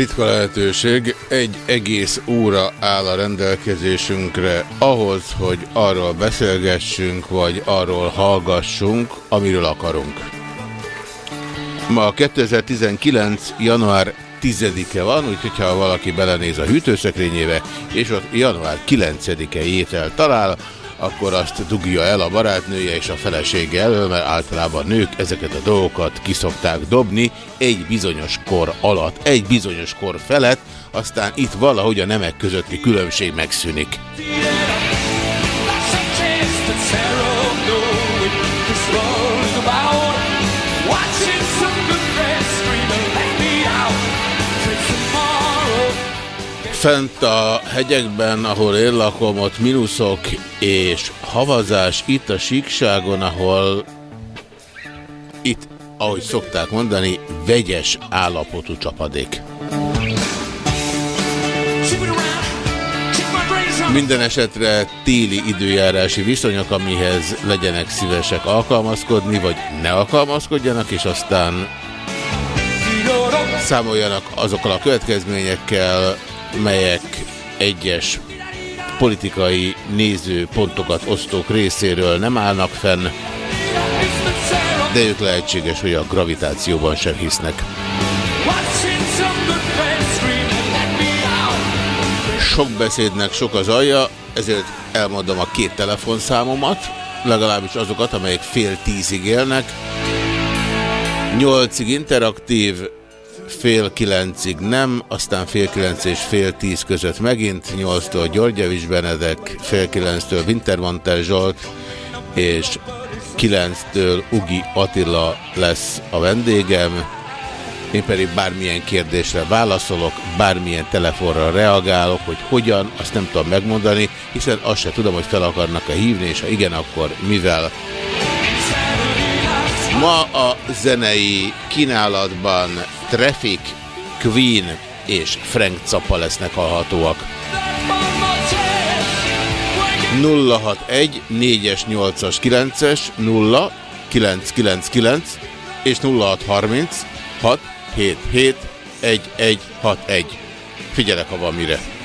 Ritka lehetőség, egy egész óra áll a rendelkezésünkre ahhoz, hogy arról beszélgessünk, vagy arról hallgassunk, amiről akarunk. Ma 2019. január 10-e van, úgyhogy ha valaki belenéz a hűtőszekrényébe, és ott január 9-e étel talál, akkor azt dugja el a barátnője és a felesége elől, mert általában nők ezeket a dolgokat kiszokták dobni egy bizonyos kor alatt, egy bizonyos kor felett, aztán itt valahogy a nemek közötti különbség megszűnik. Fent a hegyekben, ahol én lakom, ott mínuszok és havazás. Itt a síkságon, ahol itt, ahogy szokták mondani, vegyes állapotú csapadék. Minden esetre téli időjárási viszonyok, amihez legyenek szívesek alkalmazkodni, vagy ne alkalmazkodjanak, és aztán számoljanak azokkal a következményekkel, melyek egyes politikai nézőpontokat osztók részéről nem állnak fenn, de ők lehetséges, hogy a gravitációban sem hisznek. Sok beszédnek sok az alja, ezért elmondom a két telefonszámomat, legalábbis azokat, amelyek fél tízig élnek. Nyolcig interaktív, fél kilencig nem, aztán fél kilenc és fél tíz között megint, nyolctól Györgyevics Benedek, fél kilenctől Wintermantel Zsolt, és kilenctől Ugi Attila lesz a vendégem. Én pedig bármilyen kérdésre válaszolok, bármilyen telefonra reagálok, hogy hogyan, azt nem tudom megmondani, hiszen azt se tudom, hogy fel akarnak-e hívni, és ha igen, akkor mivel. Ma a zenei kínálatban Traffic, Queen és Frank Zappa lesznek hallhatóak. 061 4-es, 8-as, 9-es, 0, 999 és 0630 677 1161. Figyelek, ha van mire.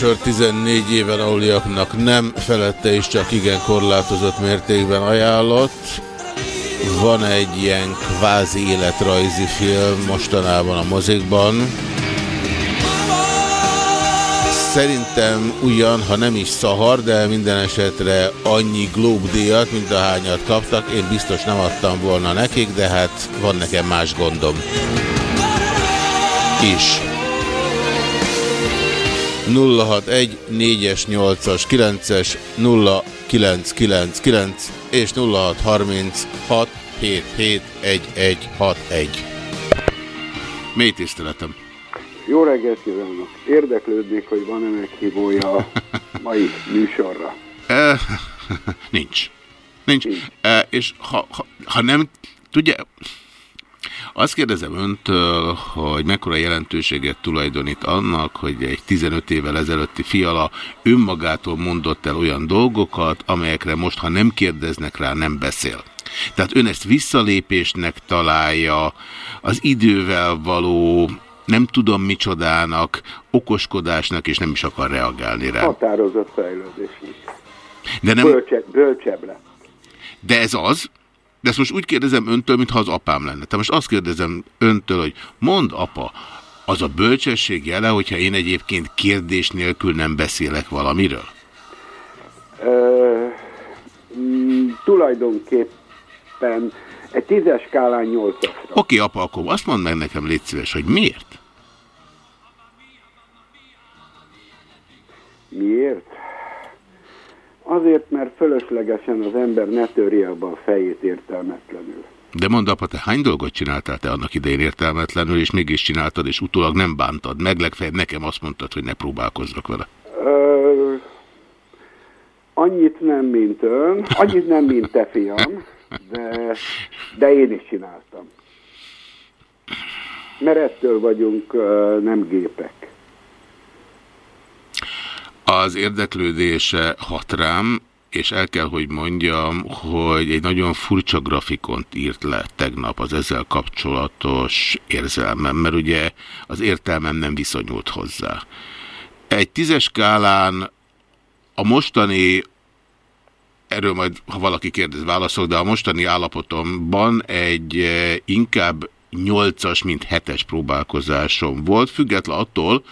Műsor 14 éven aluliaknak nem, felette is csak igen korlátozott mértékben ajánlott. Van egy ilyen kvázi életrajzi film mostanában a mozikban. Szerintem ugyan, ha nem is szahar, de minden esetre annyi Globe-díjat, mint ahányat kaptak. Én biztos nem adtam volna nekik, de hát van nekem más gondom. Is. 061 4-es, 8-as, 9-es, 0999 és 0636 77 1161. Mély tiszteletem! Jó reggelt kívánok! Érdeklődnék, hogy van-e meghívója a mai műsorra. Nincs. Nincs. Nincs. E, és ha, ha, ha nem, tudja, azt kérdezem öntől, hogy mekkora jelentőséget tulajdonít annak, hogy egy 15 évvel ezelőtti fiala önmagától mondott el olyan dolgokat, amelyekre most, ha nem kérdeznek rá, nem beszél. Tehát ön ezt visszalépésnek találja, az idővel való nem tudom micsodának, okoskodásnak, és nem is akar reagálni rá. Határozott fejlődésnek. De nem... Bölcse, bölcsebb lett. De ez az, de ezt most úgy kérdezem öntől, mintha az apám lenne. Tehát most azt kérdezem öntől, hogy mond apa, az a bölcsesség jele, hogyha én egyébként kérdés nélkül nem beszélek valamiről? Ö, mm, tulajdonképpen egy tízes skálán nyolcasra. Oké, apa, akkor azt mondd meg nekem, légy szíves, hogy miért? Miért? Azért, mert fölöslegesen az ember ne törje abba a fejét értelmetlenül. De mondd, apa, te hány dolgot csináltál te annak idején értelmetlenül, és mégis csináltad, és utólag nem bántad meg, legfeljebb nekem azt mondtad, hogy ne próbálkozzak vele. Ö, annyit nem, mint ön, annyit nem, mint te, fiam, de, de én is csináltam. Mert ettől vagyunk nem gépek. Az érdeklődése hat rám, és el kell, hogy mondjam, hogy egy nagyon furcsa grafikont írt le tegnap az ezzel kapcsolatos érzelmem, mert ugye az értelmem nem viszonyult hozzá. Egy tízes skálán a mostani, erről majd, ha valaki kérdez, válaszol, de a mostani állapotomban egy eh, inkább nyolcas, mint hetes próbálkozásom volt, független attól,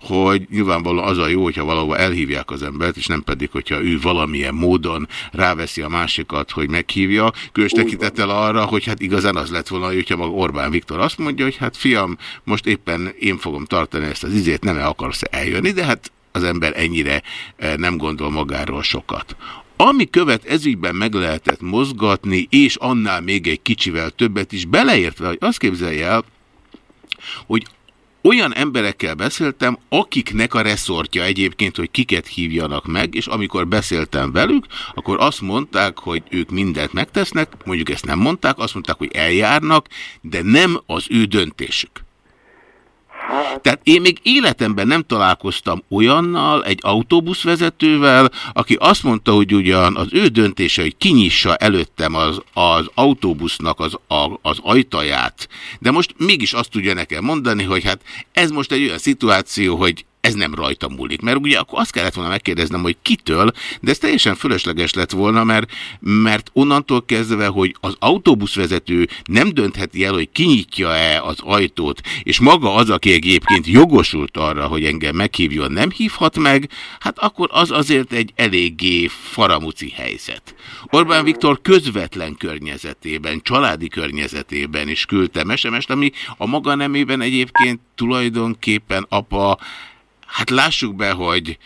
hogy nyilvánvalóan az a jó, hogyha valahova elhívják az embert, és nem pedig, hogyha ő valamilyen módon ráveszi a másikat, hogy meghívja. Különös tekintettel arra, hogy hát igazán az lett volna, hogyha maga Orbán Viktor azt mondja, hogy hát fiam, most éppen én fogom tartani ezt az izét, nem -e akarsz eljönni, de hát az ember ennyire eh, nem gondol magáról sokat. Ami követ ezügyben meg lehetett mozgatni, és annál még egy kicsivel többet is, beleértve, hogy azt képzelje el, hogy olyan emberekkel beszéltem, akiknek a reszortja egyébként, hogy kiket hívjanak meg, és amikor beszéltem velük, akkor azt mondták, hogy ők mindent megtesznek, mondjuk ezt nem mondták, azt mondták, hogy eljárnak, de nem az ő döntésük. Hát... Tehát én még életemben nem találkoztam olyannal, egy autóbuszvezetővel, aki azt mondta, hogy ugyan az ő döntése, hogy kinyissa előttem az, az autóbusznak az, a, az ajtaját, de most mégis azt tudja nekem mondani, hogy hát ez most egy olyan szituáció, hogy ez nem rajta múlik. Mert ugye akkor azt kellett volna megkérdeznem, hogy kitől, de ez teljesen fölösleges lett volna, mert, mert onnantól kezdve, hogy az autóbuszvezető nem döntheti el, hogy kinyitja-e az ajtót, és maga az, aki egyébként jogosult arra, hogy engem meghívjon, nem hívhat meg, hát akkor az azért egy eléggé faramuci helyzet. Orbán Viktor közvetlen környezetében, családi környezetében is küldtem SMS-t, ami a maga nemében egyébként tulajdonképpen apa hát lássuk be, hogy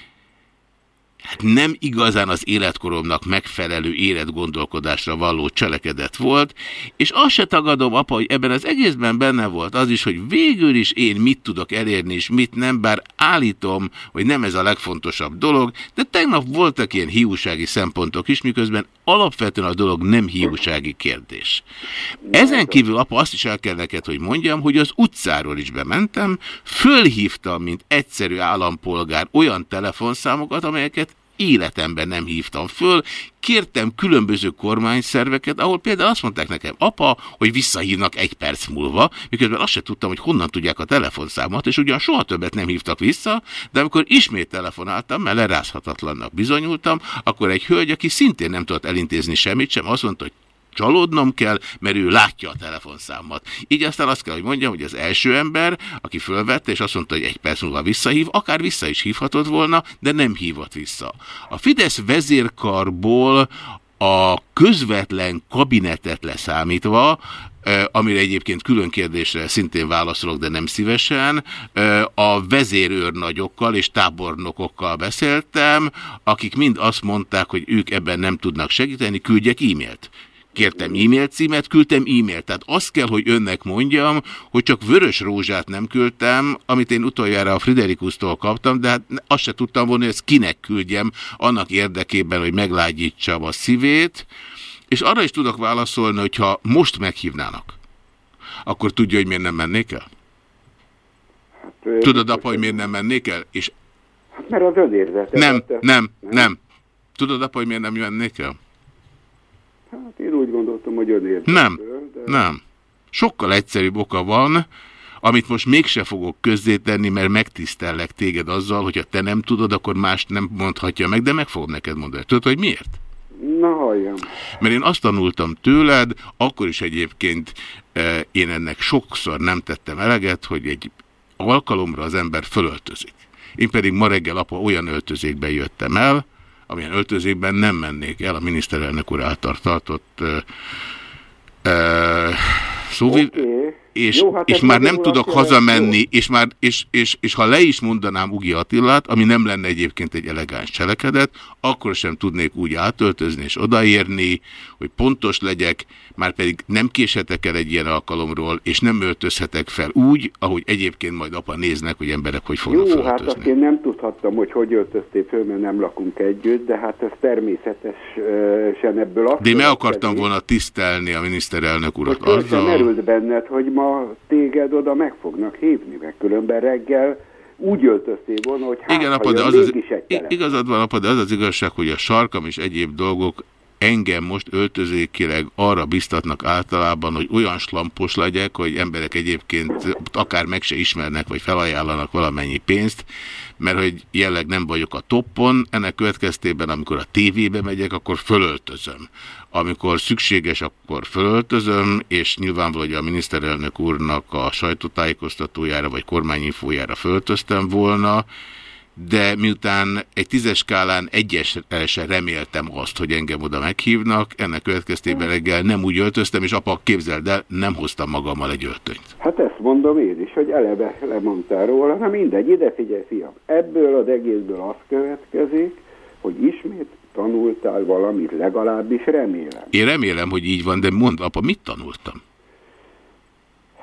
hát nem igazán az életkoromnak megfelelő életgondolkodásra való cselekedet volt, és azt se tagadom, apa, hogy ebben az egészben benne volt az is, hogy végül is én mit tudok elérni, és mit nem, bár állítom, hogy nem ez a legfontosabb dolog, de tegnap voltak ilyen hiúsági szempontok is, miközben alapvetően a dolog nem hiúsági kérdés. Ezen kívül, apa, azt is el kell neked, hogy mondjam, hogy az utcáról is bementem, fölhívtam, mint egyszerű állampolgár olyan telefonszámokat, amelyeket életemben nem hívtam föl. Kértem különböző kormányszerveket, ahol például azt mondták nekem, apa, hogy visszahívnak egy perc múlva, miközben azt se tudtam, hogy honnan tudják a telefonszámot, és ugyan soha többet nem hívtak vissza, de amikor ismét telefonáltam, mert lerázhatatlannak bizonyultam, akkor egy hölgy, aki szintén nem tudott elintézni semmit sem, azt mondta, hogy csalódnom kell, mert ő látja a telefonszámot. Így aztán azt kell, hogy mondjam, hogy az első ember, aki fölvette, és azt mondta, hogy egy perc múlva visszahív, akár vissza is hívhatott volna, de nem hívott vissza. A Fidesz vezérkarból a közvetlen kabinetet leszámítva, amire egyébként külön kérdésre szintén válaszolok, de nem szívesen, a vezérőrnagyokkal és tábornokokkal beszéltem, akik mind azt mondták, hogy ők ebben nem tudnak segíteni, küldjek e-mailt kértem e-mail címet, küldtem e-mailt. Tehát azt kell, hogy önnek mondjam, hogy csak vörös rózsát nem küldtem, amit én utoljára a Friderikusztól kaptam, de hát azt se tudtam volna, hogy ezt kinek küldjem annak érdekében, hogy meglágyítsam a szívét. És arra is tudok válaszolni, hogyha most meghívnának, akkor tudja, hogy miért nem mennék el? Hát, Tudod, apa, hogy miért nem mennék el? És... Hát mert az önérzet. Nem, nem, nem, nem. Tudod, apa, hogy miért nem mennék el? Hát én hogy ön Nem, de... nem. Sokkal egyszerűbb oka van, amit most mégse fogok közzétenni, mert megtisztellek téged azzal, hogyha te nem tudod, akkor más nem mondhatja meg, de meg fogom neked mondani. Tudod, hogy miért? Na halljam. Mert én azt tanultam tőled, akkor is egyébként e, én ennek sokszor nem tettem eleget, hogy egy alkalomra az ember fölöltözik. Én pedig ma reggel apa olyan öltözékben jöttem el, amilyen öltözékben nem mennék el a miniszterelnök úr által tartott uh, uh, szóval, okay. És, Jó, hát és már nem tudok hazamenni, és, már, és, és, és ha le is mondanám Ugi Attilát, ami nem lenne egyébként egy elegáns cselekedet, akkor sem tudnék úgy átöltözni és odaérni, hogy pontos legyek, már pedig nem késhetek el egy ilyen alkalomról, és nem öltözhetek fel úgy, ahogy egyébként majd apa néznek, hogy emberek hogy fognak Jó, hát azt én nem tudhattam, hogy hogy öltöztél föl, mert nem lakunk együtt, de hát ez természetesen ebből azt... De én meg akartam volna tisztelni a miniszterelnök urat hogy azzal... benned, hogy ma téged oda meg fognak hívni, meg különben reggel úgy öltöztél volna, hogy hát, Igen, apa, de az az, igazad van, apa, de az az igazság, hogy a sarkam és egyéb dolgok engem most öltözékileg arra biztatnak általában, hogy olyan slampos legyek, hogy emberek egyébként akár meg se ismernek, vagy felajánlanak valamennyi pénzt, mert hogy jelleg nem vagyok a toppon, ennek következtében, amikor a tévébe megyek, akkor fölöltözöm. Amikor szükséges, akkor fölöltözöm, és nyilvánvaló, hogy a miniszterelnök úrnak a sajtótájékoztatójára, vagy kormányinfójára föltöztem volna, de miután egy tízes skálán egyesre reméltem azt, hogy engem oda meghívnak, ennek következtében reggel nem úgy öltöztem, és apa, képzeld el, nem hoztam magammal egy öltönyt. Hát ezt mondom én is, hogy eleve lemondtál róla, na mindegy, ide figyelj, fiam. Ebből az egészből az következik, hogy ismét tanultál valamit, legalábbis remélem. Én remélem, hogy így van, de mondd, apa, mit tanultam?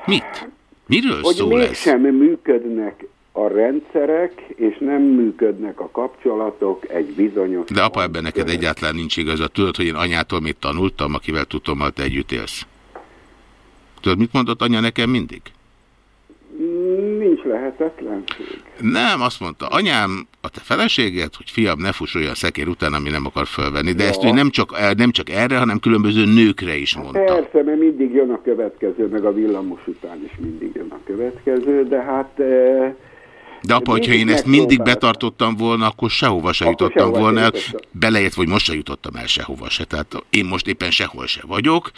Mit? Miről hogy szól ez? Hogy mégsem működnek a rendszerek, és nem működnek a kapcsolatok egy bizonyos... De apa, ebben neked egyáltalán nincs igazad. Tudod, hogy én anyától mit tanultam, akivel tudom, hogy te együtt élsz? Tudod, mit mondott anya nekem mindig? Nincs lehetetlenség. Nem, azt mondta, anyám, a te feleséged, hogy fiam, ne fuss olyan szekér után, ami nem akar fölvenni. De ja. ezt ő nem csak, nem csak erre, hanem különböző nőkre is mondta. Persze, mert mindig jön a következő, meg a villamos után is mindig jön a következő, de hát... Eh, de apa, hogyha én ezt mindig betartottam volna, akkor sehova se akkor jutottam sehova volna el. Beleért, hogy most se jutottam el sehova se. Tehát én most éppen sehol se vagyok.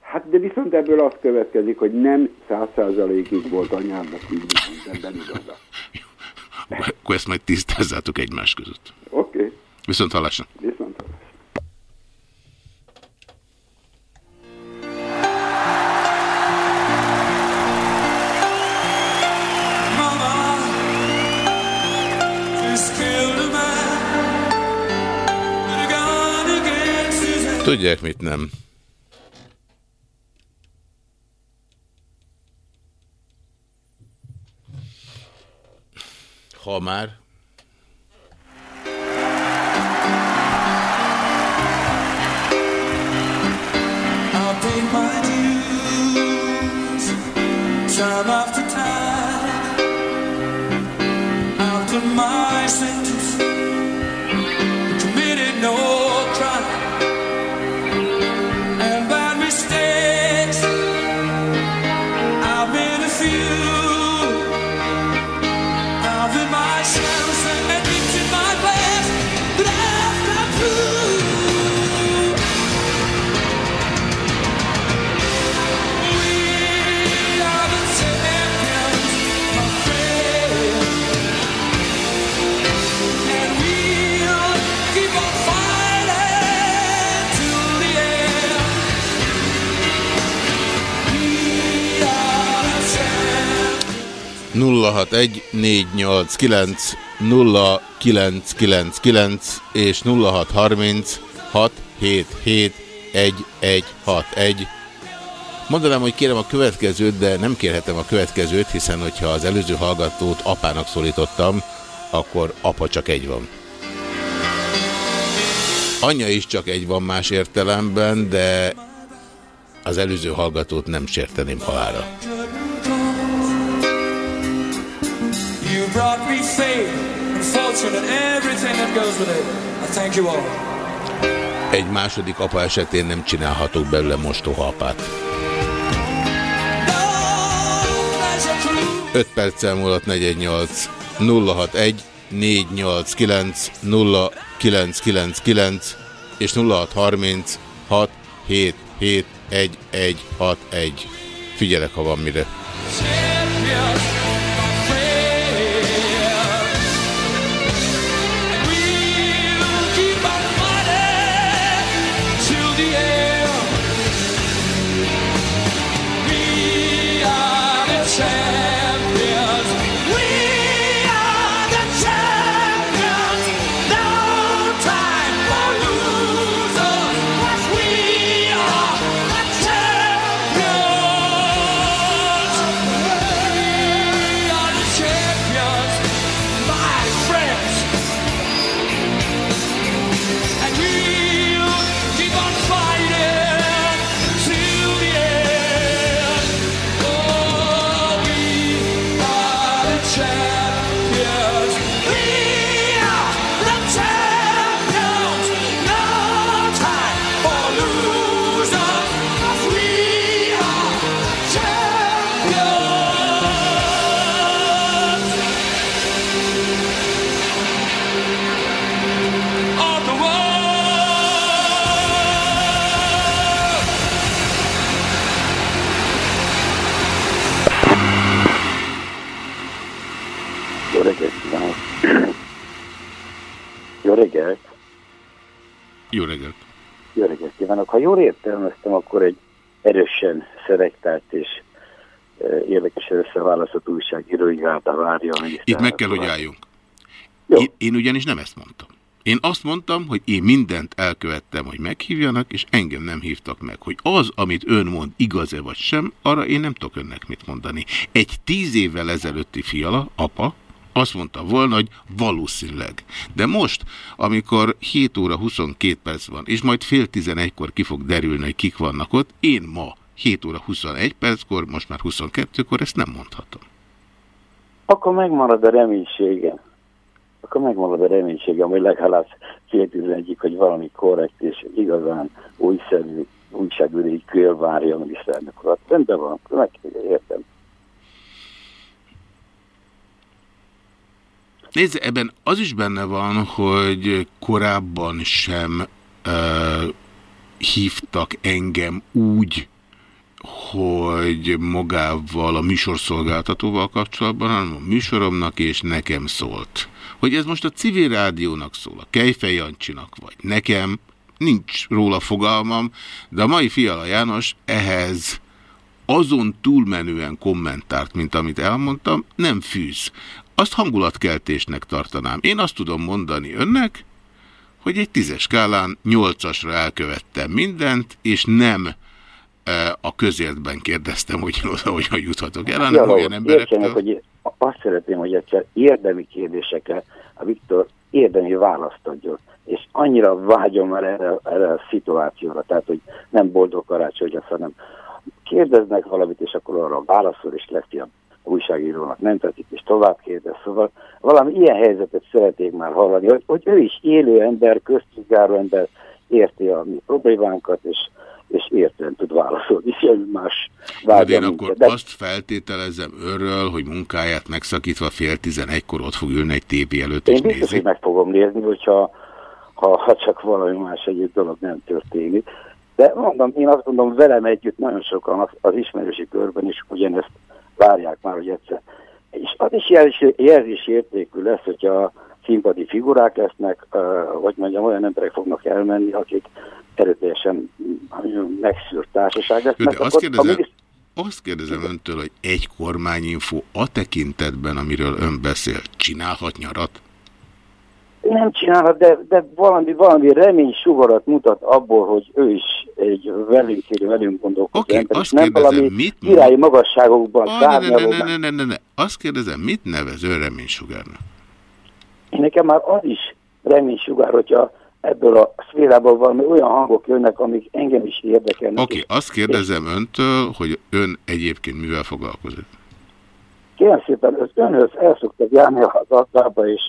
Hát de viszont ebből az következik, hogy nem száz százalékig volt anyámnak mindig mindenben igaza. Akkor ezt majd tisztázzátok egymás között. Oké. Okay. Viszont hallásra. Viszont Tudják, mit nem. Homer. I'll pay my dues. 061 489 0999 és 0630 677 1161. Mondanám, hogy kérem a következőt, de nem kérhetem a következőt, hiszen hogyha az előző hallgatót apának szólítottam, akkor apa csak egy van. Anya is csak egy van más értelemben, de az előző hallgatót nem sérteném halára. Egy második apa esetén nem csinálhatok belőle mostohapát. 5 perccel múlott 418 061 489 0999 és 0630 677 1161. Figyelek, ha van mire. Reggelt! Jó reggelt! Jó reggelt kívánok! Ha jól értelmeztem, akkor egy erősen szelektált és érdekesen összeválasztott újságíró Gáta várja Itt meg kell, hogy álljunk. Én, én ugyanis nem ezt mondtam. Én azt mondtam, hogy én mindent elkövettem, hogy meghívjanak, és engem nem hívtak meg. Hogy az, amit ön mond, igaz-e vagy sem, arra én nem tudok önnek mit mondani. Egy tíz évvel ezelőtti fiala, apa, azt mondta volna, hogy valószínűleg. De most, amikor 7 óra 22 perc van, és majd fél 11-kor ki fog derülni, hogy kik vannak ott, én ma 7 óra 21 perckor, most már 22-kor ezt nem mondhatom. Akkor megmarad a reménységem. Akkor megmarad a reménységem, hogy legalább fél 11 hogy valami korrekt és igazán újszerű újságügyi kör várja a miniszternek. Rendben van, meg értem. Nézd, ebben az is benne van, hogy korábban sem uh, hívtak engem úgy, hogy magával a műsorszolgáltatóval kapcsolatban, hanem a műsoromnak és nekem szólt. Hogy ez most a civil rádiónak szól, a Kejfej Jancsinak, vagy nekem, nincs róla fogalmam, de a mai Fiala János ehhez azon túlmenően kommentárt, mint amit elmondtam, nem fűz azt hangulatkeltésnek tartanám. Én azt tudom mondani önnek, hogy egy tízes skálán nyolcasra elkövettem mindent, és nem e, a közértben kérdeztem, hogy én oda hogyan juthatok el, hanem olyan emberektől. hogy azt szeretném, hogy egyszer érdemi kérdésekre a Viktor érdemi választ adjon. És annyira vágyom el erre, erre a szituációra, tehát hogy nem boldog karácsony, hanem kérdeznek valamit, és akkor arra válaszol, és lesz a újságírónak nem tetszik, és tovább kérdez. Szóval valami ilyen helyzetet szeretnék már hallani, hogy, hogy ő is élő ember, köztudjáró ember, érti a mi problémánkat, és, és értően tud válaszolni, semmi más vágya én akkor De... azt feltételezem őről, hogy munkáját megszakítva fél tizenegykor ott fog ülni egy tévé előtt, és Én biztos, nézi. hogy meg fogom nézni, hogyha ha, ha csak valami más egyik dolog nem történik. De mondom, én azt gondolom, velem együtt nagyon sokan az, az ismerősi körben is ugyanezt várják már, hogy egyszer. És az is jelzés, jelzés értékű lesz, hogyha színpadi figurák lesznek, hogy mondjam, olyan emberek fognak elmenni, akik erőteljesen megszűrt társaság lesznek. De azt kérdezem, azt kérdezem öntől, hogy egy kormányinfo a tekintetben, amiről ön beszél, csinálhat nyarat? Nem csinálhat, de, de valami, valami remény sugarat mutat abból, hogy ő is egy velünk kérő, velünk gondolkozó Oké, ember, azt és nem kérdezem, valami mit királyi magasságokban, Ah, ne, ne, ne, ne, szárnyalóban. ne, ne, ne. Azt kérdezem, mit nevez ön reménysugárnak? Nekem már az is reménysugár, hogyha ebből a szférából valami olyan hangok jönnek, amik engem is érdekelnek. Oké, És azt kérdezem öntől, hogy ön egyébként mivel foglalkozik? Kérem szépen, az önhöz el szoktak járni az aktába, és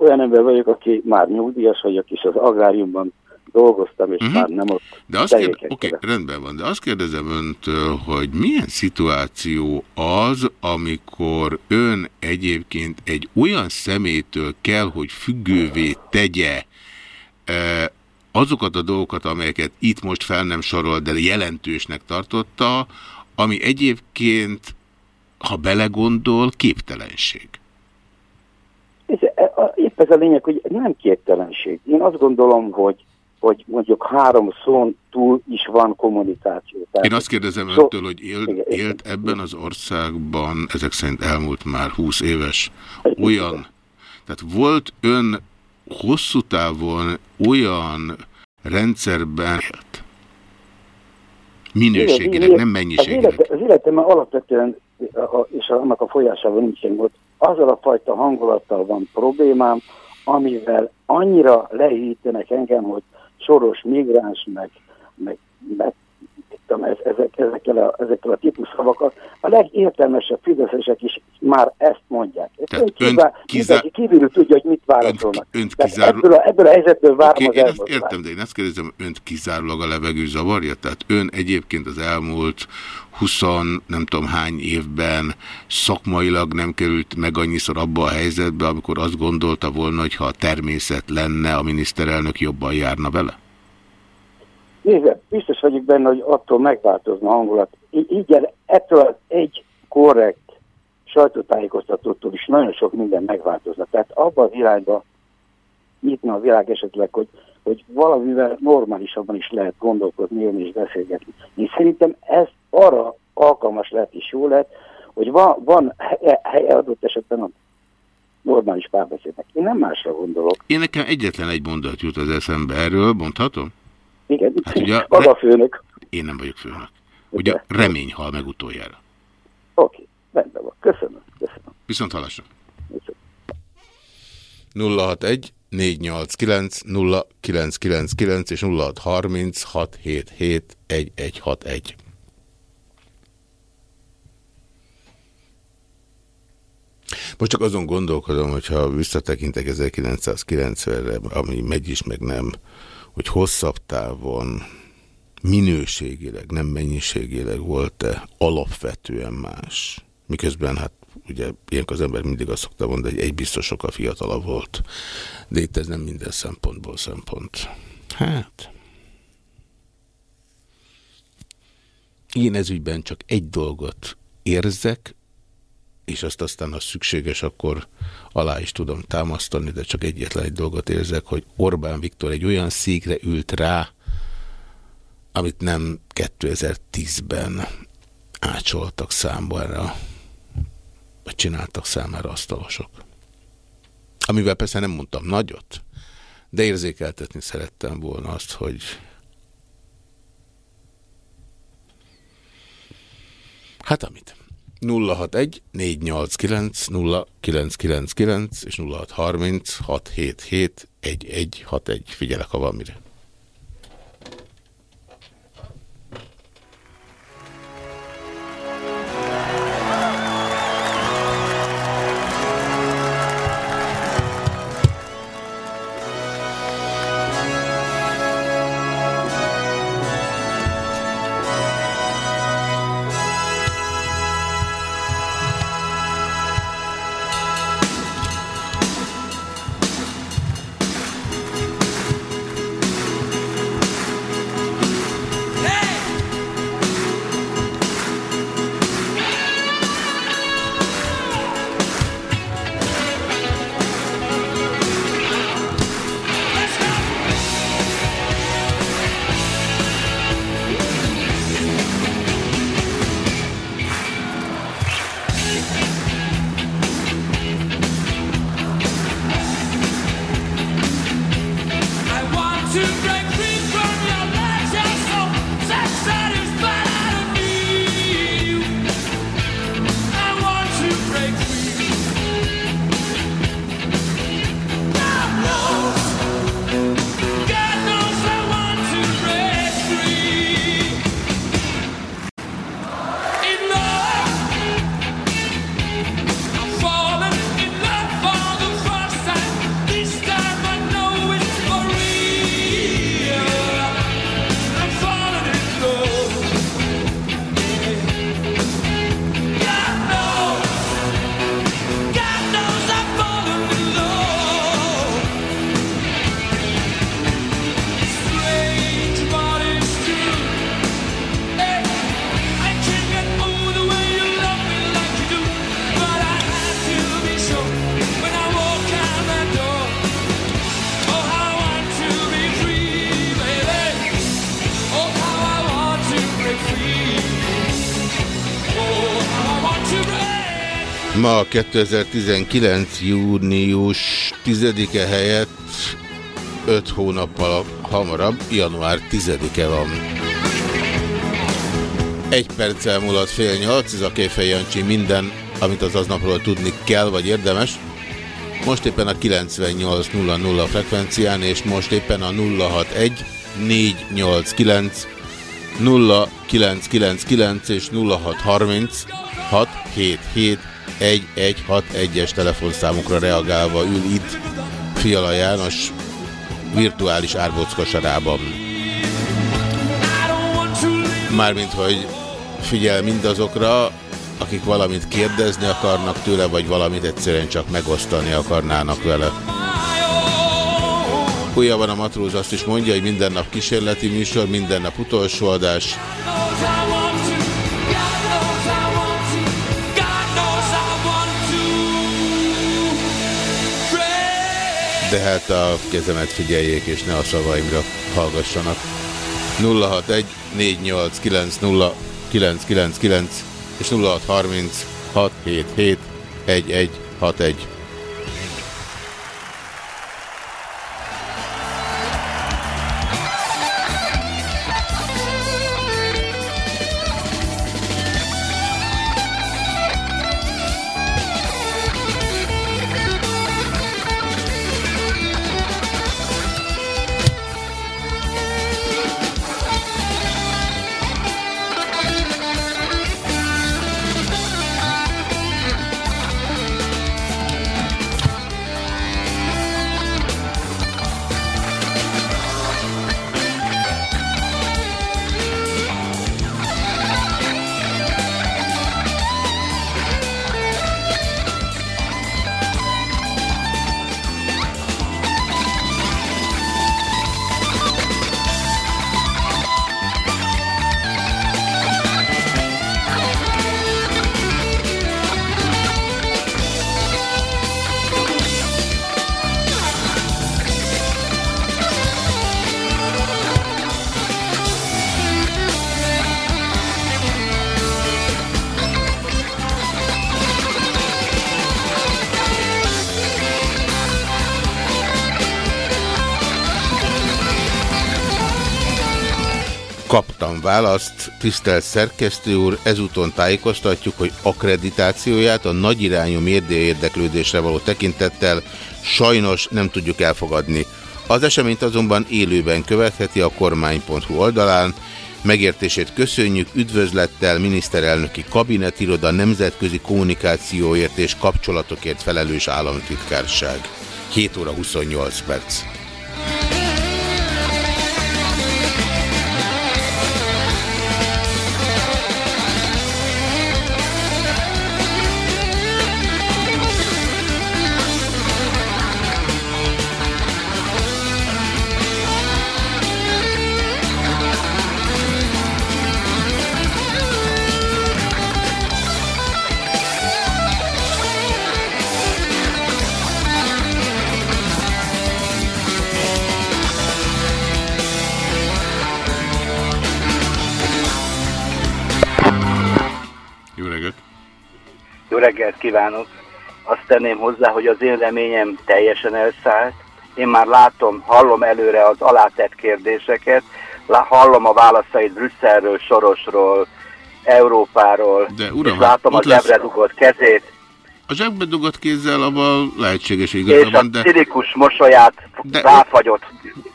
olyan ember vagyok, aki már nyugdíjas vagyok, és az agráriumban dolgoztam, és Mhm. már nem ott De azt tevékenykedem. oké, rendben van, de azt kérdezem öntől, hogy milyen szituáció az, amikor ön egyébként egy olyan szemétől kell, hogy függővé tegye azokat a dolgokat, amelyeket itt most fel nem sorol, de jelentősnek tartotta, ami egyébként, ha belegondol, képtelenség. Ez a lényeg, hogy nem képtelenség. Én azt gondolom, hogy, hogy mondjuk három szón túl is van kommunikáció. Tehát, Én azt kérdezem szó- öntől, hogy élt, Igen, igen. élt ebben az országban, ezek szerint elmúlt már 20 éves, Igen. olyan, tehát volt ön hosszú távon olyan rendszerben élt, minőségileg, Igen, nem Az, mennyiségileg. élete, az életemben alapvetően, és annak a folyásában nincsen volt, azzal a fajta hangulattal van problémám, amivel annyira lehítenek engem, hogy soros migráns, meg, meg, meg tudom, ez, ezek, ezekkel, a, ezekkel a típusszavakat, a legértelmesebb fideszesek is már ezt mondják. Ezt Tehát ön ön kizá- tudja, hogy mit válaszolnak. Önt- önt kizáró- ebből, a, ebből a helyzetből várom Oké, az én ezt értem, de én ezt kérdezem, önt kizárólag a levegő zavarja? Tehát ön egyébként az elmúlt 20 nem tudom hány évben szakmailag nem került meg annyiszor abba a helyzetbe, amikor azt gondolta volna, hogy ha a természet lenne, a miniszterelnök jobban járna vele? Nézd, biztos vagyok benne, hogy attól megváltozna a hangulat. El- ettől egy korrekt sajtótájékoztatótól is nagyon sok minden megváltozna. Tehát abban az irányba nyitna a világ esetleg, hogy, hogy valamivel normálisabban is lehet gondolkozni, élni és beszélgetni. Én szerintem ez arra alkalmas lehet és jó lehet, hogy van, van helye, helye adott esetben a normális párbeszédnek. Én nem másra gondolok. Én nekem egyetlen egy mondat jut az eszembe erről, mondhatom? Igen, Hát ugye- az a főnök. Én nem vagyok főnök. Ugye De. remény hal meg utoljára. Oké, rendben van. Köszönöm. Köszönöm. Viszont hallásra. Köszönöm. 061 489 0999 és 0630 677 1161. Most csak azon gondolkodom, hogyha visszatekintek 1990-re, ami megy is, meg nem, hogy hosszabb távon minőségileg, nem mennyiségileg volt-e alapvetően más. Miközben hát ugye ilyenkor az ember mindig azt szokta mondani, hogy egy biztos sokkal fiatalabb volt. De itt ez nem minden szempontból szempont. Hát... Én ezügyben csak egy dolgot érzek, és azt aztán, ha szükséges, akkor alá is tudom támasztani, de csak egyetlen egy dolgot érzek, hogy Orbán Viktor egy olyan székre ült rá, amit nem 2010-ben ácsoltak számára, vagy csináltak számára asztalosok. Amivel persze nem mondtam nagyot, de érzékeltetni szerettem volna azt, hogy hát amit. 061 489 0999 és 0630 677 1161. Figyelek, ha van mire. 2019. június 10-e helyett 5 hónappal hamarabb, január 10-e van. Egy perccel múlott fél nyolc, ez a Kéfej Jancsi minden, amit az aznapról tudni kell, vagy érdemes. Most éppen a 98.00 frekvencián, és most éppen a 061 489 0999 és 0630 677 1161-es telefonszámukra reagálva ül itt Fiala János virtuális árbóckosarában. Mármint, hogy figyel mindazokra, akik valamit kérdezni akarnak tőle, vagy valamit egyszerűen csak megosztani akarnának vele. Újjában a matróz azt is mondja, hogy minden nap kísérleti műsor, minden nap utolsó adás. De hát a kezemet figyeljék, és ne a szavaimra hallgassanak. 061 489 0999 és 0630 választ, tisztelt szerkesztő úr, ezúton tájékoztatjuk, hogy akkreditációját a nagyirányú érdeklődésre való tekintettel sajnos nem tudjuk elfogadni. Az eseményt azonban élőben követheti a kormány.hu oldalán. Megértését köszönjük, üdvözlettel miniszterelnöki kabinetiroda nemzetközi kommunikációért és kapcsolatokért felelős államtitkárság. 7 óra 28 perc. Reggelt kívánok! Azt tenném hozzá, hogy az én reményem teljesen elszállt. Én már látom, hallom előre az alátett kérdéseket, hallom a válaszait Brüsszelről, Sorosról, Európáról, De uram, és látom ott a zsebre dugott kezét, A zsebbe dugott kézzel abban lehetséges, hogy és a de, cinikus mosolyát De- ráfagyott.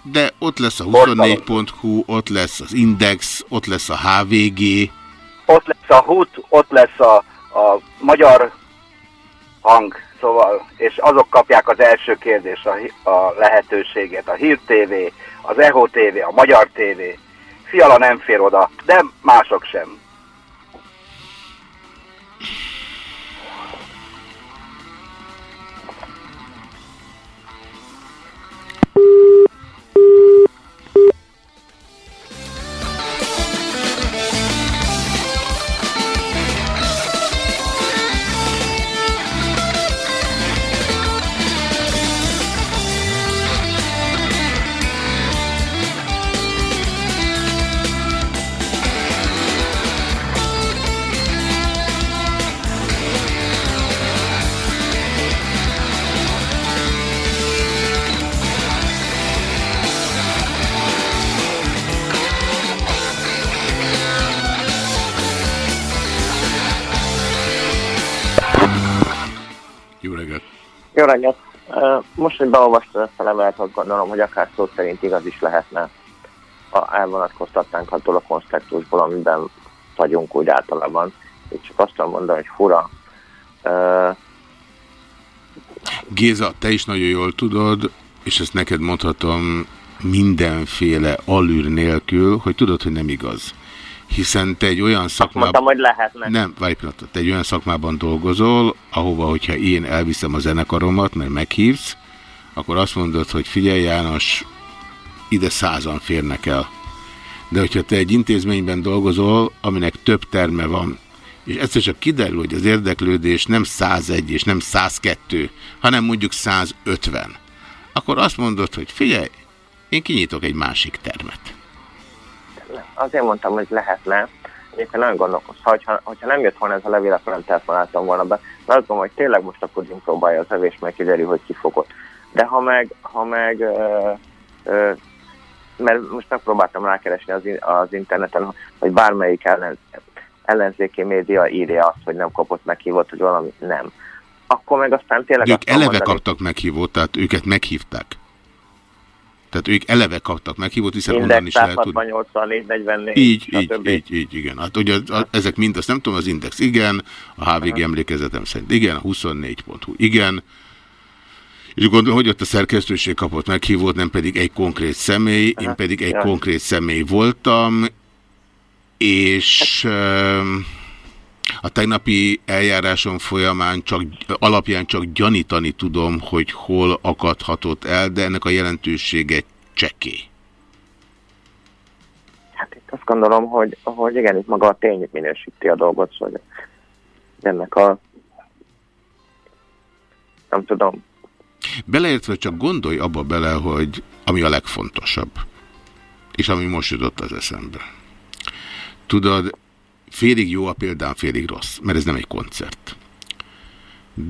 de ott lesz a 24.hu, ott lesz az Index, ott lesz a HVG, Ott lesz a HUT, ott lesz a, a magyar hang, szóval, és azok kapják az első kérdés a, a lehetőséget. A Hír TV, az EHO TV, a Magyar TV. Fiala nem fér oda, de mások sem. Reggelt! Most, hogy beolvastad ezt a levelet, azt gondolom, hogy akár szó szerint igaz is lehetne. Ha elvonatkoztatnánk attól a konspektusból, amiben vagyunk úgy általában. Így csak azt tudom mondani, hogy fura. Géza, te is nagyon jól tudod, és ezt neked mondhatom mindenféle alűr nélkül, hogy tudod, hogy nem igaz. Hiszen te egy olyan szakmában... Mondtam, hogy lehetne. Nem, várj pillanatot. Te egy olyan szakmában dolgozol, ahova, hogyha én elviszem a zenekaromat, mert meghívsz, akkor azt mondod, hogy figyelj János, ide százan férnek el. De hogyha te egy intézményben dolgozol, aminek több terme van, és egyszer csak kiderül, hogy az érdeklődés nem 101 és nem 102, hanem mondjuk 150, akkor azt mondod, hogy figyelj, én kinyitok egy másik termet. Azért mondtam, hogy lehetne. Egyébként nagyon gondolkozom, hogyha, hogyha nem jött volna ez a levél, akkor nem telefonáltam volna be. De azt gondolom, hogy tényleg most a puding próbálja az evés, meg kiderül, hogy kifogott. De ha meg, ha meg ö, ö, mert most megpróbáltam rákeresni az, az interneten, hogy bármelyik ellen, ellenzéki média írja azt, hogy nem kapott meghívót, hogy valami nem. Akkor meg aztán tényleg... Ők eleve mondani, kaptak meghívót, tehát őket meghívták. Tehát ők eleve kaptak meghívót, hiszen Index, onnan is lehet tudni. 84, 44, így, így, így, így, igen. Hát ugye ezek mind, azt nem tudom, az Index igen, a HVG emlékezetem szerint igen, a 24.hu igen, és gondolom, hogy ott a szerkesztőség kapott meghívót, nem pedig egy konkrét személy, Aha, én pedig egy ja. konkrét személy voltam, és a tegnapi eljáráson folyamán csak, alapján csak gyanítani tudom, hogy hol akadhatott el, de ennek a jelentősége cseké. Hát itt azt gondolom, hogy, hogy igen, itt maga a tény minősíti a dolgot, hogy ennek a nem tudom. Beleértve csak gondolj abba bele, hogy ami a legfontosabb, és ami most jutott az eszembe. Tudod, félig jó a példán, félig rossz, mert ez nem egy koncert.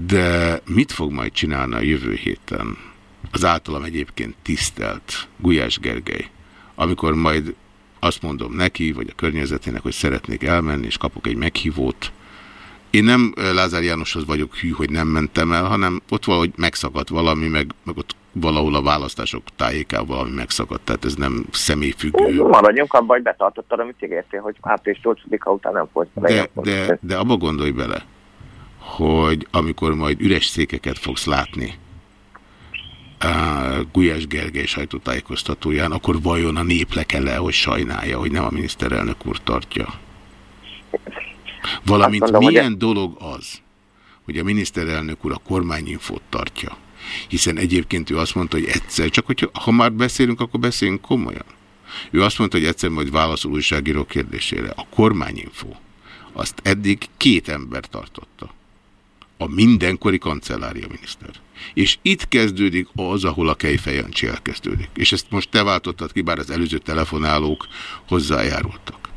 De mit fog majd csinálni a jövő héten az általam egyébként tisztelt Gulyás Gergely, amikor majd azt mondom neki, vagy a környezetének, hogy szeretnék elmenni, és kapok egy meghívót. Én nem Lázár Jánoshoz vagyok hű, hogy nem mentem el, hanem ott valahogy megszakadt valami, meg, meg ott valahol a választások tájékán valami megszakadt, tehát ez nem személyfüggő. Maradjunk abban, hogy betartottad, amit ígértél, hogy április 8-a után nem folyt de, de, de abba gondolj bele, hogy amikor majd üres székeket fogsz látni Gulyás Gergely sajtótájékoztatóján, akkor vajon a nép le hogy sajnálja, hogy nem a miniszterelnök úr tartja? Valamint mondom, milyen dolog az, hogy a miniszterelnök úr a kormányinfót tartja, hiszen egyébként ő azt mondta, hogy egyszer, csak hogy ha már beszélünk, akkor beszéljünk komolyan. Ő azt mondta, hogy egyszer majd válaszol újságíró kérdésére. A kormányinfo azt eddig két ember tartotta. A mindenkori kancellária miniszter. És itt kezdődik az, ahol a Kejfejancsi elkezdődik. És ezt most te váltottad ki, bár az előző telefonálók hozzájárultak.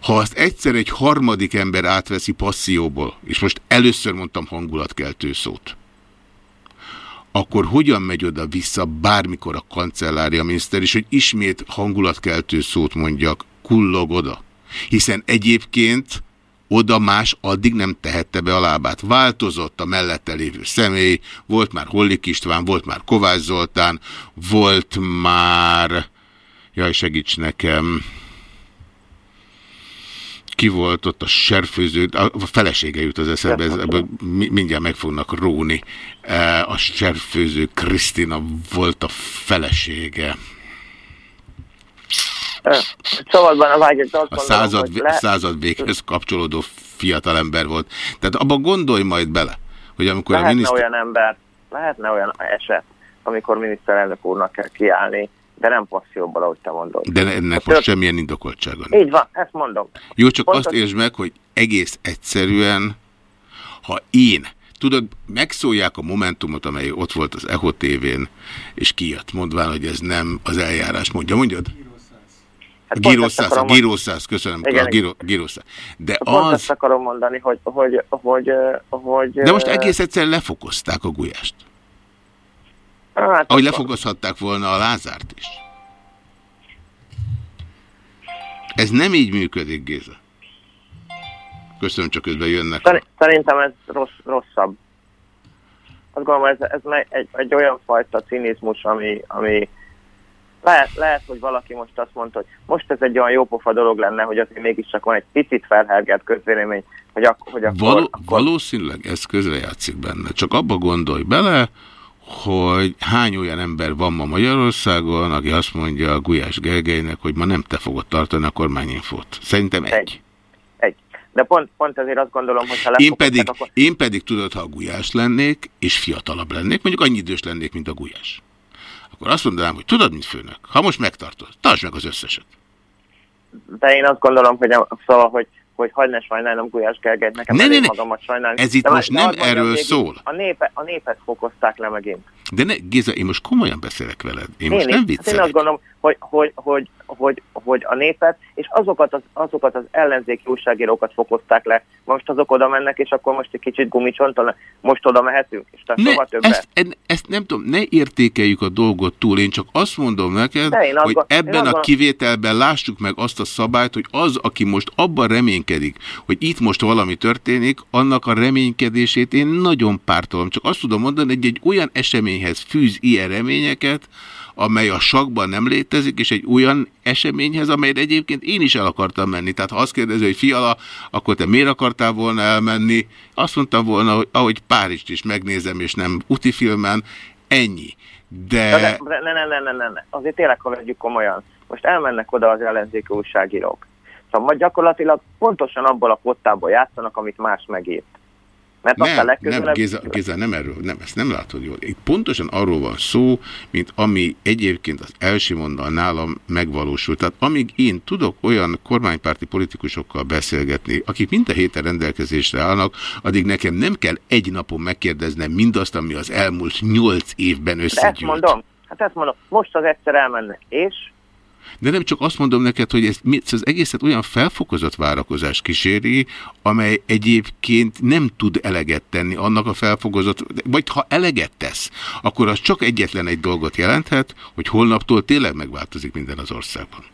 Ha azt egyszer egy harmadik ember átveszi passzióból, és most először mondtam hangulatkeltő szót, akkor hogyan megy oda-vissza bármikor a kancellária miniszter, és hogy ismét hangulatkeltő szót mondjak, kullog oda. Hiszen egyébként oda más addig nem tehette be a lábát. Változott a mellette lévő személy, volt már Hollik István, volt már Kovács Zoltán, volt már... Jaj, segíts nekem ki volt ott a serfőző, a felesége jut az eszembe, ez, ebből mindjárt meg fognak róni. E, a serfőző Krisztina volt a felesége. Szabadban a vágyat, a század, le... század véghez kapcsolódó fiatalember volt. Tehát abba gondolj majd bele, hogy amikor lehetne a miniszter... olyan ember, lehetne olyan eset, amikor miniszterelnök úrnak kell kiállni, de nem passzióból, ahogy te mondod. De ennek most semmilyen indokoltsága nem. Így van, ezt mondom. Jó, csak Pontos... azt értsd meg, hogy egész egyszerűen, ha én, tudod, megszólják a Momentumot, amely ott volt az EHO TV-n, és kijött mondván, hogy ez nem az eljárás. Mondja, mondjad? Hát Gírószász, a Gírószász, köszönöm, igen, a gíró, Gírószász. De pont az... azt akarom mondani, hogy, hogy, hogy, hogy... De most egész egyszerűen lefokozták a gulyást. Hát, Ahogy lefokozhatták volna a Lázárt is. Ez nem így működik, Géza. Köszönöm, csak közben jönnek. Szerintem ez rossz, rosszabb. azt gondolom, ez, ez egy, egy olyan fajta cinizmus, ami, ami lehet, lehet, hogy valaki most azt mondta, hogy most ez egy olyan jópofa dolog lenne, hogy azért mégiscsak van egy picit felhergelt közvélemény, hogy, ak hogy akkor, Való, akkor... Valószínűleg ez közrejátszik benne. Csak abba gondolj bele, hogy hány olyan ember van ma Magyarországon, aki azt mondja a Gulyás Gergelynek, hogy ma nem te fogod tartani a kormányinfót. Szerintem egy. Egy. De pont, pont ezért azt gondolom, hogy ha én pedig, akkor... én pedig tudod, ha a Gulyás lennék, és fiatalabb lennék, mondjuk annyi idős lennék, mint a Gulyás. Akkor azt mondanám, hogy tudod, mint főnök, ha most megtartod, tartsd meg az összeset. De én azt gondolom, hogy, szóval, hogy hogy hagyd ne sajnálnom Gulyás Gergelyt, nekem ne, ne, ne. magamat sajnálni. Ez itt de most nem erről végig, szól. A, népe, a népet fokozták le megint. De ne, Géza, én most komolyan beszélek veled. Én, én most nem viccelek. Hát én azt gondolom, hogy, hogy, hogy, hogy, hogy a népet, és azokat az, azokat az ellenzéki újságírókat fokozták le. Most azok oda mennek, és akkor most egy kicsit gumicsontal, most oda mehetünk, és tehát ne, Ezt, ezt nem tudom, ne értékeljük a dolgot túl, én csak azt mondom neked, hogy gond, ebben a kivételben lássuk meg azt a szabályt, hogy az, aki most abban reménykedik, hogy itt most valami történik, annak a reménykedését én nagyon pártolom. Csak azt tudom mondani, hogy egy olyan eseményhez fűz ilyen reményeket, amely a sakban nem létezik, és egy olyan eseményhez, amelyre egyébként én is el akartam menni. Tehát ha azt kérdezi, hogy fiala, akkor te miért akartál volna elmenni? Azt mondtam volna, hogy ahogy Párizst is megnézem, és nem utifilmen, ennyi. De... de, ne, ne, ne, ne, ne, ne. Azért tényleg, vegyük komolyan. Most elmennek oda az ellenzéki újságírók. Szóval gyakorlatilag pontosan abból a kottából játszanak, amit más megírt. Mert nem, legközelebb... nem, Géza, Géza, nem erről, nem, ezt nem látod jól. Itt pontosan arról van szó, mint ami egyébként az első mondal nálam megvalósult. Tehát amíg én tudok olyan kormánypárti politikusokkal beszélgetni, akik minden héten rendelkezésre állnak, addig nekem nem kell egy napon megkérdeznem mindazt, ami az elmúlt nyolc évben összegyűlt. ezt mondom, hát ezt mondom, most az egyszer elmennek, és de nem csak azt mondom neked, hogy ez, az egészet olyan felfokozott várakozás kíséri, amely egyébként nem tud eleget tenni annak a felfokozott, vagy ha eleget tesz, akkor az csak egyetlen egy dolgot jelenthet, hogy holnaptól tényleg megváltozik minden az országban.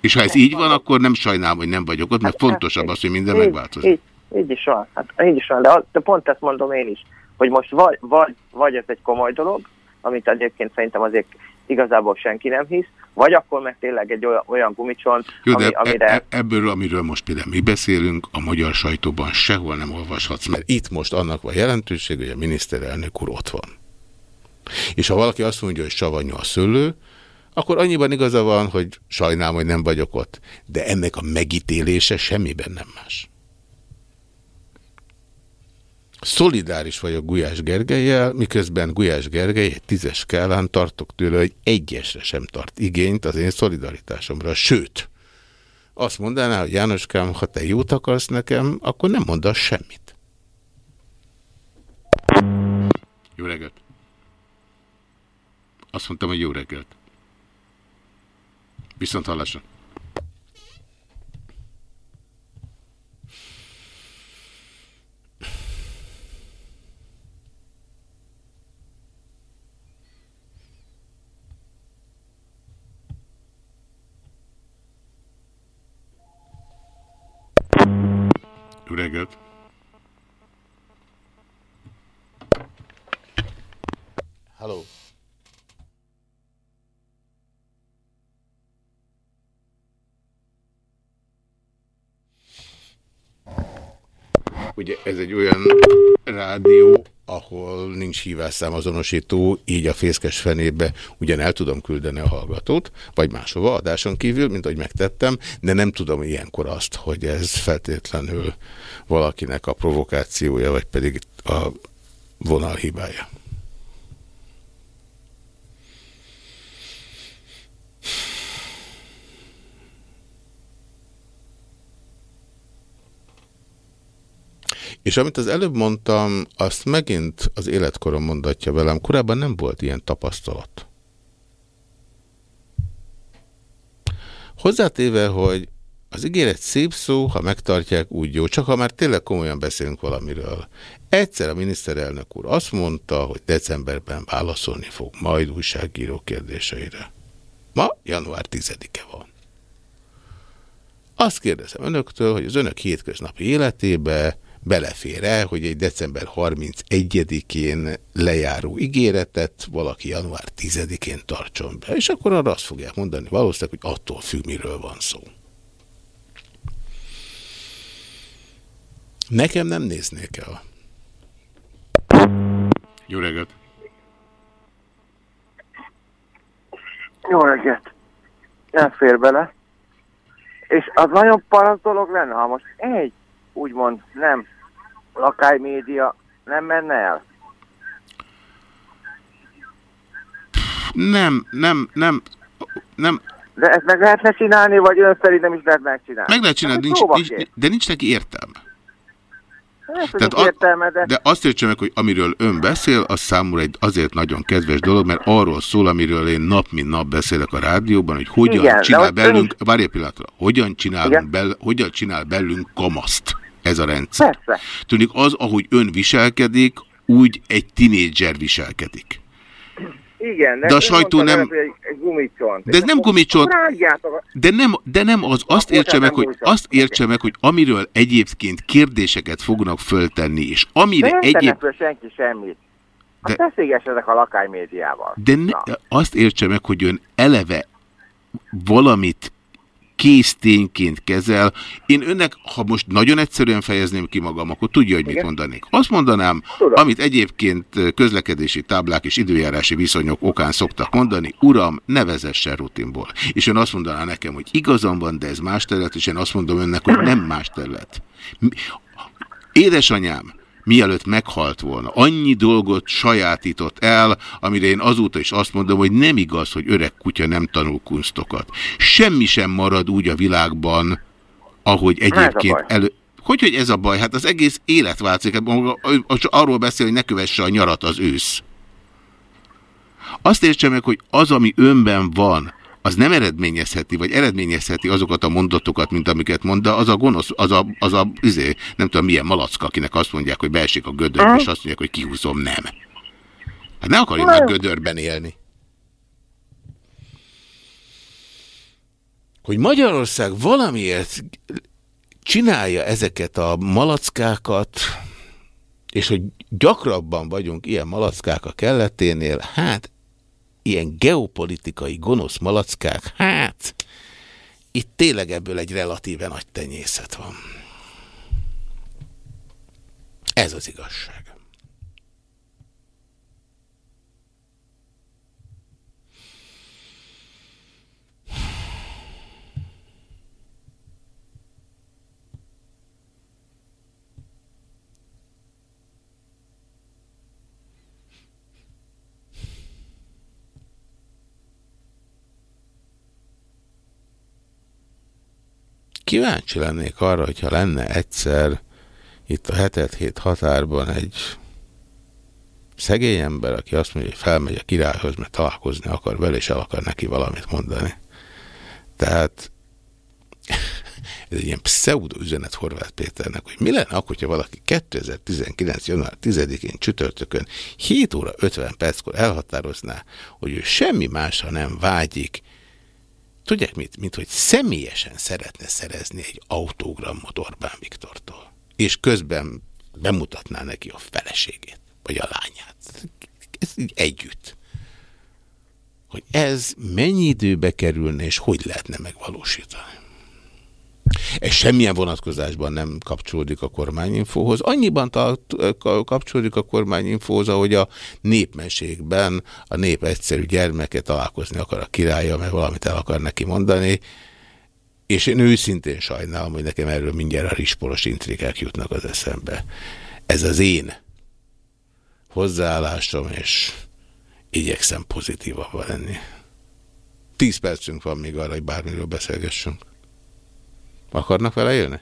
És ha ez így van, akkor nem sajnálom, hogy nem vagyok ott, mert hát, fontosabb az, hogy minden így, megváltozik. Így, így is van, hát így is van, de, de pont ezt mondom én is, hogy most vagy, vagy, vagy ez egy komoly dolog, amit egyébként szerintem azért igazából senki nem hisz, vagy akkor meg tényleg egy olyan, olyan gumicsont, Jó, ami, de amire... E, e ebből, amiről most például mi beszélünk, a magyar sajtóban sehol nem olvashatsz, mert itt most annak van jelentőség, hogy a miniszterelnök úr ott van. És ha valaki azt mondja, hogy savanyú a szőlő, akkor annyiban igaza van, hogy sajnálom, hogy nem vagyok ott. De ennek a megítélése semmiben nem más. Szolidáris vagyok Gulyás Gergelyel, miközben Gulyás Gergely egy tízes skálán tartok tőle, hogy egyesre sem tart igényt az én szolidaritásomra. Sőt, azt mondaná, hogy Jánoskám, ha te jót akarsz nekem, akkor nem mondasz semmit. Jó reggelt! Azt mondtam, hogy jó reggelt. Viszont hallásra. Jó reggelt! Hello! Ugye ez egy olyan rádió, ahol nincs hívásszám azonosító, így a fészkes fenébe ugyan el tudom küldeni a hallgatót, vagy máshova adáson kívül, mint ahogy megtettem, de nem tudom ilyenkor azt, hogy ez feltétlenül valakinek a provokációja, vagy pedig a vonal hibája. És amit az előbb mondtam, azt megint az életkorom mondatja velem. Korábban nem volt ilyen tapasztalat. Hozzátéve, hogy az ígéret szép szó, ha megtartják, úgy jó, csak ha már tényleg komolyan beszélünk valamiről. Egyszer a miniszterelnök úr azt mondta, hogy decemberben válaszolni fog majd újságíró kérdéseire. Ma január 10-e van. Azt kérdezem önöktől, hogy az önök hétköznapi életébe belefér-e, hogy egy december 31-én lejáró ígéretet valaki január 10-én tartson be. És akkor arra azt fogják mondani valószínűleg, hogy attól függ, miről van szó. Nekem nem néznék el. Jó reggelt! Jó reggelt! Nem fér bele. És az nagyon parasz dolog lenne, ha most egy, úgymond nem lakálymédia nem menne el. Nem, nem, nem, nem. De ezt meg lehetne csinálni, vagy ön szerint nem is lehet megcsinálni? Meg lehet csinálni, nincs, nincs, de nincs neki értelme. Tehát a, értelme, de... de azt értse meg, hogy amiről ön beszél, az számomra egy azért nagyon kedves dolog, mert arról szól, amiről én nap mint nap beszélek a rádióban, hogy hogyan Igen, csinál belünk, is... várj egy pillanatra, hogyan, csinálunk bel, hogyan csinál belünk kamaszt ez a rendszer. Persze. Tudnik, az, ahogy ön viselkedik, úgy egy tinédzser viselkedik. Igen, de, a sajtó nem... Egy, egy gumicsont. De ez nem gumicsont. De nem, de nem az, azt értse meg, hogy, azt értse meg, hogy amiről egyébként kérdéseket fognak föltenni, és amire nem egyéb... Nem senki semmit. De, beszélgessenek a lakánymédiával. De ne, azt értse meg, hogy ön eleve valamit kész tényként kezel. Én önnek, ha most nagyon egyszerűen fejezném ki magam, akkor tudja, hogy Igen. mit mondanék. Azt mondanám, Tudom. amit egyébként közlekedési táblák és időjárási viszonyok okán szoktak mondani, uram, ne vezessen rutinból. És ön azt mondaná nekem, hogy igazam van, de ez más terület, és én azt mondom önnek, hogy nem más terület. Édesanyám, mielőtt meghalt volna. Annyi dolgot sajátított el, amire én azóta is azt mondom, hogy nem igaz, hogy öreg kutya nem tanul kunstokat. Semmi sem marad úgy a világban, ahogy egyébként elő... Hogy, hogy ez a baj? Hát az egész élet változik. Arról beszél, hogy ne kövesse a nyarat az ősz. Azt értse meg, hogy az, ami önben van, az nem eredményezheti, vagy eredményezheti azokat a mondatokat, mint amiket mond, de az a gonosz, az a, az a izé, nem tudom milyen malacka, akinek azt mondják, hogy beesik a gödörbe, és azt mondják, hogy kihúzom, nem. Hát ne akarjuk már gödörben élni. Hogy Magyarország valamiért csinálja ezeket a malackákat, és hogy gyakrabban vagyunk ilyen malackák a kelleténél, hát ilyen geopolitikai gonosz malackák, hát itt tényleg ebből egy relatíve nagy tenyészet van. Ez az igazság. Kíváncsi lennék arra, hogyha lenne egyszer itt a hetet hét határban egy szegény ember, aki azt mondja, hogy felmegy a királyhoz, mert találkozni akar vele, és el akar neki valamit mondani. Tehát ez egy ilyen pseudo üzenet Horváth Péternek, hogy mi lenne akkor, hogyha valaki 2019. január 10-én csütörtökön 7 óra 50 perckor elhatározná, hogy ő semmi másra nem vágyik, Tudják mit? Mint hogy személyesen szeretne szerezni egy autógrammot Orbán Viktortól. És közben bemutatná neki a feleségét, vagy a lányát. Ez így együtt. Hogy ez mennyi időbe kerülne, és hogy lehetne megvalósítani. Ez semmilyen vonatkozásban nem kapcsolódik a kormányinfóhoz. Annyiban kapcsolódik a kormányinfóhoz, ahogy a népmeségben a nép egyszerű gyermeke találkozni akar a királya, mert valamit el akar neki mondani. És én őszintén sajnálom, hogy nekem erről mindjárt a risporos intrikák jutnak az eszembe. Ez az én hozzáállásom, és igyekszem pozitívabb lenni. Tíz percünk van még arra, hogy bármiről beszélgessünk. Akarnak vele élni?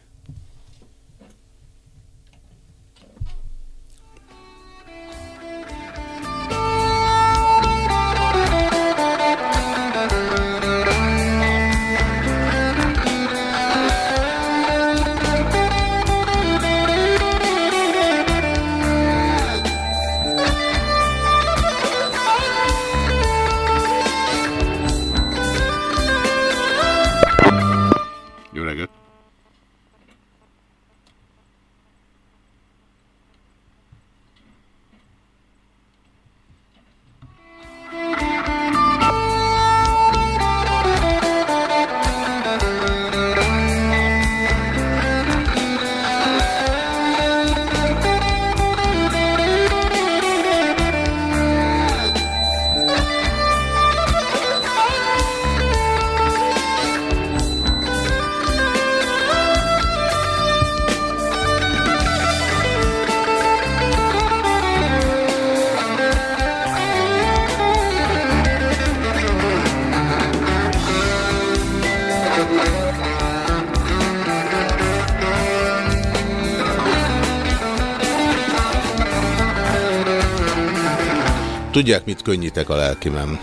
Tudják, mit könnyítek a lelkimem?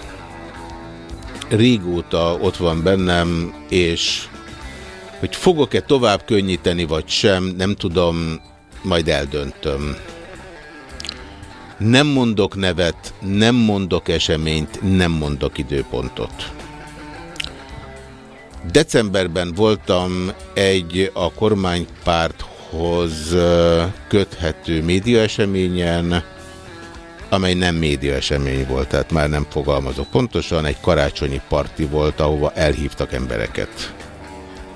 Régóta ott van bennem, és hogy fogok-e tovább könnyíteni, vagy sem, nem tudom, majd eldöntöm. Nem mondok nevet, nem mondok eseményt, nem mondok időpontot. Decemberben voltam egy a kormánypárthoz köthető médiaeseményen, amely nem médiaesemény volt, tehát már nem fogalmazok pontosan, egy karácsonyi parti volt, ahova elhívtak embereket.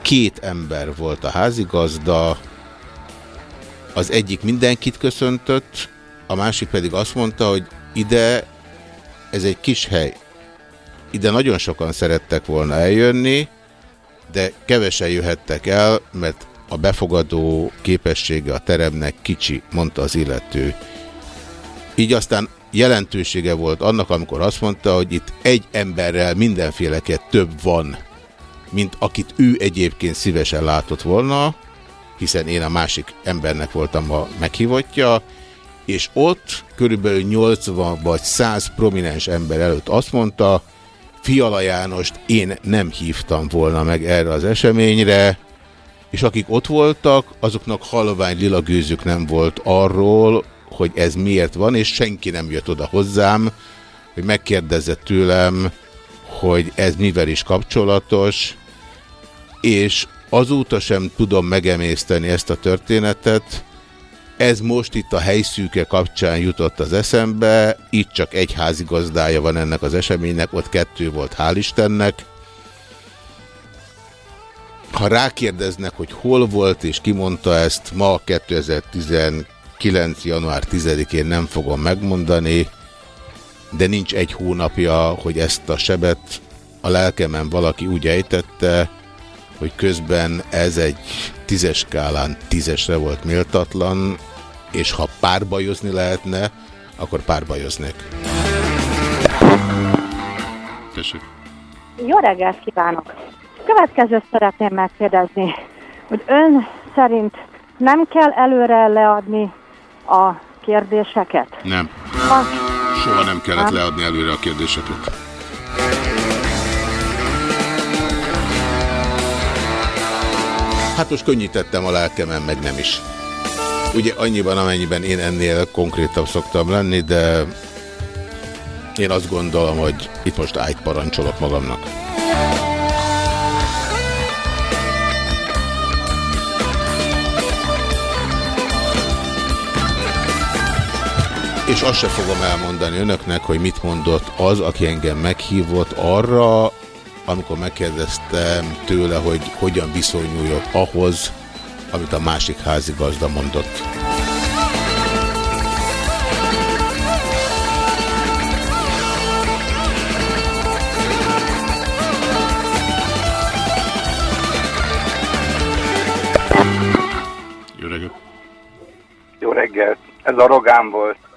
Két ember volt a házigazda, az egyik mindenkit köszöntött, a másik pedig azt mondta, hogy ide, ez egy kis hely, ide nagyon sokan szerettek volna eljönni, de kevesen jöhettek el, mert a befogadó képessége a teremnek kicsi, mondta az illető. Így aztán jelentősége volt annak, amikor azt mondta, hogy itt egy emberrel mindenféleket több van, mint akit ő egyébként szívesen látott volna, hiszen én a másik embernek voltam a meghívottja, és ott körülbelül 80 vagy 100 prominens ember előtt azt mondta, Fiala Jánost én nem hívtam volna meg erre az eseményre, és akik ott voltak, azoknak halvány lila gőzük nem volt arról, hogy ez miért van, és senki nem jött oda hozzám, hogy megkérdezze tőlem, hogy ez mivel is kapcsolatos, és azóta sem tudom megemészteni ezt a történetet, ez most itt a helyszűke kapcsán jutott az eszembe, itt csak egy házigazdája van ennek az eseménynek, ott kettő volt, hál' Istennek. Ha rákérdeznek, hogy hol volt és ki mondta ezt, ma 2019. január 10-én nem fogom megmondani, de nincs egy hónapja, hogy ezt a sebet a lelkemen valaki úgy ejtette, hogy közben ez egy tízes skálán tízesre volt méltatlan, és ha párbajozni lehetne, akkor párbajoznék. Tessék. Jó reggelt kívánok! Következőt szeretném megkérdezni, hogy ön szerint nem kell előre leadni a kérdéseket? Nem. Ha... Soha nem kellett nem. leadni előre a kérdéseket. Hát most könnyítettem a lelkemen, meg nem is. Ugye annyiban, amennyiben én ennél konkrétabb szoktam lenni, de én azt gondolom, hogy itt most ájt parancsolok magamnak. És azt se fogom elmondani önöknek, hogy mit mondott az, aki engem meghívott arra, amikor megkérdeztem tőle, hogy hogyan viszonyuljak ahhoz, amit a másik házigazda mondott. Jó reggelt! Jó reggelt! Ez a Rogán volt.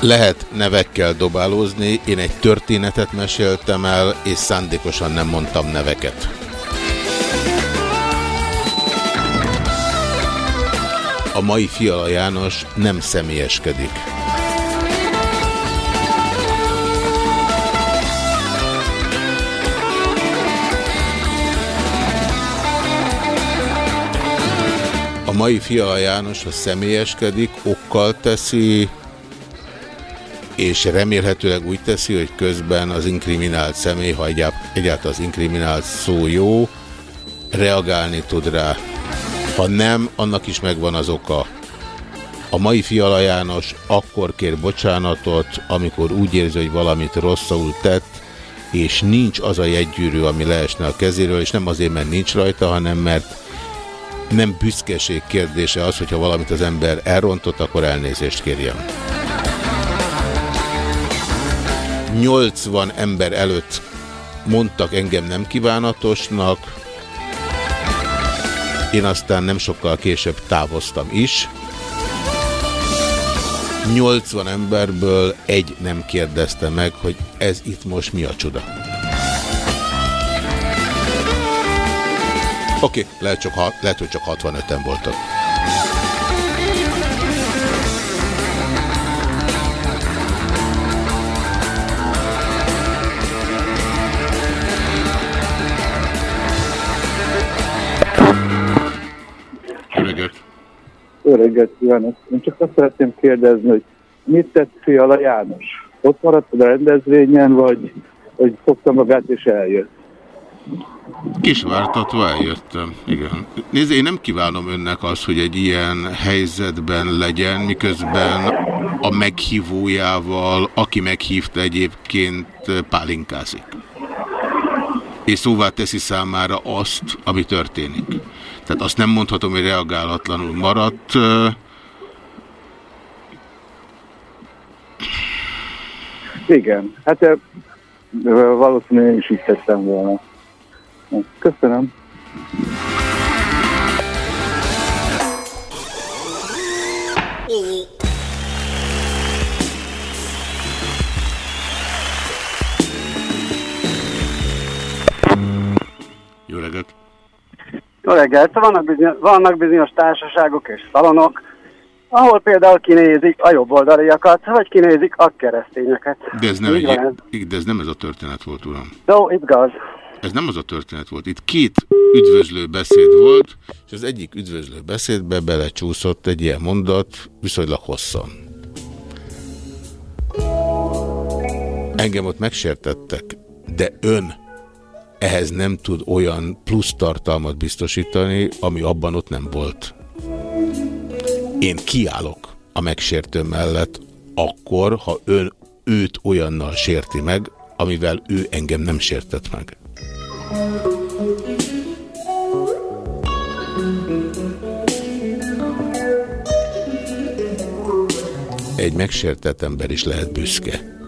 Lehet nevekkel dobálózni, én egy történetet meséltem el, és szándékosan nem mondtam neveket. A mai Fiala János nem személyeskedik. Mai Fiala János, ha személyeskedik, okkal teszi, és remélhetőleg úgy teszi, hogy közben az inkriminált személy, ha egyáltalán az inkriminált szó jó, reagálni tud rá. Ha nem, annak is megvan az oka. A mai Fiala János akkor kér bocsánatot, amikor úgy érzi, hogy valamit rosszul tett, és nincs az a jegygyűrű, ami leesne a kezéről, és nem azért, mert nincs rajta, hanem mert nem büszkeség kérdése az, hogyha valamit az ember elrontott, akkor elnézést kérjem. 80 ember előtt mondtak engem nem kívánatosnak, én aztán nem sokkal később távoztam is. 80 emberből egy nem kérdezte meg, hogy ez itt most mi a csuda. Oké, okay, lehet, csak, lehet, hogy csak 65-en voltak. Jó reggelt kívánok! Én csak azt szeretném kérdezni, hogy mit tett Fiala János? Ott maradt a rendezvényen, vagy hogy fogta magát és eljött? Kisvártatva eljöttem, igen. Nézd, én nem kívánom önnek azt, hogy egy ilyen helyzetben legyen, miközben a meghívójával, aki meghívta egyébként pálinkázik. És szóvá teszi számára azt, ami történik. Tehát azt nem mondhatom, hogy reagálatlanul maradt. Igen, hát valószínűleg én is így tettem volna. Köszönöm. Jó reggelt! Jó reggelt! Vannak bizonyos, vannak bizonyos társaságok és szalonok, ahol például kinézik a jobboldaliakat, vagy kinézik a keresztényeket. De ez nem, egy, ez. de ez nem ez a történet volt, uram. No, goes. Ez nem az a történet volt. Itt két üdvözlő beszéd volt, és az egyik üdvözlő beszédbe belecsúszott egy ilyen mondat viszonylag hosszan. Engem ott megsértettek, de ön ehhez nem tud olyan plusz tartalmat biztosítani, ami abban ott nem volt. Én kiállok a megsértő mellett akkor, ha ön őt olyannal sérti meg, amivel ő engem nem sértett meg. Egy megsértett ember is lehet büszke.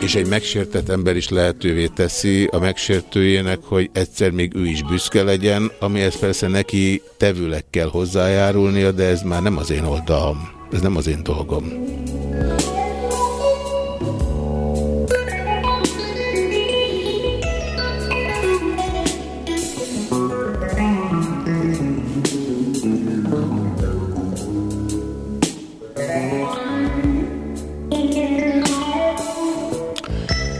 És egy megsértett ember is lehetővé teszi a megsértőjének, hogy egyszer még ő is büszke legyen, amihez persze neki tevőleg kell hozzájárulnia, de ez már nem az én oldalam, ez nem az én dolgom.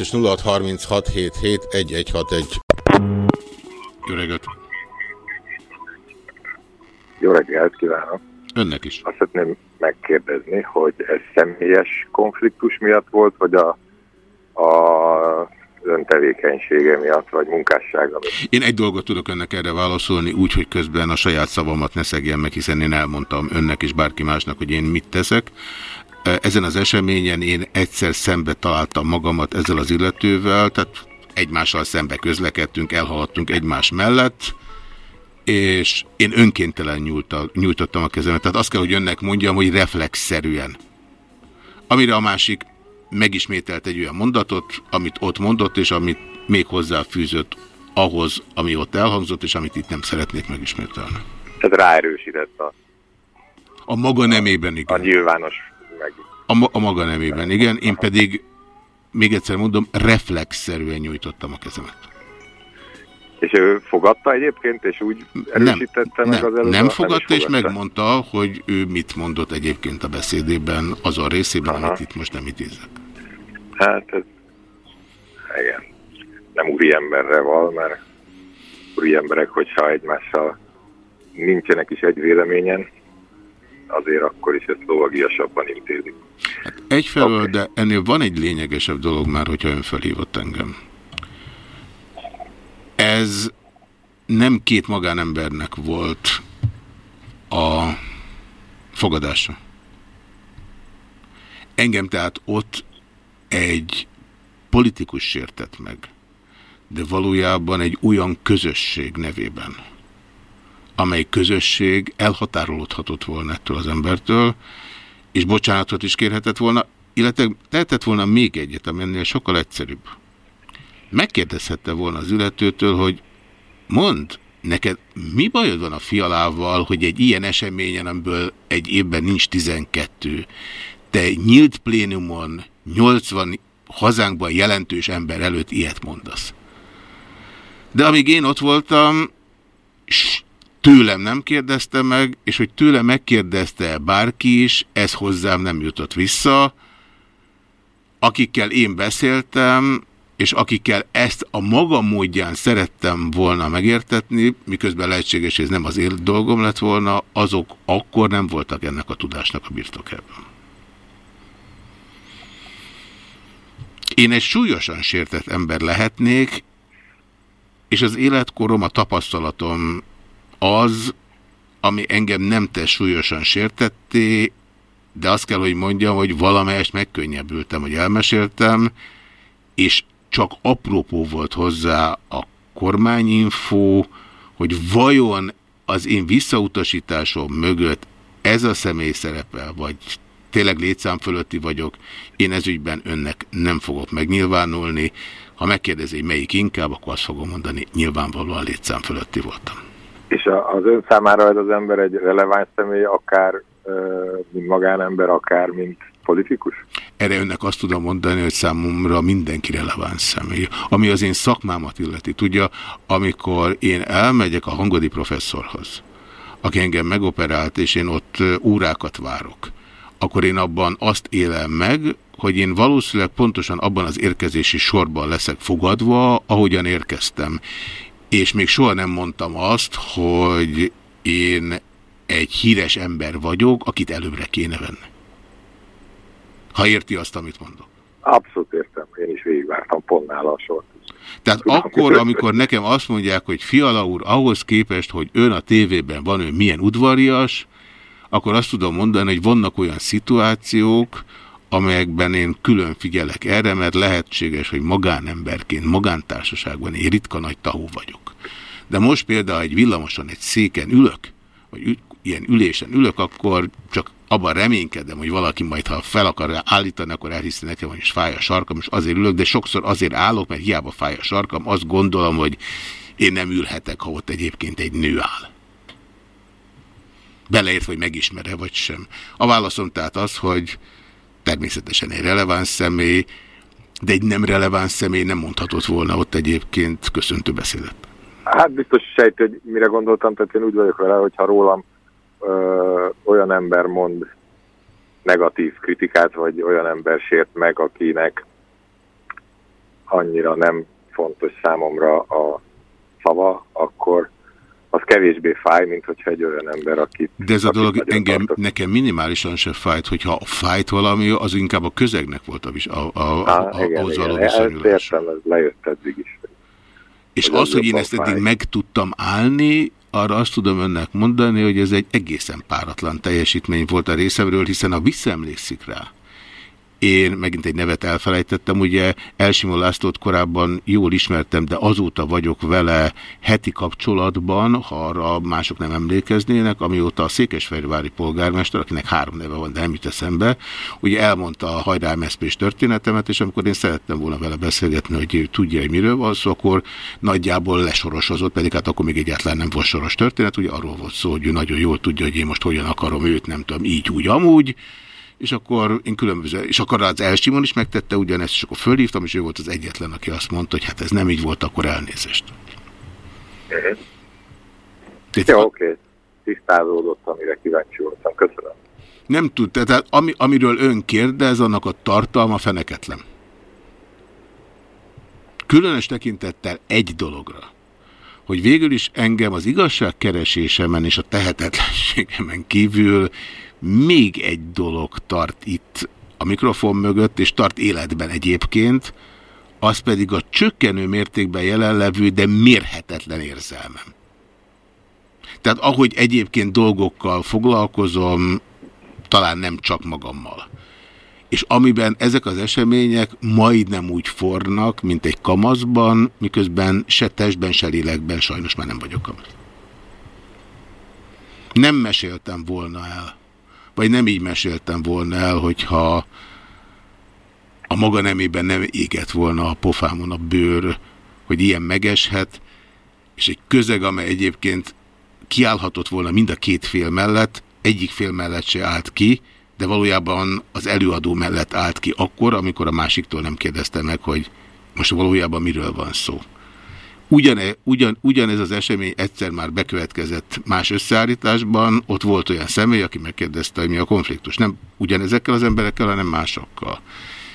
és 0636771161. Jó reggelt! Jó reggelt kívánok! Önnek is. Azt szeretném megkérdezni, hogy ez személyes konfliktus miatt volt, vagy a, a ön tevékenysége miatt, vagy munkássága miatt? Én egy dolgot tudok önnek erre válaszolni, úgy, hogy közben a saját szavamat ne szegjem meg, hiszen én elmondtam önnek és bárki másnak, hogy én mit teszek. Ezen az eseményen én egyszer szembe találtam magamat ezzel az illetővel, tehát egymással szembe közlekedtünk, elhaladtunk egymás mellett, és én önkéntelen nyújta, nyújtottam a kezemet. Tehát azt kell, hogy önnek mondjam, hogy reflexzerűen. Amire a másik megismételt egy olyan mondatot, amit ott mondott, és amit még hozzáfűzött ahhoz, ami ott elhangzott, és amit itt nem szeretnék megismételni. Tehát ráerősített a... A maga nemében, igen. A nyilvános a, a maga nevében, igen. Én pedig, még egyszer mondom, reflexzerűen nyújtottam a kezemet. És ő fogadta egyébként, és úgy erősítette nem, meg nem, az előbb? Nem fogadta, és megmondta, hogy ő mit mondott egyébként a beszédében, azon részében, Aha. amit itt most nem idézek. Hát, ez, igen. Nem úri emberre val, mert úri emberek, hogyha egymással nincsenek is egy véleményen, azért akkor is ezt lovagiasabban intézik. Hát egyfelől, okay. de ennél van egy lényegesebb dolog már, hogyha ön felhívott engem. Ez nem két magánembernek volt a fogadása. Engem tehát ott egy politikus sértett meg, de valójában egy olyan közösség nevében, amely közösség elhatárolódhatott volna ettől az embertől, és bocsánatot is kérhetett volna, illetve tehetett volna még egyet, ami ennél sokkal egyszerűbb. Megkérdezhette volna az illetőtől, hogy mond, neked mi bajod van a fialával, hogy egy ilyen eseményen, amiből egy évben nincs 12, te nyílt plénumon 80 hazánkban jelentős ember előtt ilyet mondasz. De amíg én ott voltam, tőlem nem kérdezte meg, és hogy tőlem megkérdezte bárki is, ez hozzám nem jutott vissza. Akikkel én beszéltem, és akikkel ezt a maga módján szerettem volna megértetni, miközben lehetséges, ez nem az én dolgom lett volna, azok akkor nem voltak ennek a tudásnak a birtokában. Én egy súlyosan sértett ember lehetnék, és az életkorom, a tapasztalatom az, ami engem nem tesz súlyosan sértetté, de azt kell, hogy mondjam, hogy valamelyest megkönnyebbültem, hogy elmeséltem, és csak apropó volt hozzá a kormányinfó, hogy vajon az én visszautasításom mögött ez a személy szerepel, vagy tényleg létszám fölötti vagyok, én ezügyben önnek nem fogok megnyilvánulni. Ha megkérdezi, melyik inkább, akkor azt fogom mondani, nyilvánvalóan létszám fölötti voltam. És az ön számára ez az ember egy releváns személy, akár mint magánember, akár mint politikus? Erre önnek azt tudom mondani, hogy számomra mindenki releváns személy. Ami az én szakmámat illeti. Tudja, amikor én elmegyek a hangodi professzorhoz, aki engem megoperált, és én ott órákat várok, akkor én abban azt élem meg, hogy én valószínűleg pontosan abban az érkezési sorban leszek fogadva, ahogyan érkeztem. És még soha nem mondtam azt, hogy én egy híres ember vagyok, akit előbbre kéne venni. Ha érti azt, amit mondok. Abszolút értem. Én is végigvártam pont nála a sort. Tehát Tudom, akkor, amikor nekem azt mondják, hogy Fiala úr, ahhoz képest, hogy ön a tévében van, ő milyen udvarias, akkor azt tudom mondani, hogy vannak olyan szituációk, amelyekben én külön figyelek erre, mert lehetséges, hogy magánemberként, magántársaságban én ritka nagy tahó vagyok. De most például egy villamoson, egy széken ülök, vagy ilyen ülésen ülök, akkor csak abban reménykedem, hogy valaki majd, ha fel akar állítani, akkor elhiszi nekem, hogy is fáj a sarkam, és azért ülök, de sokszor azért állok, mert hiába fáj a sarkam, azt gondolom, hogy én nem ülhetek, ha ott egyébként egy nő áll. Beleért, hogy megismere, vagy sem. A válaszom tehát az, hogy természetesen egy releváns személy, de egy nem releváns személy nem mondhatott volna ott egyébként köszöntő beszédet. Hát biztos sejt, hogy mire gondoltam, tehát én úgy vagyok vele, hogyha rólam ö, olyan ember mond negatív kritikát, vagy olyan ember sért meg, akinek annyira nem fontos számomra a szava, akkor az kevésbé fáj, mint hogyha egy olyan ember, akit... De ez a dolog engem, tartok. nekem minimálisan se fájt, hogyha fájt valami, az inkább a közegnek volt a, a, a, a, a, igen, ahhoz való viszonyulás. Értem, ez lejött eddig is. És az, hogy én ezt eddig meg tudtam állni, arra azt tudom önnek mondani, hogy ez egy egészen páratlan teljesítmény volt a részemről, hiszen a visszaemlékszik rá, én megint egy nevet elfelejtettem, ugye Elsimó Lászlót korábban jól ismertem, de azóta vagyok vele heti kapcsolatban, ha arra mások nem emlékeznének, amióta a Székesfehérvári polgármester, akinek három neve van, de nem jut eszembe, ugye elmondta a hajrá MSZP-s történetemet, és amikor én szerettem volna vele beszélgetni, hogy tudja, hogy miről van szó, akkor nagyjából lesorosozott, pedig hát akkor még egyáltalán nem volt soros történet, ugye arról volt szó, hogy ő nagyon jól tudja, hogy én most hogyan akarom őt, nem tudom, így, úgy, amúgy, és akkor én különböző, és akkor az Elsimon is megtette ugyanezt, és akkor fölhívtam, és ő volt az egyetlen, aki azt mondta, hogy hát ez nem így volt, akkor elnézést. Uh -huh. Jó, oké. Okay. Tisztázódott, amire kíváncsi voltam. Köszönöm. Nem tud, tehát ami, amiről ön kérdez, annak a tartalma feneketlen. Különös tekintettel egy dologra, hogy végül is engem az igazságkeresésemen és a tehetetlenségemen kívül még egy dolog tart itt a mikrofon mögött, és tart életben egyébként, az pedig a csökkenő mértékben jelenlevő, de mérhetetlen érzelmem. Tehát ahogy egyébként dolgokkal foglalkozom, talán nem csak magammal. és amiben ezek az események majdnem úgy fornak, mint egy kamaszban, miközben se testben, se lélekben sajnos már nem vagyok kamasz. Nem meséltem volna el, vagy nem így meséltem volna el, hogyha a maga nemében nem égett volna a pofámon a bőr, hogy ilyen megeshet, és egy közeg, amely egyébként kiállhatott volna mind a két fél mellett, egyik fél mellett se állt ki, de valójában az előadó mellett állt ki akkor, amikor a másiktól nem kérdezte meg, hogy most valójában miről van szó. Ugyane, ugyan, ugyanez az esemény egyszer már bekövetkezett más összeállításban, ott volt olyan személy, aki megkérdezte, hogy mi a konfliktus. Nem ugyanezekkel az emberekkel, hanem másokkal.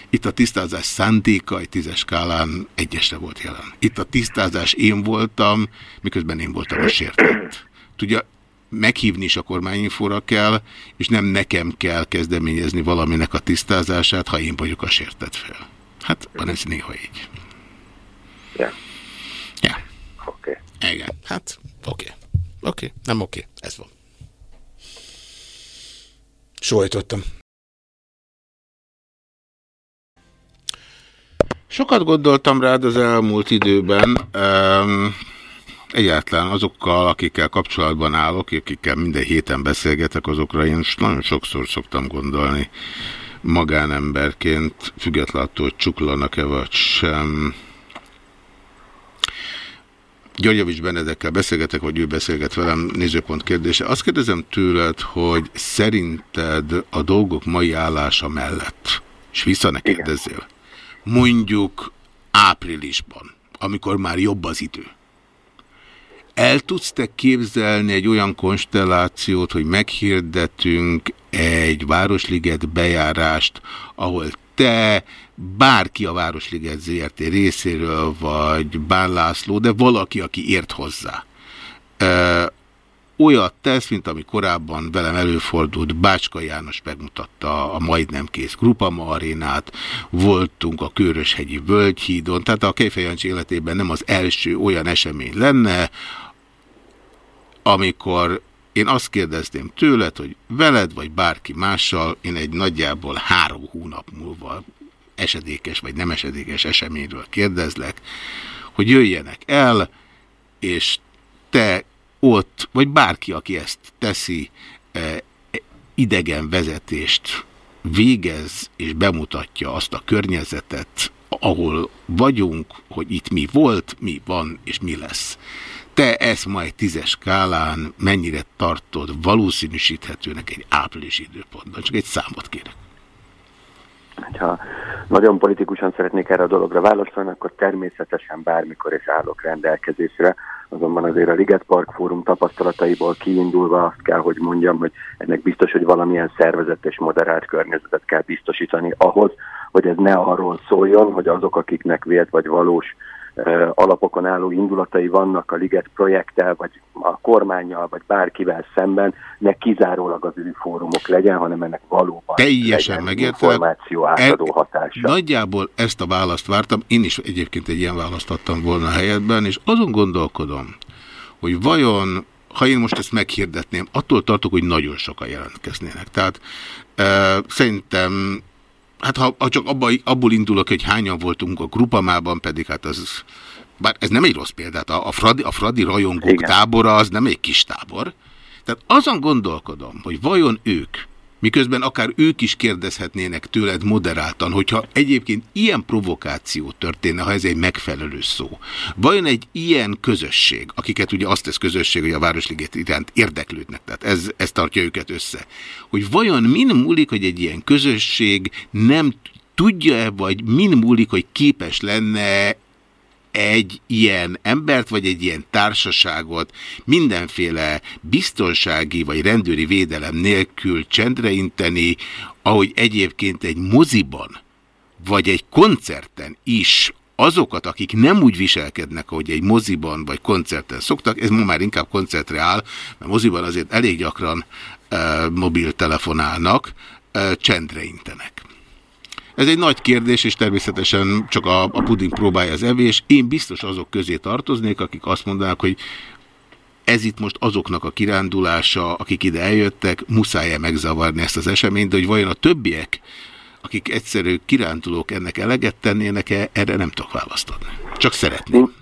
Itt a tisztázás szándéka egy tízes skálán egyesre volt jelen. Itt a tisztázás én voltam, miközben én voltam a sértett. Tudja, meghívni is a kormányinfóra kell, és nem nekem kell kezdeményezni valaminek a tisztázását, ha én vagyok a sértett fel. Hát van ez néha így. Ja. Igen, hát oké. Okay. Oké, okay. nem oké, okay. ez van. Sóhajtottam. Sokat gondoltam rád az elmúlt időben. Um, egyáltalán azokkal, akikkel kapcsolatban állok, akikkel minden héten beszélgetek, azokra én nagyon sokszor szoktam gondolni magánemberként, függetlenül attól, hogy csuklanak-e vagy sem. Györgyevics Benedekkel beszélgetek, vagy ő beszélget velem, nézőpont kérdése. Azt kérdezem tőled, hogy szerinted a dolgok mai állása mellett, és vissza ne kérdezzél, mondjuk áprilisban, amikor már jobb az idő, el tudsz te képzelni egy olyan konstellációt, hogy meghirdetünk egy Városliget bejárást, ahol te, bárki a Városliget ZRT. részéről, vagy Bán László, de valaki, aki ért hozzá. Ö, olyat tesz, mint ami korábban velem előfordult, Bácska János megmutatta a majdnem kész Grupama arénát, voltunk a Köröshegyi Völgyhídon, tehát a Kejfejancsi életében nem az első olyan esemény lenne, amikor én azt kérdezném tőled, hogy veled vagy bárki mással én egy nagyjából három hónap múlva esedékes vagy nem esedékes eseményről kérdezlek, hogy jöjjenek el, és te ott, vagy bárki, aki ezt teszi, eh, idegen vezetést végez és bemutatja azt a környezetet, ahol vagyunk, hogy itt mi volt, mi van és mi lesz te ezt majd tízes skálán mennyire tartod valószínűsíthetőnek egy április időpontban? Csak egy számot kérek. Ha nagyon politikusan szeretnék erre a dologra válaszolni, akkor természetesen bármikor is állok rendelkezésre. Azonban azért a Liget Park Fórum tapasztalataiból kiindulva azt kell, hogy mondjam, hogy ennek biztos, hogy valamilyen szervezett és moderált környezetet kell biztosítani ahhoz, hogy ez ne arról szóljon, hogy azok, akiknek vélt vagy valós alapokon álló indulatai vannak a Liget projekttel, vagy a kormányjal, vagy bárkivel szemben, ne kizárólag az ő fórumok legyen, hanem ennek valóban Teljesen információ átadó e, hatása. Nagyjából ezt a választ vártam, én is egyébként egy ilyen választ adtam volna a helyetben, és azon gondolkodom, hogy vajon ha én most ezt meghirdetném, attól tartok, hogy nagyon sokan jelentkeznének. Tehát e, szerintem Hát ha, ha csak abba, abból indulok, hogy hányan voltunk a grupamában, pedig hát az, bár ez nem egy rossz példát, a, a, Fradi, a Fradi rajongók Igen. tábora az nem egy kis tábor. Tehát azon gondolkodom, hogy vajon ők Miközben akár ők is kérdezhetnének tőled moderáltan, hogyha egyébként ilyen provokáció történne, ha ez egy megfelelő szó. Vajon egy ilyen közösség, akiket ugye azt tesz közösség, hogy a Városliget iránt érdeklődnek, tehát ez, ez tartja őket össze, hogy vajon min múlik, hogy egy ilyen közösség nem tudja-e, vagy min múlik, hogy képes lenne egy ilyen embert, vagy egy ilyen társaságot mindenféle biztonsági vagy rendőri védelem nélkül csendreinteni, ahogy egyébként egy moziban, vagy egy koncerten is azokat, akik nem úgy viselkednek, ahogy egy moziban vagy koncerten szoktak, ez ma már inkább koncertre áll, mert moziban azért elég gyakran uh, mobiltelefonálnak, uh, csendre intenek. Ez egy nagy kérdés, és természetesen csak a, a puding próbálja az evés. Én biztos azok közé tartoznék, akik azt mondanák, hogy ez itt most azoknak a kirándulása, akik ide eljöttek, muszáj-e megzavarni ezt az eseményt, de hogy vajon a többiek, akik egyszerű kirántulók ennek eleget tennének-e, erre nem tudok választani. Csak szeretném.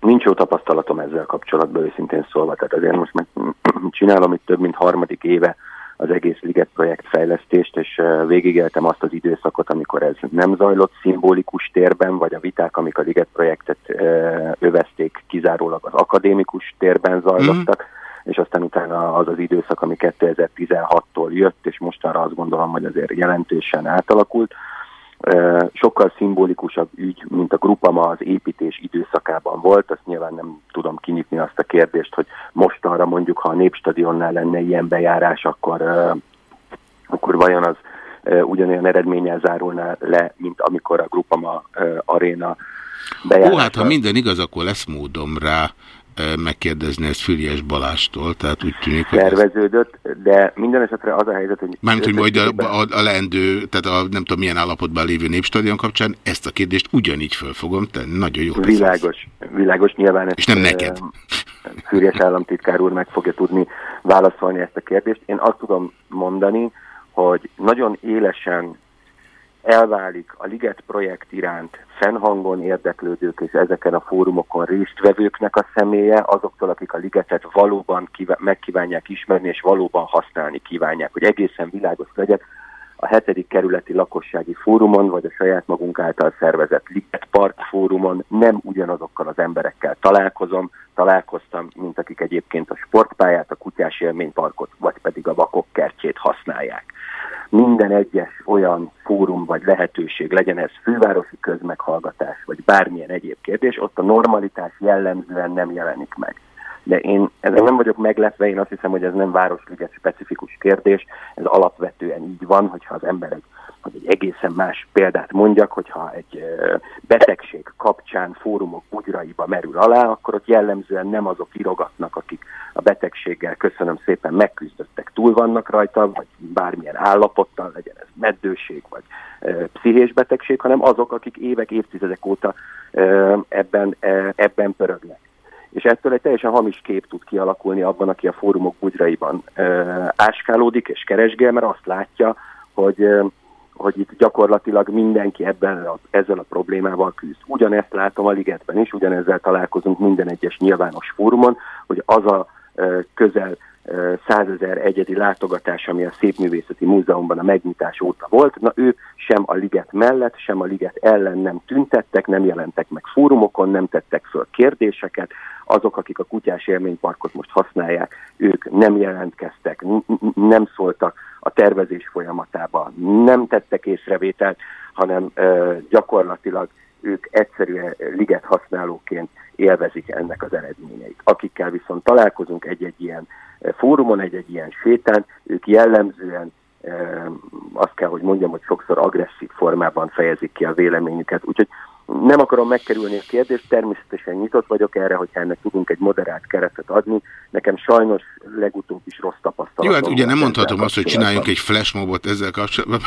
Nincs jó tapasztalatom ezzel kapcsolatban, őszintén szólva. Tehát azért most meg csinálom itt több mint harmadik éve az egész Liget projekt fejlesztést, és végigéltem azt az időszakot, amikor ez nem zajlott szimbolikus térben, vagy a viták, amik a Liget projektet övezték, kizárólag az akadémikus térben zajlottak, mm. és aztán utána az az időszak, ami 2016-tól jött, és mostanra azt gondolom, hogy azért jelentősen átalakult, sokkal szimbolikusabb ügy, mint a Grupama az építés időszakában volt. Azt nyilván nem tudom kinyitni azt a kérdést, hogy mostanra mondjuk, ha a Népstadionnál lenne ilyen bejárás, akkor, akkor vajon az ugyanolyan eredménnyel zárulna le, mint amikor a Grupama aréna bejárás. Ó, hát ha minden igaz, akkor lesz módom rá megkérdezni ezt Füriás Balástól, tehát úgy tűnik, hogy... Szerveződött, ez... de minden esetre az a helyzet, hogy... Mármint, hogy majd a, a, a leendő, tehát a nem tudom milyen állapotban lévő népstadion kapcsán ezt a kérdést ugyanígy föl fogom tenni. Nagyon jó. Világos, világos nyilván. És nem neked. Füriás államtitkár úr meg fogja tudni válaszolni ezt a kérdést. Én azt tudom mondani, hogy nagyon élesen elválik a Liget projekt iránt fennhangon érdeklődők és ezeken a fórumokon résztvevőknek a személye, azoktól, akik a Ligetet valóban megkívánják ismerni és valóban használni kívánják, hogy egészen világos legyek, a hetedik kerületi lakossági fórumon, vagy a saját magunk által szervezett Liget Park fórumon. Nem ugyanazokkal az emberekkel találkozom, találkoztam, mint akik egyébként a sportpályát, a kutyás élményparkot, vagy pedig a vakok kertjét használják. Minden egyes olyan fórum vagy lehetőség, legyen ez fővárosi közmeghallgatás, vagy bármilyen egyéb kérdés, ott a normalitás jellemzően nem jelenik meg. De én ezen nem vagyok meglepve, én azt hiszem, hogy ez nem városliget specifikus kérdés, ez alapvetően így van, hogyha az ember egy hogy egy egészen más példát mondjak, hogyha egy betegség kapcsán fórumok bugyraiba merül alá, akkor ott jellemzően nem azok irogatnak, akik a betegséggel köszönöm szépen megküzdöttek, túl vannak rajta, vagy bármilyen állapottal, legyen ez meddőség, vagy pszichés betegség, hanem azok, akik évek, évtizedek óta ebben, ebben pörögnek és ettől egy teljesen hamis kép tud kialakulni abban, aki a fórumok bugyraiban áskálódik és keresgél, mert azt látja, hogy hogy itt gyakorlatilag mindenki ebben a, ezzel a problémával küzd. Ugyanezt látom a ligetben is, ugyanezzel találkozunk minden egyes nyilvános fórumon, hogy az a közel százezer egyedi látogatás, ami a Szépművészeti Múzeumban a megnyitás óta volt, na ő sem a liget mellett, sem a liget ellen nem tüntettek, nem jelentek meg fórumokon, nem tettek föl kérdéseket, azok, akik a kutyás élményparkot most használják, ők nem jelentkeztek, nem szóltak a tervezés folyamatába, nem tettek észrevételt, hanem gyakorlatilag ők egyszerűen liget használóként élvezik ennek az eredményeit. Akikkel viszont találkozunk egy-egy ilyen fórumon, egy-egy ilyen sétán, ők jellemzően azt kell, hogy mondjam, hogy sokszor agresszív formában fejezik ki a véleményüket. Úgyhogy nem akarom megkerülni a kérdést, természetesen nyitott vagyok erre, hogyha ennek tudunk egy moderált keretet adni. Nekem sajnos legutóbb is rossz tapasztalat. Jó, hát ugye nem mondhatom azt, hogy csináljunk egy flashmobot ezzel kapcsolatban.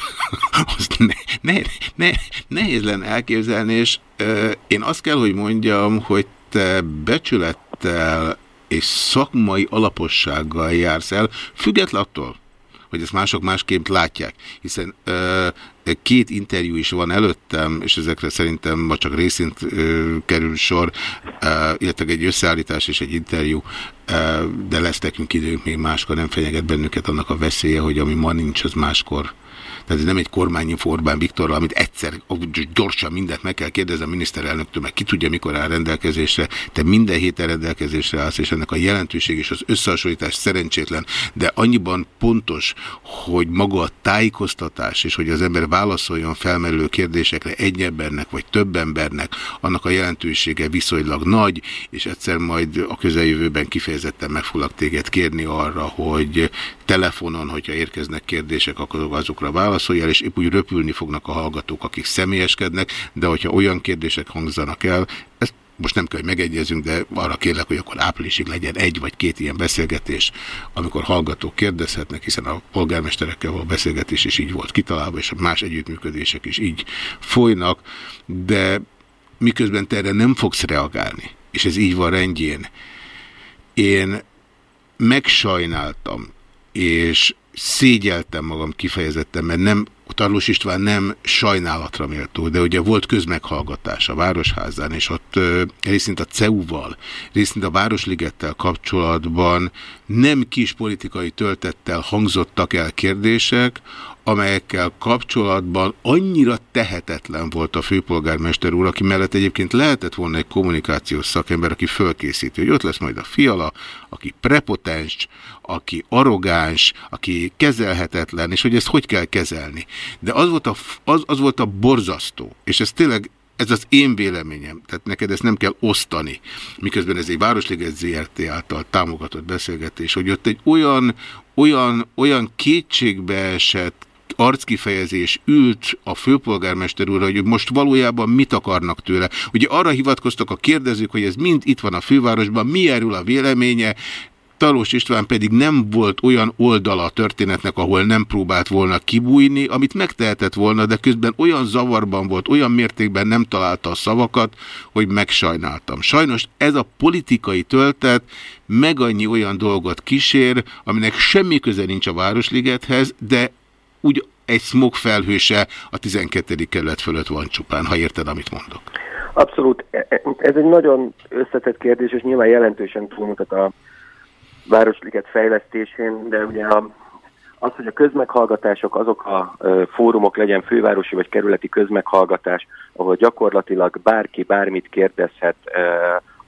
azt ne, ne, ne, nehéz lenne elképzelni, és euh, én azt kell, hogy mondjam, hogy te becsülettel és szakmai alapossággal jársz el, független attól, hogy ezt mások másként látják, hiszen ö, két interjú is van előttem, és ezekre szerintem ma csak részint ö, kerül sor, ö, illetve egy összeállítás és egy interjú, ö, de lesz nekünk időnk még máskor, nem fenyeget bennünket annak a veszélye, hogy ami ma nincs, az máskor tehát ez nem egy kormányinfo Orbán Viktorral, amit egyszer gyorsan mindent meg kell kérdezni a miniszterelnöktől, meg ki tudja, mikor áll rendelkezésre. Te minden héten rendelkezésre állsz, és ennek a jelentőség és az összehasonlítás szerencsétlen, de annyiban pontos, hogy maga a tájékoztatás, és hogy az ember válaszoljon felmerülő kérdésekre egy embernek, vagy több embernek, annak a jelentősége viszonylag nagy, és egyszer majd a közeljövőben kifejezetten meg téged kérni arra, hogy telefonon, hogyha érkeznek kérdések, akkor azokra válaszoljál, és épp úgy röpülni fognak a hallgatók, akik személyeskednek, de hogyha olyan kérdések hangzanak el, ezt most nem kell, hogy megegyezünk, de arra kérlek, hogy akkor áprilisig legyen egy vagy két ilyen beszélgetés, amikor hallgatók kérdezhetnek, hiszen a polgármesterekkel való beszélgetés is így volt kitalálva, és a más együttműködések is így folynak, de miközben te erre nem fogsz reagálni, és ez így van rendjén, én megsajnáltam és szégyeltem magam kifejezetten, mert nem Tarlós István nem sajnálatra méltó, de ugye volt közmeghallgatás a Városházán, és ott részint a CEU-val, részint a Városligettel kapcsolatban nem kis politikai töltettel hangzottak el kérdések, amelyekkel kapcsolatban annyira tehetetlen volt a főpolgármester úr, aki mellett egyébként lehetett volna egy kommunikációs szakember, aki fölkészíti, hogy ott lesz majd a fiala, aki prepotens, aki arrogáns, aki kezelhetetlen, és hogy ezt hogy kell kezelni. De az volt a, az, az volt a borzasztó, és ez tényleg ez az én véleményem, tehát neked ezt nem kell osztani, miközben ez egy Városliget ZRT által támogatott beszélgetés, hogy ott egy olyan, olyan, olyan kétségbeesett arckifejezés ült a főpolgármester úr, hogy most valójában mit akarnak tőle. Ugye arra hivatkoztak a kérdezők, hogy ez mind itt van a fővárosban, mi erről a véleménye, Talós István pedig nem volt olyan oldala a történetnek, ahol nem próbált volna kibújni, amit megtehetett volna, de közben olyan zavarban volt, olyan mértékben nem találta a szavakat, hogy megsajnáltam. Sajnos ez a politikai töltet meg annyi olyan dolgot kísér, aminek semmi köze nincs a Városligethez, de úgy egy smog felhőse a 12. kerület fölött van csupán, ha érted, amit mondok. Abszolút. E, e, ez egy nagyon összetett kérdés, és nyilván jelentősen túlmutat a Városliget fejlesztésén, de ugye a, az, hogy a közmeghallgatások azok a e, fórumok legyen fővárosi vagy kerületi közmeghallgatás, ahol gyakorlatilag bárki bármit kérdezhet,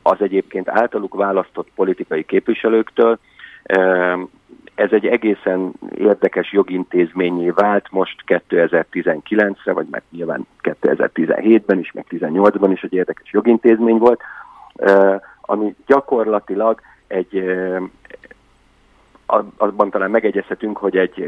az egyébként általuk választott politikai képviselőktől, ez egy egészen érdekes jogintézményé vált most 2019-re, vagy meg nyilván 2017-ben is, meg 2018-ban is egy érdekes jogintézmény volt, ami gyakorlatilag egy, abban talán megegyezhetünk, hogy egy,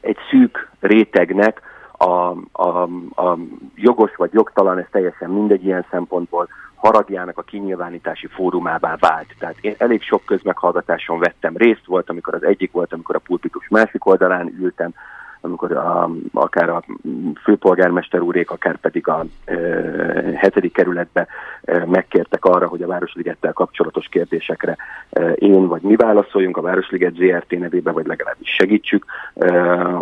egy szűk rétegnek a, a, a jogos vagy jogtalan, ez teljesen mindegy ilyen szempontból, haragjának a kinyilvánítási fórumává vált. Tehát én elég sok közmeghallgatáson vettem részt, volt, amikor az egyik volt, amikor a pulpitus másik oldalán ültem, amikor a, akár a főpolgármester úrék, akár pedig a e, hetedik kerületbe e, megkértek arra, hogy a Városligettel kapcsolatos kérdésekre e, én vagy mi válaszoljunk, a Városliget ZRT nevébe, vagy legalábbis segítsük e,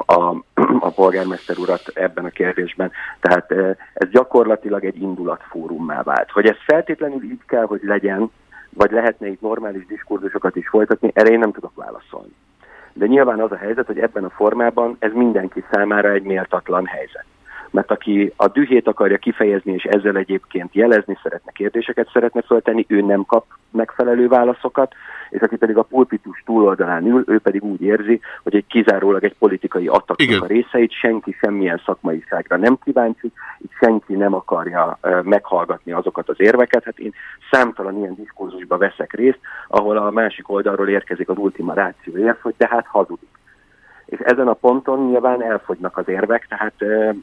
a, a polgármester urat ebben a kérdésben. Tehát e, ez gyakorlatilag egy indulatfórummá vált. Hogy ez feltétlenül így kell, hogy legyen, vagy lehetne itt normális diskurzusokat is folytatni, erre én nem tudok válaszolni. De nyilván az a helyzet, hogy ebben a formában ez mindenki számára egy méltatlan helyzet. Mert aki a dühét akarja kifejezni, és ezzel egyébként jelezni szeretne, kérdéseket szeretne föltenni, ő nem kap megfelelő válaszokat, és aki pedig a pulpitus túloldalán ül, ő pedig úgy érzi, hogy egy kizárólag egy politikai attaknak a részeit, senki semmilyen szakmaiságra nem kíváncsi, itt senki nem akarja meghallgatni azokat az érveket. Hát én számtalan ilyen diskurzusba veszek részt, ahol a másik oldalról érkezik az ultima ráció érv, hogy tehát hazudik és ezen a ponton nyilván elfogynak az érvek, tehát uh,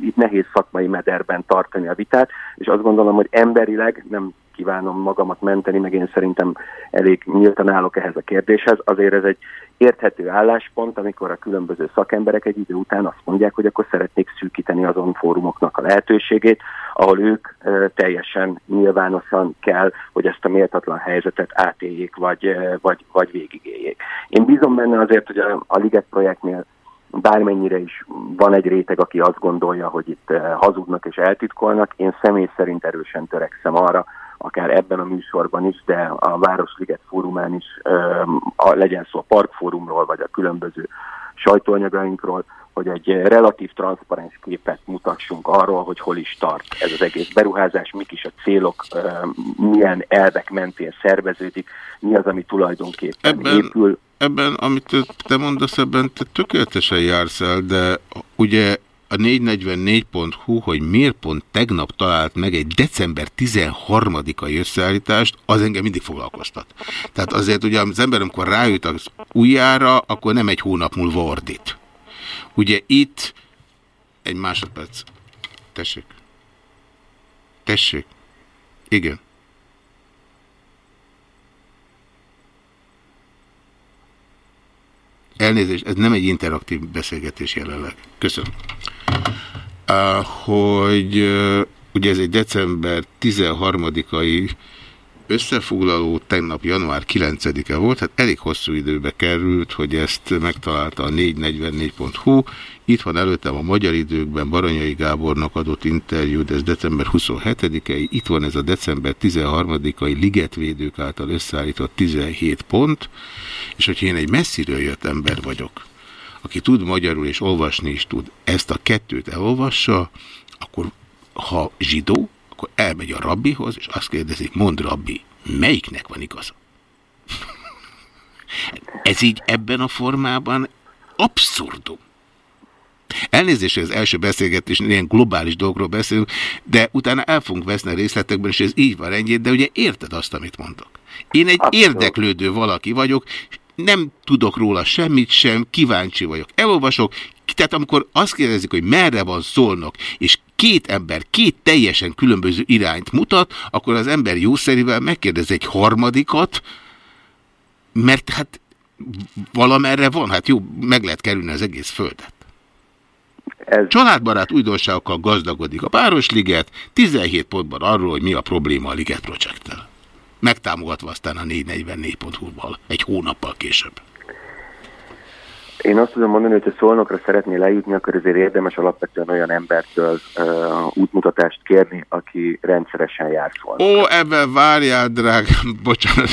itt nehéz szakmai mederben tartani a vitát, és azt gondolom, hogy emberileg nem kívánom magamat menteni, meg én szerintem elég nyíltan állok ehhez a kérdéshez. Azért ez egy érthető álláspont, amikor a különböző szakemberek egy idő után azt mondják, hogy akkor szeretnék szűkíteni azon fórumoknak a lehetőségét, ahol ők teljesen nyilvánosan kell, hogy ezt a méltatlan helyzetet átéljék, vagy, vagy, vagy végigéljék. Én bízom benne azért, hogy a, a Liget projektnél bármennyire is van egy réteg, aki azt gondolja, hogy itt hazudnak és eltitkolnak, én személy szerint erősen törekszem arra, akár ebben a műsorban is, de a Városliget fórumán is a, legyen szó a parkfórumról, vagy a különböző sajtóanyagainkról, hogy egy relatív transzparens képet mutassunk arról, hogy hol is tart ez az egész beruházás, mik is a célok, milyen elvek mentén szerveződik, mi az, ami tulajdonképpen ebben, épül. Ebben, amit te mondasz, ebben te tökéletesen jársz el, de ugye a 444.hu, hogy miért pont tegnap talált meg egy december 13-ai összeállítást, az engem mindig foglalkoztat. Tehát azért ugye az ember, amikor rájut az újjára, akkor nem egy hónap múlva ordít. Ugye itt egy másodperc. Tessék. Tessék. Igen. Elnézést, ez nem egy interaktív beszélgetés jelenleg. Köszönöm. Hogy ugye ez egy december 13-ai összefoglaló tegnap január 9-e volt, hát elég hosszú időbe került, hogy ezt megtalálta a 444.hu. Itt van előttem a magyar időkben Baranyai Gábornak adott interjú, de ez december 27-ei. Itt van ez a december 13-ai ligetvédők által összeállított 17 pont, és hogyha én egy messziről jött ember vagyok, aki tud magyarul és olvasni is tud, ezt a kettőt elolvassa, akkor ha zsidó, akkor elmegy a rabbihoz, és azt kérdezi, mond rabbi, melyiknek van igaza? Ez így ebben a formában abszurdum. Elnézést, hogy az első beszélgetés ilyen globális dolgokról beszélünk, de utána el fogunk veszni a részletekben, és ez így van ennyi, de ugye érted azt, amit mondok. Én egy Abszolút. érdeklődő valaki vagyok, nem tudok róla semmit sem, kíváncsi vagyok. Elolvasok, tehát amikor azt kérdezik, hogy merre van szólnok, és két ember két teljesen különböző irányt mutat, akkor az ember jószerivel megkérdez egy harmadikat, mert hát valamerre van, hát jó, meg lehet kerülni az egész földet. Ez... Családbarát újdonságokkal gazdagodik a Városliget, 17 pontban arról, hogy mi a probléma a Liget Project-tel. Megtámogatva aztán a 444.hu-val egy hónappal később. Én azt tudom mondani, hogy ha szolnokra szeretné lejutni, akkor azért érdemes alapvetően olyan embertől uh, útmutatást kérni, aki rendszeresen jár szólnokra. Ó, ebben várjál, drág, bocsánat.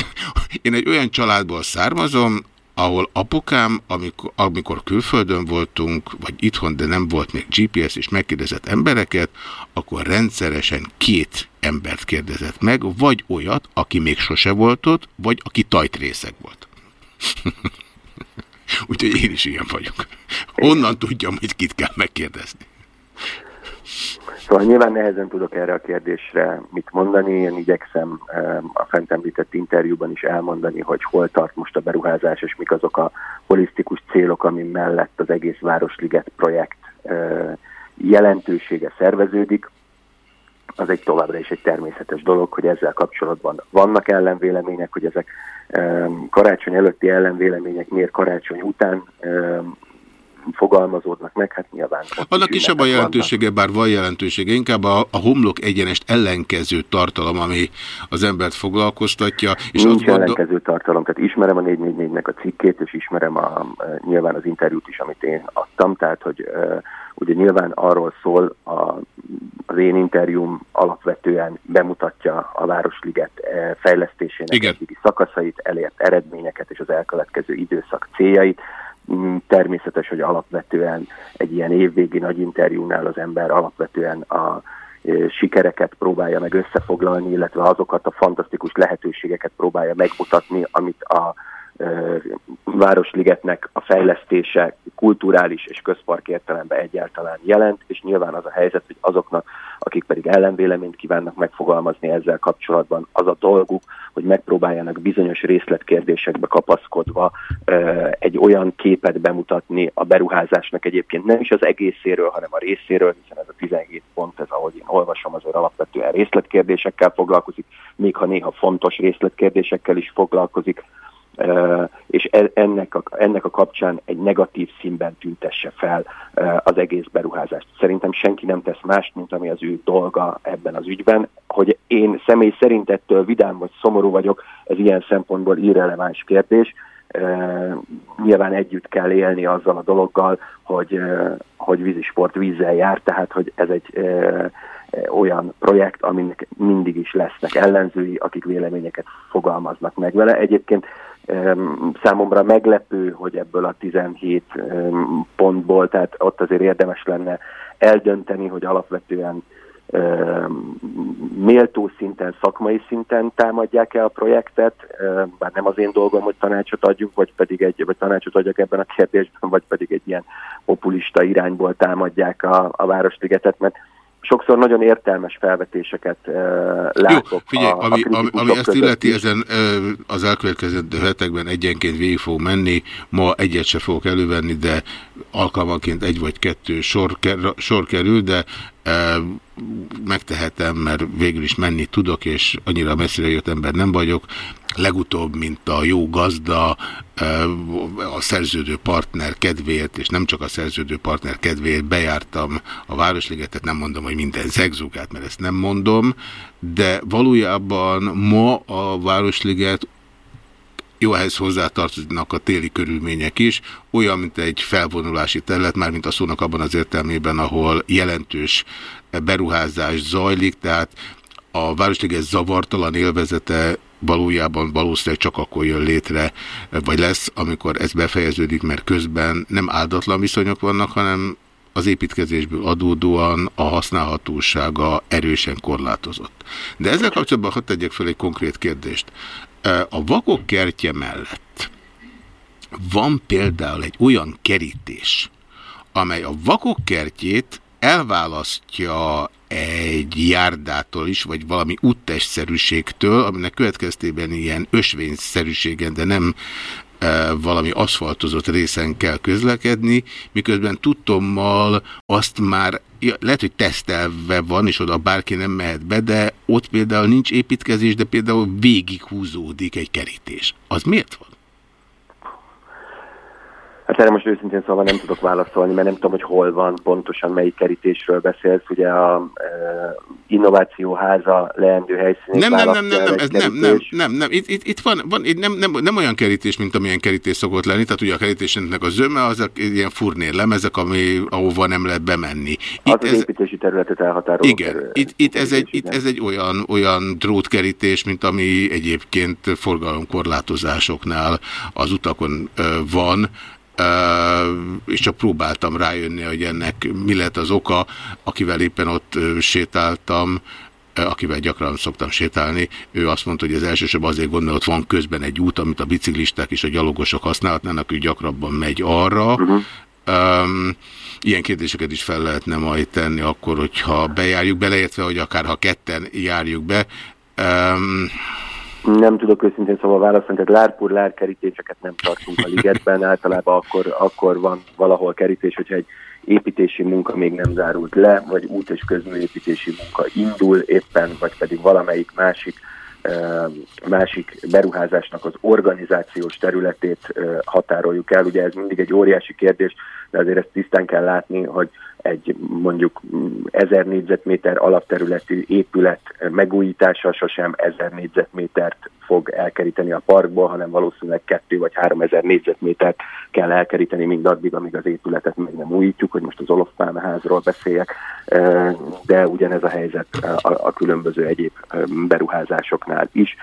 Én egy olyan családból származom, ahol apukám, amikor, amikor külföldön voltunk, vagy itthon, de nem volt még GPS, és megkérdezett embereket, akkor rendszeresen két embert kérdezett meg, vagy olyat, aki még sose volt ott, vagy aki tajtrészek volt. Úgyhogy én is ilyen vagyok. Honnan tudjam, hogy kit kell megkérdezni? Szóval nyilván nehezen tudok erre a kérdésre mit mondani. Én igyekszem a fent említett interjúban is elmondani, hogy hol tart most a beruházás, és mik azok a holisztikus célok, ami mellett az egész Városliget projekt jelentősége szerveződik. Az egy továbbra is egy természetes dolog, hogy ezzel kapcsolatban vannak ellenvélemények, hogy ezek karácsony előtti ellenvélemények miért karácsony után fogalmazódnak meg, hát nyilván. Annak kisebb a jelentősége, vannak. bár van jelentősége, inkább a, a homlok egyenest ellenkező tartalom, ami az embert foglalkoztatja. És Nincs ellenkező gondol... tartalom, tehát ismerem a 444-nek a cikkét, és ismerem a, nyilván az interjút is, amit én adtam, tehát hogy ugye nyilván arról szól, a, az én interjúm alapvetően bemutatja a Városliget fejlesztésének Igen. szakaszait, elért eredményeket és az elkövetkező időszak céljait, természetes, hogy alapvetően egy ilyen évvégi nagy interjúnál az ember alapvetően a e, sikereket próbálja meg összefoglalni, illetve azokat a fantasztikus lehetőségeket próbálja megmutatni, amit a Városligetnek a fejlesztése kulturális és közpark értelemben egyáltalán jelent, és nyilván az a helyzet, hogy azoknak, akik pedig ellenvéleményt kívánnak megfogalmazni ezzel kapcsolatban, az a dolguk, hogy megpróbáljanak bizonyos részletkérdésekbe kapaszkodva egy olyan képet bemutatni a beruházásnak egyébként nem is az egészéről, hanem a részéről, hiszen ez a 17 pont, ez ahogy én olvasom, azért alapvetően részletkérdésekkel foglalkozik, még ha néha fontos részletkérdésekkel is foglalkozik, és e, ennek a, ennek a kapcsán egy negatív színben tüntesse fel az egész beruházást. Szerintem senki nem tesz mást, mint ami az ő dolga ebben az ügyben. Hogy én személy szerint ettől vidám vagy szomorú vagyok, ez ilyen szempontból irreleváns kérdés. Nyilván együtt kell élni azzal a dologgal, hogy, hogy vízisport vízzel jár, tehát hogy ez egy olyan projekt, aminek mindig is lesznek ellenzői, akik véleményeket fogalmaznak meg vele. Egyébként Számomra meglepő, hogy ebből a 17 pontból, tehát ott azért érdemes lenne eldönteni, hogy alapvetően méltó szinten, szakmai szinten támadják-e a projektet, bár nem az én dolgom, hogy tanácsot adjuk, vagy pedig egy, vagy tanácsot adjak ebben a kérdésben, vagy pedig egy ilyen populista irányból támadják a, a Városligetet, mert sokszor nagyon értelmes felvetéseket uh, látok. Jó, figyelj, a, ami, a ami, ami ezt illeti, ezen uh, az elkövetkező hetekben egyenként végig fog menni, ma egyet se fogok elővenni, de alkalmanként egy vagy kettő sor, sor kerül, de megtehetem, mert végül is menni tudok, és annyira messzire jött ember nem vagyok. legutóbb, mint a jó gazda, a szerződő partner kedvéért, és nem csak a szerződő partner kedvéért bejártam a Városligetet, nem mondom, hogy minden zegzugát, mert ezt nem mondom, de valójában ma a Városliget jó, ehhez hozzátartoznak a téli körülmények is, olyan, mint egy felvonulási terület, már mint a szónak abban az értelmében, ahol jelentős beruházás zajlik, tehát a Városliget zavartalan élvezete valójában valószínűleg csak akkor jön létre, vagy lesz, amikor ez befejeződik, mert közben nem áldatlan viszonyok vannak, hanem az építkezésből adódóan a használhatósága erősen korlátozott. De ezzel kapcsolatban hadd tegyek fel egy konkrét kérdést. A vakok kertje mellett van például egy olyan kerítés, amely a vakok kertjét elválasztja egy járdától is, vagy valami úttestszerűségtől, aminek következtében ilyen ösvényszerűségen, de nem valami aszfaltozott részen kell közlekedni, miközben tudtommal azt már ja, lehet, hogy tesztelve van, és oda bárki nem mehet be, de ott például nincs építkezés, de például végig húzódik egy kerítés. Az miért van? Hát erre most őszintén szóval nem tudok válaszolni, mert nem tudom, hogy hol van pontosan, melyik kerítésről beszélsz. Ugye a e, innovációháza leendő helyszínét nem, nem, nem, nem, nem, ez nem, nem, nem, nem, itt, itt, itt van, van itt nem, nem, nem, olyan kerítés, mint amilyen kerítés szokott lenni, tehát ugye a kerítésnek a zöme, az a, ilyen furnér lemezek, ami, ahova nem lehet bemenni. Itt az, ez, az építési területet elhatároló. Igen, kerül, itt, itt, ez egy, itt ez egy olyan, olyan drótkerítés, mint ami egyébként forgalomkorlátozásoknál az utakon van, és csak próbáltam rájönni, hogy ennek mi lett az oka, akivel éppen ott sétáltam, akivel gyakran szoktam sétálni, ő azt mondta, hogy az elsősorban azért gondol, hogy van közben egy út, amit a biciklisták és a gyalogosok használhatnának, ő gyakrabban megy arra. Uh -huh. um, ilyen kérdéseket is fel lehetne majd tenni akkor, hogyha bejárjuk, beleértve, hogy akár ha ketten járjuk be. Um, nem tudok őszintén szóval válaszolni, tehát lárpur lárkerítéseket nem tartunk a ligetben, általában akkor, akkor van valahol kerítés, hogyha egy építési munka még nem zárult le, vagy út- és közműépítési munka indul éppen, vagy pedig valamelyik másik másik beruházásnak az organizációs területét határoljuk el. Ugye ez mindig egy óriási kérdés, de azért ezt tisztán kell látni, hogy egy mondjuk ezer négyzetméter alapterületű épület megújítása sosem ezer négyzetmétert fog elkeríteni a parkból, hanem valószínűleg kettő vagy három ezer négyzetmétert kell elkeríteni mindaddig, amíg az épületet még nem újítjuk, hogy most az olofpálmaházról beszéljek, de ugyanez a helyzet a különböző egyéb beruházásoknál is.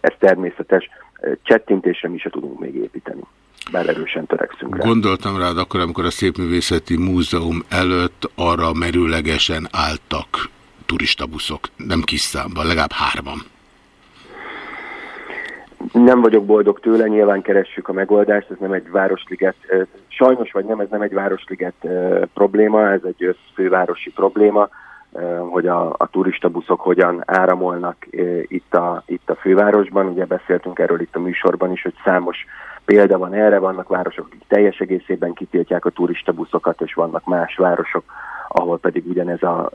Ez természetes, csettintésre mi se tudunk még építeni bár erősen törekszünk rá. Gondoltam rád akkor, amikor a Szépművészeti Múzeum előtt arra merőlegesen álltak turistabuszok, nem kis számban, legalább hárman. Nem vagyok boldog tőle, nyilván keressük a megoldást, ez nem egy városliget, sajnos vagy nem, ez nem egy városliget probléma, ez egy fővárosi probléma, hogy a, a turistabuszok hogyan áramolnak itt a, itt a fővárosban. Ugye beszéltünk erről itt a műsorban is, hogy számos példa van erre, vannak városok, akik teljes egészében kitiltják a turistabuszokat, és vannak más városok, ahol pedig ugyanez a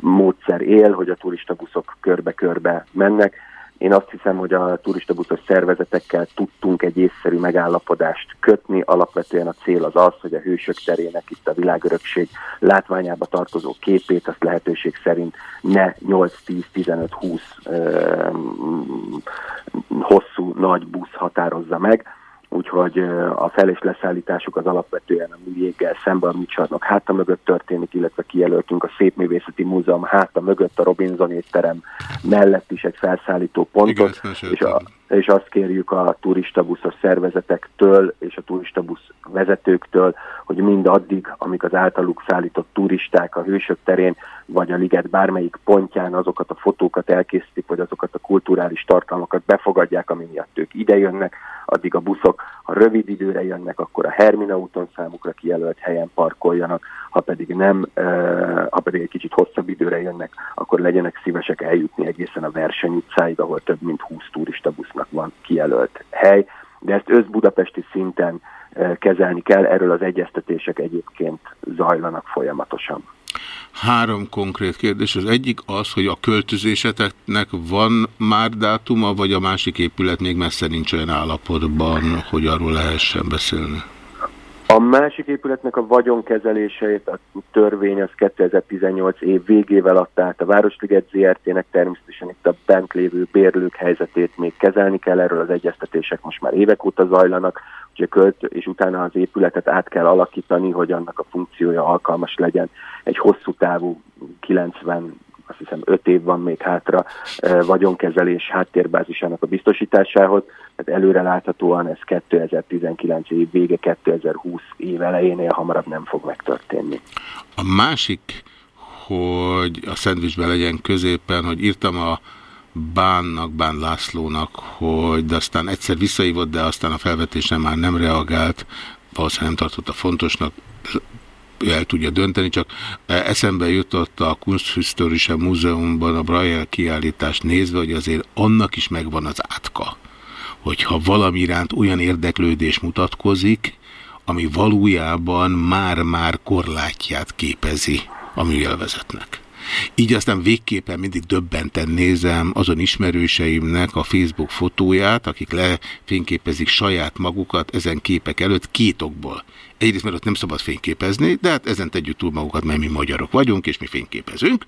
módszer él, hogy a turistabuszok körbe-körbe mennek. Én azt hiszem, hogy a turistabuszos szervezetekkel tudtunk egy észszerű megállapodást kötni. Alapvetően a cél az az, hogy a hősök terének itt a világörökség látványába tartozó képét azt lehetőség szerint ne 8-10-15-20 hosszú nagy busz határozza meg, úgyhogy a fel- és leszállításuk az alapvetően a műjéggel szemben a műcsarnok háta mögött történik, illetve kijelöltünk a Szépművészeti Múzeum háta mögött a Robinson étterem mellett is egy felszállító pontot, Igen, és, a, és azt kérjük a turistabuszos szervezetektől és a turistabusz vezetőktől, hogy mind addig, amik az általuk szállított turisták a hősök terén, vagy a liget bármelyik pontján azokat a fotókat elkészítik, vagy azokat a kulturális tartalmakat befogadják, ami miatt ők idejönnek, addig a buszok, ha rövid időre jönnek, akkor a Hermina úton számukra kijelölt helyen parkoljanak, ha pedig nem, ha pedig egy kicsit hosszabb időre jönnek, akkor legyenek szívesek eljutni egészen a verseny utcáig, ahol több mint 20 turista busznak van kijelölt hely, de ezt össz-budapesti szinten kezelni kell, erről az egyeztetések egyébként zajlanak folyamatosan. Három konkrét kérdés. Az egyik az, hogy a költözéseteknek van már dátuma, vagy a másik épület még messze nincs olyan állapotban, hogy arról lehessen beszélni? A másik épületnek a vagyonkezeléseit a törvény az 2018 év végével adta át a Városliget ZRT-nek, természetesen itt a bent lévő bérlők helyzetét még kezelni kell, erről az egyeztetések most már évek óta zajlanak, ugye költ, és utána az épületet át kell alakítani, hogy annak a funkciója alkalmas legyen egy hosszú távú 90 azt hiszem 5 év van még hátra vagyonkezelés háttérbázisának a biztosításához, tehát előre láthatóan ez 2019 év vége, 2020 év elejénél hamarabb nem fog megtörténni. A másik, hogy a szendvicsben legyen középen, hogy írtam a Bánnak, Bán Lászlónak, hogy de aztán egyszer visszaívott, de aztán a felvetésre már nem reagált, valószínűleg nem tartotta fontosnak, el tudja dönteni, csak eszembe jutott a Kunsthistorische Múzeumban a Braille kiállítást nézve, hogy azért annak is megvan az átka, hogyha valami iránt olyan érdeklődés mutatkozik, ami valójában már-már korlátját képezi a műjelvezetnek. Így aztán végképpen mindig döbbenten nézem azon ismerőseimnek a Facebook fotóját, akik lefényképezik saját magukat ezen képek előtt két okból. Egyrészt, mert ott nem szabad fényképezni, de hát ezen tegyük túl magukat, mert mi magyarok vagyunk, és mi fényképezünk.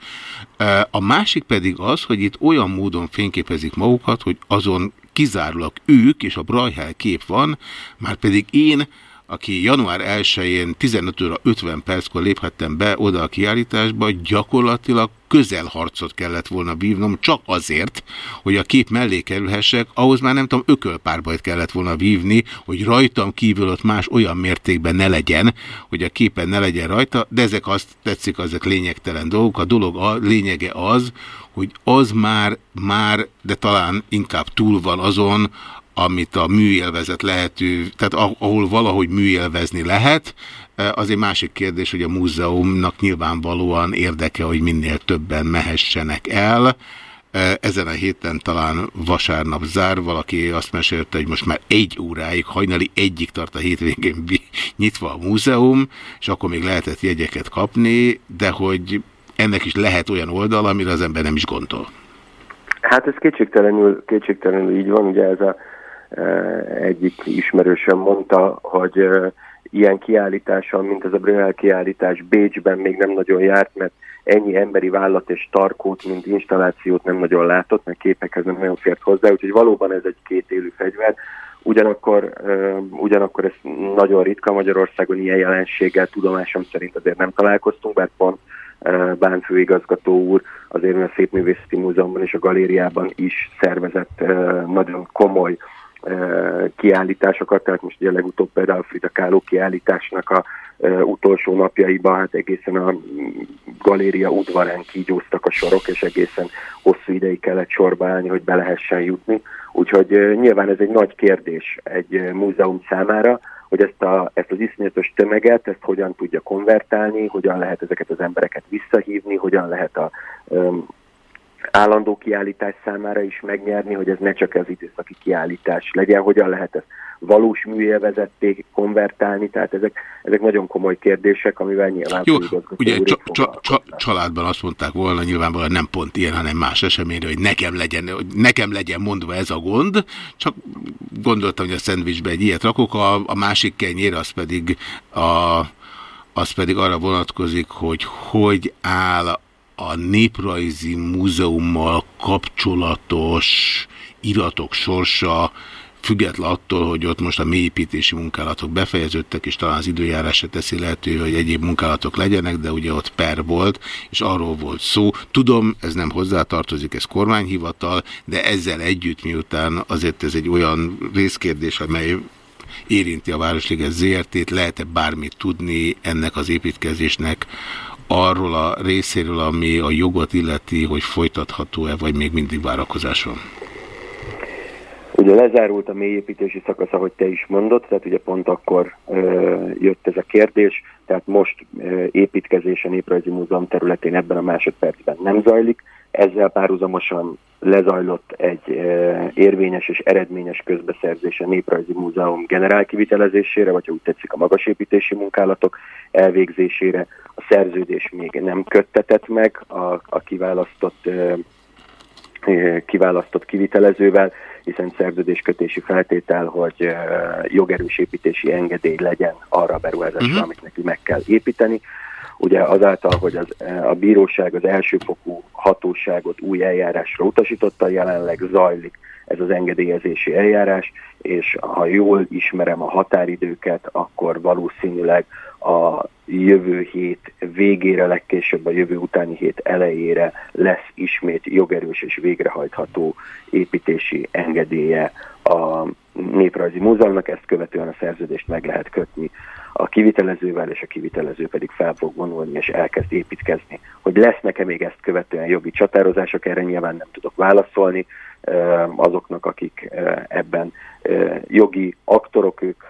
A másik pedig az, hogy itt olyan módon fényképezik magukat, hogy azon kizárólag ők, és a Brajhel kép van, már pedig én aki január 1-én 15 óra 50 perckor léphettem be oda a kiállításba, gyakorlatilag közelharcot kellett volna vívnom, csak azért, hogy a kép mellé kerülhessek, ahhoz már nem tudom, ökölpárbajt kellett volna vívni, hogy rajtam kívül ott más olyan mértékben ne legyen, hogy a képen ne legyen rajta, de ezek azt tetszik, ezek lényegtelen dolgok. A dolog a lényege az, hogy az már, már, de talán inkább túl van azon, amit a műélvezet lehető, tehát ahol valahogy műélvezni lehet, e, az egy másik kérdés, hogy a múzeumnak nyilvánvalóan érdeke, hogy minél többen mehessenek el. E, ezen a héten talán vasárnap zár, valaki azt mesélte, hogy most már egy óráig, hajnali egyik tart a hétvégén nyitva a múzeum, és akkor még lehetett jegyeket kapni, de hogy ennek is lehet olyan oldal, amire az ember nem is gondol. Hát ez kétségtelenül, kétségtelenül így van, ugye ez a egyik ismerősöm mondta, hogy ilyen kiállításon, mint ez a Brunel kiállítás Bécsben még nem nagyon járt, mert ennyi emberi vállat és tarkót, mint installációt nem nagyon látott, mert képekhez nem nagyon fért hozzá, úgyhogy valóban ez egy két élő fegyver. Ugyanakkor, ugyanakkor ez nagyon ritka Magyarországon ilyen jelenséggel tudomásom szerint azért nem találkoztunk, bár pont Bán főigazgató úr azért a Szépművészeti Múzeumban és a galériában is szervezett nagyon komoly kiállításokat, tehát most ugye legutóbb például Frida Kahlo kiállításnak a utolsó napjaiban, hát egészen a galéria udvarán kígyóztak a sorok, és egészen hosszú ideig kellett sorba állni, hogy be lehessen jutni. Úgyhogy nyilván ez egy nagy kérdés egy múzeum számára, hogy ezt, a, ezt az iszonyatos tömeget, ezt hogyan tudja konvertálni, hogyan lehet ezeket az embereket visszahívni, hogyan lehet a állandó kiállítás számára is megnyerni, hogy ez ne csak az időszaki kiállítás legyen, hogyan lehet ezt valós műélvezetté konvertálni, tehát ezek, ezek nagyon komoly kérdések, amivel nyilván... Jó, ugye csa, csa, csa, családban azt mondták volna, nyilvánvalóan nem pont ilyen, hanem más eseményre, hogy nekem legyen, hogy nekem legyen mondva ez a gond, csak gondoltam, hogy a szendvicsbe egy ilyet rakok, a, a másik kenyér az pedig a az pedig arra vonatkozik, hogy hogy áll a Néprajzi Múzeummal kapcsolatos iratok sorsa, független attól, hogy ott most a mélyépítési munkálatok befejeződtek, és talán az időjárás se teszi lehető, hogy egyéb munkálatok legyenek, de ugye ott per volt, és arról volt szó. Tudom, ez nem hozzátartozik, ez kormányhivatal, de ezzel együtt miután azért ez egy olyan részkérdés, amely érinti a Városliget ZRT-t, lehet-e bármit tudni ennek az építkezésnek arról a részéről, ami a jogot illeti, hogy folytatható-e, vagy még mindig várakozáson? Ugye lezárult a mélyépítési szakasz, ahogy te is mondod, tehát ugye pont akkor ö, jött ez a kérdés, tehát most ö, építkezés a Néprajzi Múzeum területén ebben a másodpercben nem zajlik, ezzel párhuzamosan lezajlott egy e, érvényes és eredményes közbeszerzés a Néprajzi Múzeum generálkivitelezésére, vagy ha úgy tetszik a magasépítési munkálatok elvégzésére. A szerződés még nem köttetett meg a, a kiválasztott, e kiválasztott kivitelezővel, hiszen szerződéskötési feltétel, hogy jogerős építési engedély legyen arra a beruházásra, uh-huh. amit neki meg kell építeni ugye azáltal, hogy az, a bíróság az elsőfokú hatóságot új eljárásra utasította, jelenleg zajlik ez az engedélyezési eljárás, és ha jól ismerem a határidőket, akkor valószínűleg a jövő hét végére, legkésőbb a jövő utáni hét elejére lesz ismét jogerős és végrehajtható építési engedélye a Néprajzi Múzeumnak, ezt követően a szerződést meg lehet kötni a kivitelezővel, és a kivitelező pedig fel fog vonulni és elkezd építkezni. Hogy lesz nekem még ezt követően jogi csatározások, erre nyilván nem tudok válaszolni, azoknak, akik ebben jogi aktorok, ők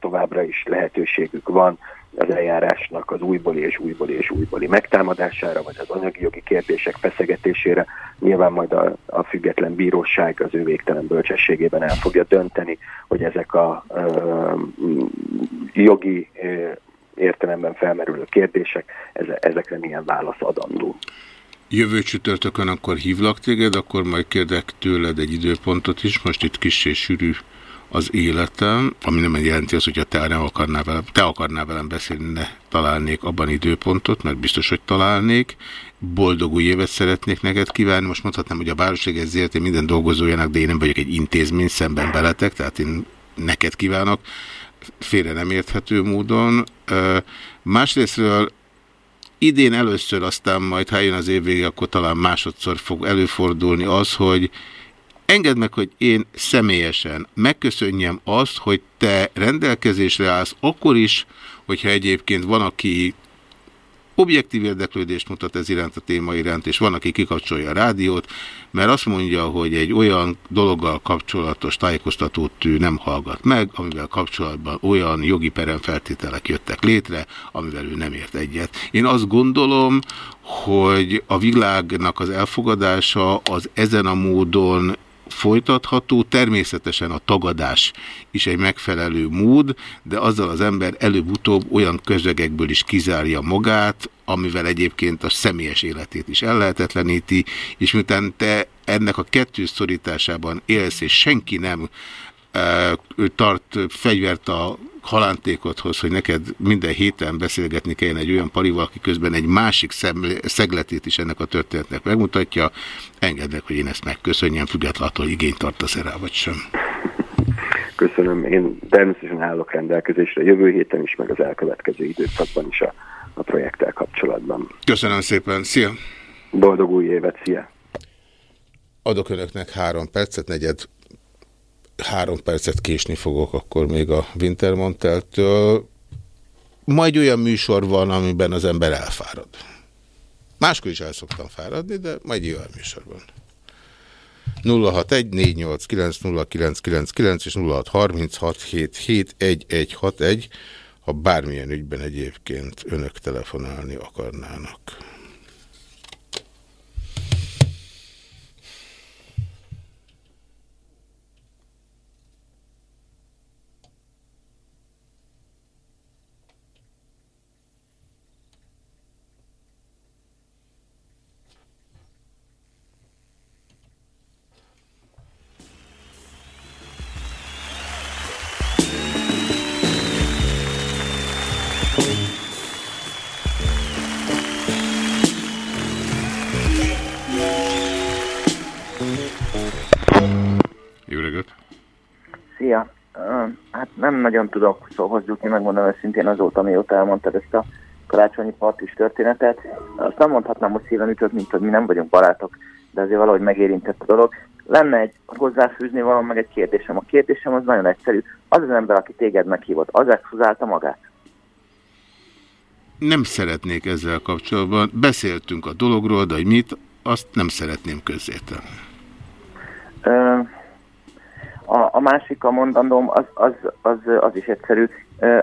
továbbra is lehetőségük van az eljárásnak az újbóli és újbóli és újbóli megtámadására, vagy az anyagi jogi kérdések feszegetésére. Nyilván majd a, a független bíróság az ő végtelen bölcsességében el fogja dönteni, hogy ezek a ö, jogi ö, értelemben felmerülő kérdések, ezekre milyen válasz adandó. Jövő csütörtökön akkor hívlak téged, akkor majd kérdek tőled egy időpontot is, most itt kis és sűrű az életem, ami nem jelenti az, hogyha te, nem akarnál velem, te akarnál velem beszélni, ne találnék abban időpontot, mert biztos, hogy találnék. Boldog új évet szeretnék neked kívánni. Most mondhatnám, hogy a Városég ezért én minden dolgozójának, de én nem vagyok egy intézmény szemben beletek, tehát én neked kívánok félre nem érthető módon. Másrésztről idén először, aztán majd ha jön az év vége, akkor talán másodszor fog előfordulni az, hogy engedd meg, hogy én személyesen megköszönjem azt, hogy te rendelkezésre állsz akkor is, hogyha egyébként van, aki objektív érdeklődést mutat ez iránt a téma iránt, és van, aki kikapcsolja a rádiót, mert azt mondja, hogy egy olyan dologgal kapcsolatos tájékoztatót ő nem hallgat meg, amivel kapcsolatban olyan jogi peremfeltételek jöttek létre, amivel ő nem ért egyet. Én azt gondolom, hogy a világnak az elfogadása az ezen a módon folytatható, természetesen a tagadás is egy megfelelő mód, de azzal az ember előbb-utóbb olyan közegekből is kizárja magát, amivel egyébként a személyes életét is ellehetetleníti, és miután te ennek a kettős szorításában élsz, és senki nem ő tart fegyvert a halántékodhoz, hogy neked minden héten beszélgetni kelljen egy olyan parival, aki közben egy másik szegletét is ennek a történetnek megmutatja, engednek, hogy én ezt megköszönjem, függetlenül attól, igényt tartasz rá, vagy sem. Köszönöm. Én természetesen állok rendelkezésre jövő héten is, meg az elkövetkező időszakban is a, a projekttel kapcsolatban. Köszönöm szépen. Szia! Boldog új évet! Szia! Adok önöknek három percet, negyed három percet késni fogok akkor még a Wintermanteltől. Majd olyan műsor van, amiben az ember elfárad. Máskor is el szoktam fáradni, de majd olyan műsor van. 061 és 0636771161, ha bármilyen ügyben egyébként önök telefonálni akarnának. Nem nagyon tudok szóhoz jutni, megmondom őszintén azóta, mióta elmondtad ezt a karácsonyi partis történetet. Azt nem mondhatnám, hogy szíven ütött, mint hogy mi nem vagyunk barátok, de azért valahogy megérintett a dolog. Lenne egy hozzáfűzni valam, meg egy kérdésem. A kérdésem az nagyon egyszerű. Az az ember, aki téged meghívott, az exhuzálta magát? Nem szeretnék ezzel kapcsolatban. Beszéltünk a dologról, de hogy mit, azt nem szeretném közzétenni A, a másik a mondandóm az, az, az, az is egyszerű.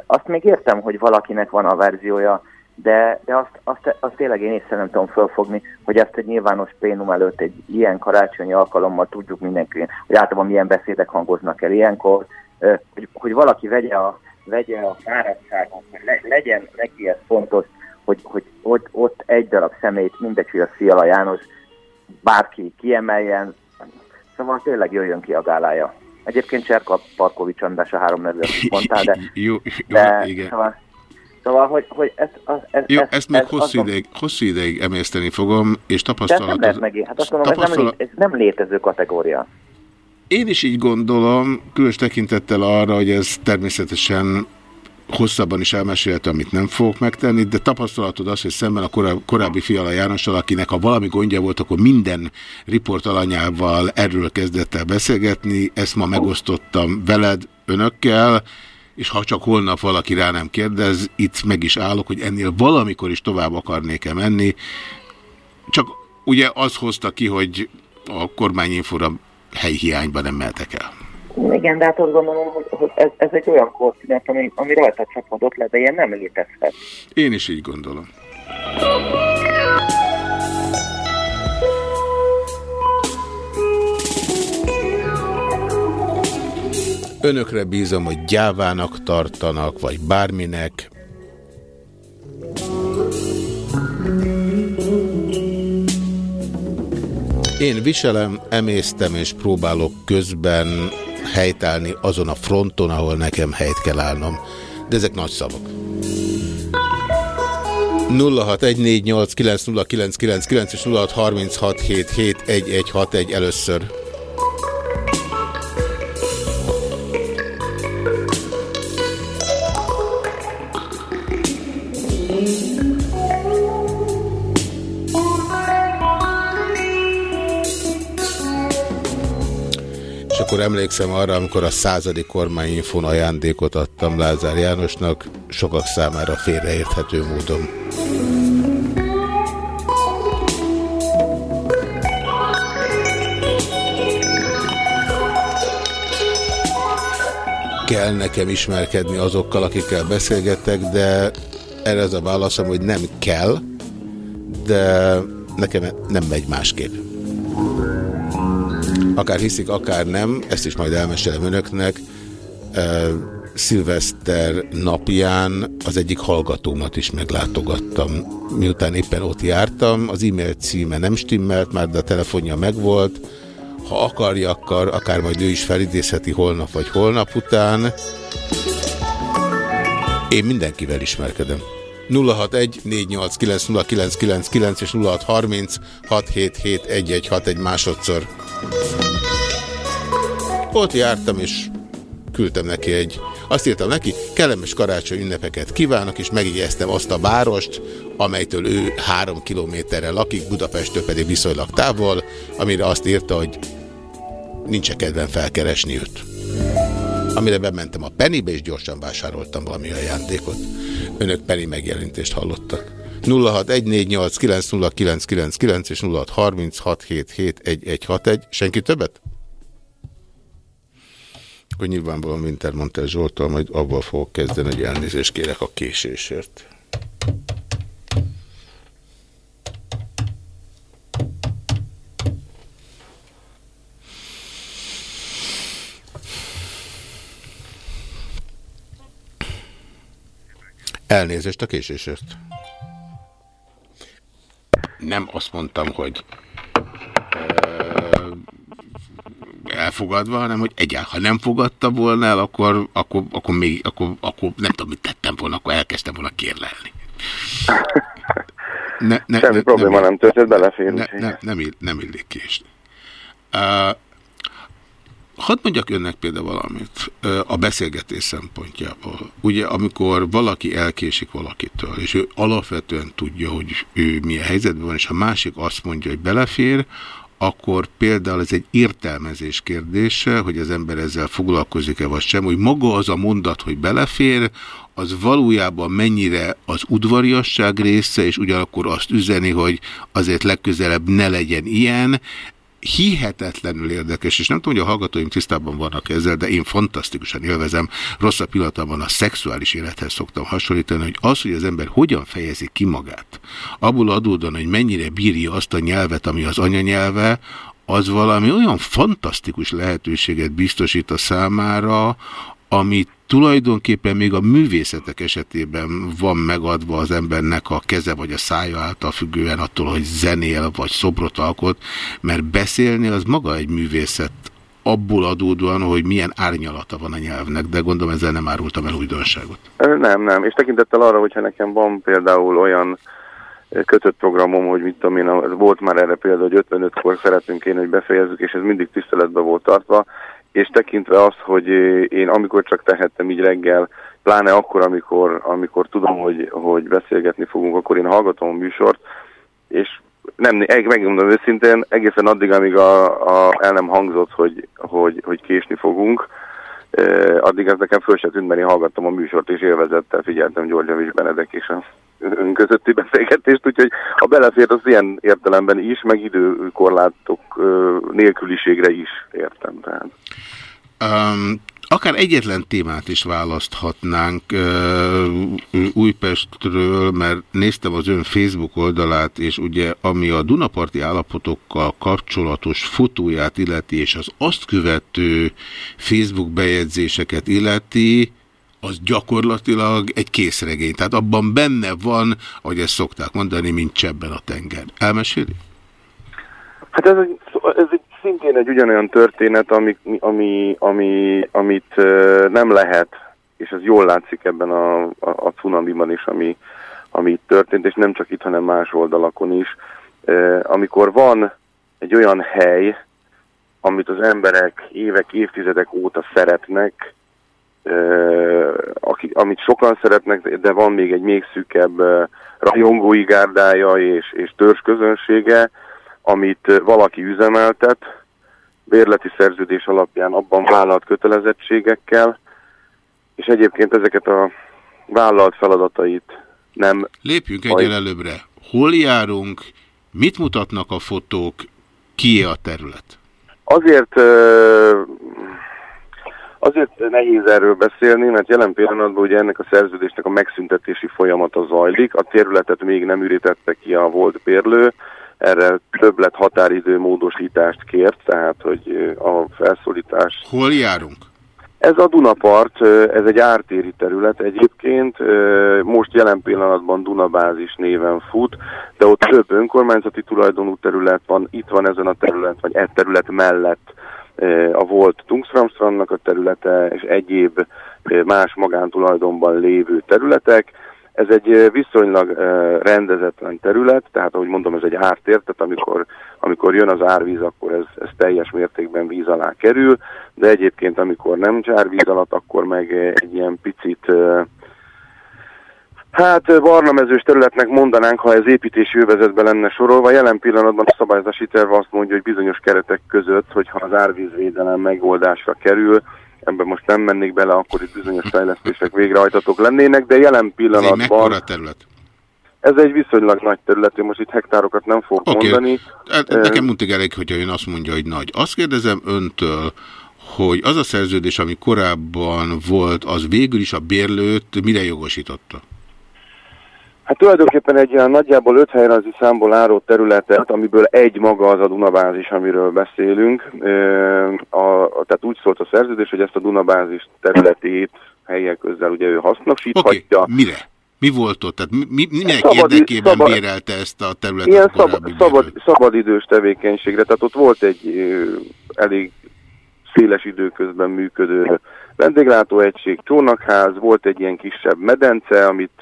Azt még értem, hogy valakinek van a verziója, de, de azt, azt, azt tényleg én észre nem tudom fölfogni, hogy ezt egy nyilvános plénum előtt egy ilyen karácsonyi alkalommal tudjuk mindenki, hogy általában milyen beszédek hangoznak el ilyenkor, hogy, hogy valaki vegye a, vegye a fáradtságot, le, legyen neki ez fontos, hogy, hogy ott, ott egy darab szemét, mindegy, hogy a Fiala János, bárki kiemeljen, szóval tényleg jöjjön ki a gálája. Egyébként Cserka Parkovics András a három nevű, mondtál, de, jó, jó, de igen. Szóval, szóval, hogy, hogy ez, az, ez, Jó, ez, ezt még ez hosszú, ideig, hosszú ideig emészteni fogom, és De ezt nem tapasztalat... lehet meg, hát azt mondom, ez nem, tapasztalat- ez nem létező kategória. Én is így gondolom, különös tekintettel arra, hogy ez természetesen hosszabban is elmesélhető, amit nem fogok megtenni, de tapasztalatod az, hogy szemben a korábbi, Fiala Jánossal, akinek ha valami gondja volt, akkor minden riport alanyával erről kezdett el beszélgetni, ezt ma megosztottam veled, önökkel, és ha csak holnap valaki rá nem kérdez, itt meg is állok, hogy ennél valamikor is tovább akarnék-e menni. Csak ugye az hozta ki, hogy a kormányinfóra helyhiányban nem mehetek el. Igen, de hát azt gondolom, hogy, ez, ez egy olyan korszünet, ami, ami rajta csapodott le, de ilyen nem létezhet. Én is így gondolom. Önökre bízom, hogy gyávának tartanak, vagy bárminek. Én viselem, emésztem és próbálok közben helytállni azon a fronton, ahol nekem helyt kell állnom. De ezek nagy szavak. 0614890999 és 0636771161 először. Akkor emlékszem arra, amikor a századik kormányinfon ajándékot adtam Lázár Jánosnak, sokak számára félreérthető módon. Kell nekem ismerkedni azokkal, akikkel beszélgetek, de erre az a válaszom, hogy nem kell, de nekem nem megy másképp. Akár hiszik, akár nem, ezt is majd elmesélem önöknek. Szilveszter napján az egyik hallgatómat is meglátogattam. Miután éppen ott jártam, az e-mail címe nem stimmelt már, de a telefonja megvolt. Ha akarja, akkor akár majd ő is felidézheti holnap vagy holnap után. Én mindenkivel ismerkedem. 061 489 és 0630 677 másodszor. Ott jártam, és küldtem neki egy... Azt írtam neki, kellemes karácsony ünnepeket kívánok, és megjegyeztem azt a várost, amelytől ő három kilométerre lakik, Budapesttől pedig viszonylag távol, amire azt írta, hogy nincs -e kedvem felkeresni őt. Amire bementem a Pennybe, és gyorsan vásároltam valami ajándékot. Önök Penny megjelentést hallottak. 0614890999 és 0636771161. Senki többet? Akkor nyilvánvalóan Wintermantel Zsoltól majd abból fogok kezdeni, hogy elnézést kérek a késésért. Elnézést a késésért. Nem azt mondtam, hogy elfogadva, hanem hogy egyáltalán, ha nem fogadta volna el, akkor, akkor, akkor, még, akkor, akkor nem tudom, mit tettem volna, akkor elkezdtem volna kérlelni. Ne, ne, Semmi probléma nem történt, belefér. Ne, ne, nem, nem illik késni. Uh, hadd mondjak önnek például valamit a beszélgetés szempontjából. Ugye, amikor valaki elkésik valakitől, és ő alapvetően tudja, hogy ő milyen helyzetben van, és a másik azt mondja, hogy belefér, akkor például ez egy értelmezés kérdése, hogy az ember ezzel foglalkozik-e vagy sem, hogy maga az a mondat, hogy belefér, az valójában mennyire az udvariasság része, és ugyanakkor azt üzeni, hogy azért legközelebb ne legyen ilyen. Hihetetlenül érdekes, és nem tudom, hogy a hallgatóim tisztában vannak ezzel, de én fantasztikusan élvezem, rosszabb pillanatban a szexuális élethez szoktam hasonlítani, hogy az, hogy az ember hogyan fejezi ki magát, abból adódóan, hogy mennyire bírja azt a nyelvet, ami az anyanyelve, az valami olyan fantasztikus lehetőséget biztosít a számára, amit tulajdonképpen még a művészetek esetében van megadva az embernek a keze vagy a szája által függően attól, hogy zenél vagy szobrot alkot, mert beszélni az maga egy művészet abból adódóan, hogy milyen árnyalata van a nyelvnek, de gondolom ezzel nem árultam el újdonságot. Nem, nem, és tekintettel arra, hogyha nekem van például olyan kötött programom, hogy mit tudom én, volt már erre példa, hogy 55-kor szeretünk én, hogy befejezzük, és ez mindig tiszteletbe volt tartva, és tekintve azt, hogy én amikor csak tehettem így reggel, pláne akkor, amikor, amikor tudom, hogy, hogy beszélgetni fogunk, akkor én hallgatom a műsort, és nem, megmondom őszintén, egészen addig, amíg a, a, el nem hangzott, hogy, hogy, hogy késni fogunk, addig ez nekem föl se tűnt, mert én hallgattam a műsort, és élvezettel figyeltem György Javis Benedek és a ön közötti beszélgetést, úgyhogy a belefért az ilyen értelemben is, meg időkorlátok nélküliségre is értem. Tehát. Um, akár egyetlen témát is választhatnánk uh, Újpestről, mert néztem az ön Facebook oldalát, és ugye ami a Dunaparti állapotokkal kapcsolatos fotóját illeti, és az azt követő Facebook bejegyzéseket illeti, az gyakorlatilag egy készregény. Tehát abban benne van, ahogy ezt szokták mondani, mint csebben a tenger. Elmeséli? Hát ez egy, ez egy szintén egy ugyanolyan történet, ami, ami, ami, amit nem lehet, és ez jól látszik ebben a, a, a cunamiban is, ami, ami itt történt, és nem csak itt, hanem más oldalakon is. Amikor van egy olyan hely, amit az emberek évek, évtizedek óta szeretnek, aki, amit sokan szeretnek, de van még egy még szűkebb rajongói gárdája és, és törzs közönsége, amit valaki üzemeltet, bérleti szerződés alapján abban vállalt kötelezettségekkel, és egyébként ezeket a vállalt feladatait nem... Lépjünk egyel előbbre. Hol járunk, mit mutatnak a fotók, kié a terület? Azért Azért nehéz erről beszélni, mert jelen pillanatban ugye ennek a szerződésnek a megszüntetési folyamata zajlik, a területet még nem ürítette ki a volt bérlő, erre többlet határidő módosítást kért, tehát hogy a felszólítás... Hol járunk? Ez a Dunapart, ez egy ártéri terület egyébként, most jelen pillanatban Dunabázis néven fut, de ott több önkormányzati tulajdonú terület van, itt van ezen a terület, vagy egy terület mellett a volt Tungstramstrandnak a területe, és egyéb más magántulajdonban lévő területek. Ez egy viszonylag rendezetlen terület, tehát ahogy mondom, ez egy ártér, tehát amikor, amikor jön az árvíz, akkor ez, ez teljes mértékben víz alá kerül, de egyébként amikor nem árvíz alatt, akkor meg egy ilyen picit Hát barna mezős területnek mondanánk, ha ez építési övezetben lenne sorolva. Jelen pillanatban a szabályzási terv azt mondja, hogy bizonyos keretek között, hogyha az árvízvédelem megoldásra kerül, ebben most nem mennék bele, akkor itt bizonyos fejlesztések végrehajtatók lennének, de jelen pillanatban... Ez egy terület? Ez egy viszonylag nagy terület, én most itt hektárokat nem fogok okay. mondani. Hát, nekem mondjuk elég, hogyha ön azt mondja, hogy nagy. Azt kérdezem öntől, hogy az a szerződés, ami korábban volt, az végül is a bérlőt mire jogosította? Hát tulajdonképpen egy ilyen nagyjából öt helyrajzi számból álló területet, amiből egy maga az a Dunabázis, amiről beszélünk. A, a, tehát úgy szólt a szerződés, hogy ezt a Dunabázis területét helyek közzel ugye ő hasznosíthatja. Okay. Mire? Mi volt ott? Tehát mi, minek szabad, érdekében szabad, bérelte ezt a területet? Ilyen szab, szabad, szabadidős tevékenységre, tehát ott volt egy elég széles időközben működő vendéglátóegység, csónakház, volt egy ilyen kisebb medence, amit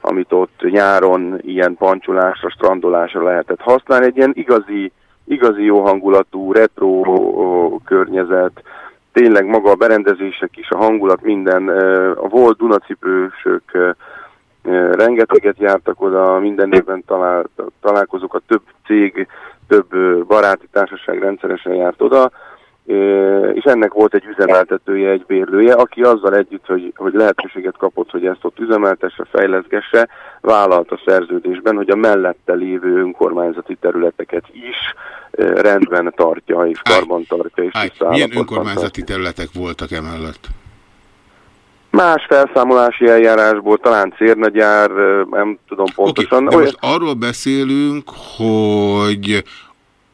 amit ott nyáron ilyen pancsolásra, strandolásra lehetett használni. Egy ilyen igazi, igazi jó hangulatú, retro környezet, tényleg maga a berendezések is, a hangulat, minden. A volt Dunacipősök rengeteget jártak oda, minden évben talál, találkozók, a több cég, több baráti társaság rendszeresen járt oda, és ennek volt egy üzemeltetője, egy bérlője, aki azzal együtt, hogy, hogy lehetőséget kapott, hogy ezt ott üzemeltesse, fejleszgesse, vállalt a szerződésben, hogy a mellette lévő önkormányzati területeket is rendben tartja, és karban tartja. És Áj, milyen önkormányzati tartja. területek voltak emellett? Más felszámolási eljárásból, talán cérnagyár, nem tudom pontosan. Okay, de most arról beszélünk, hogy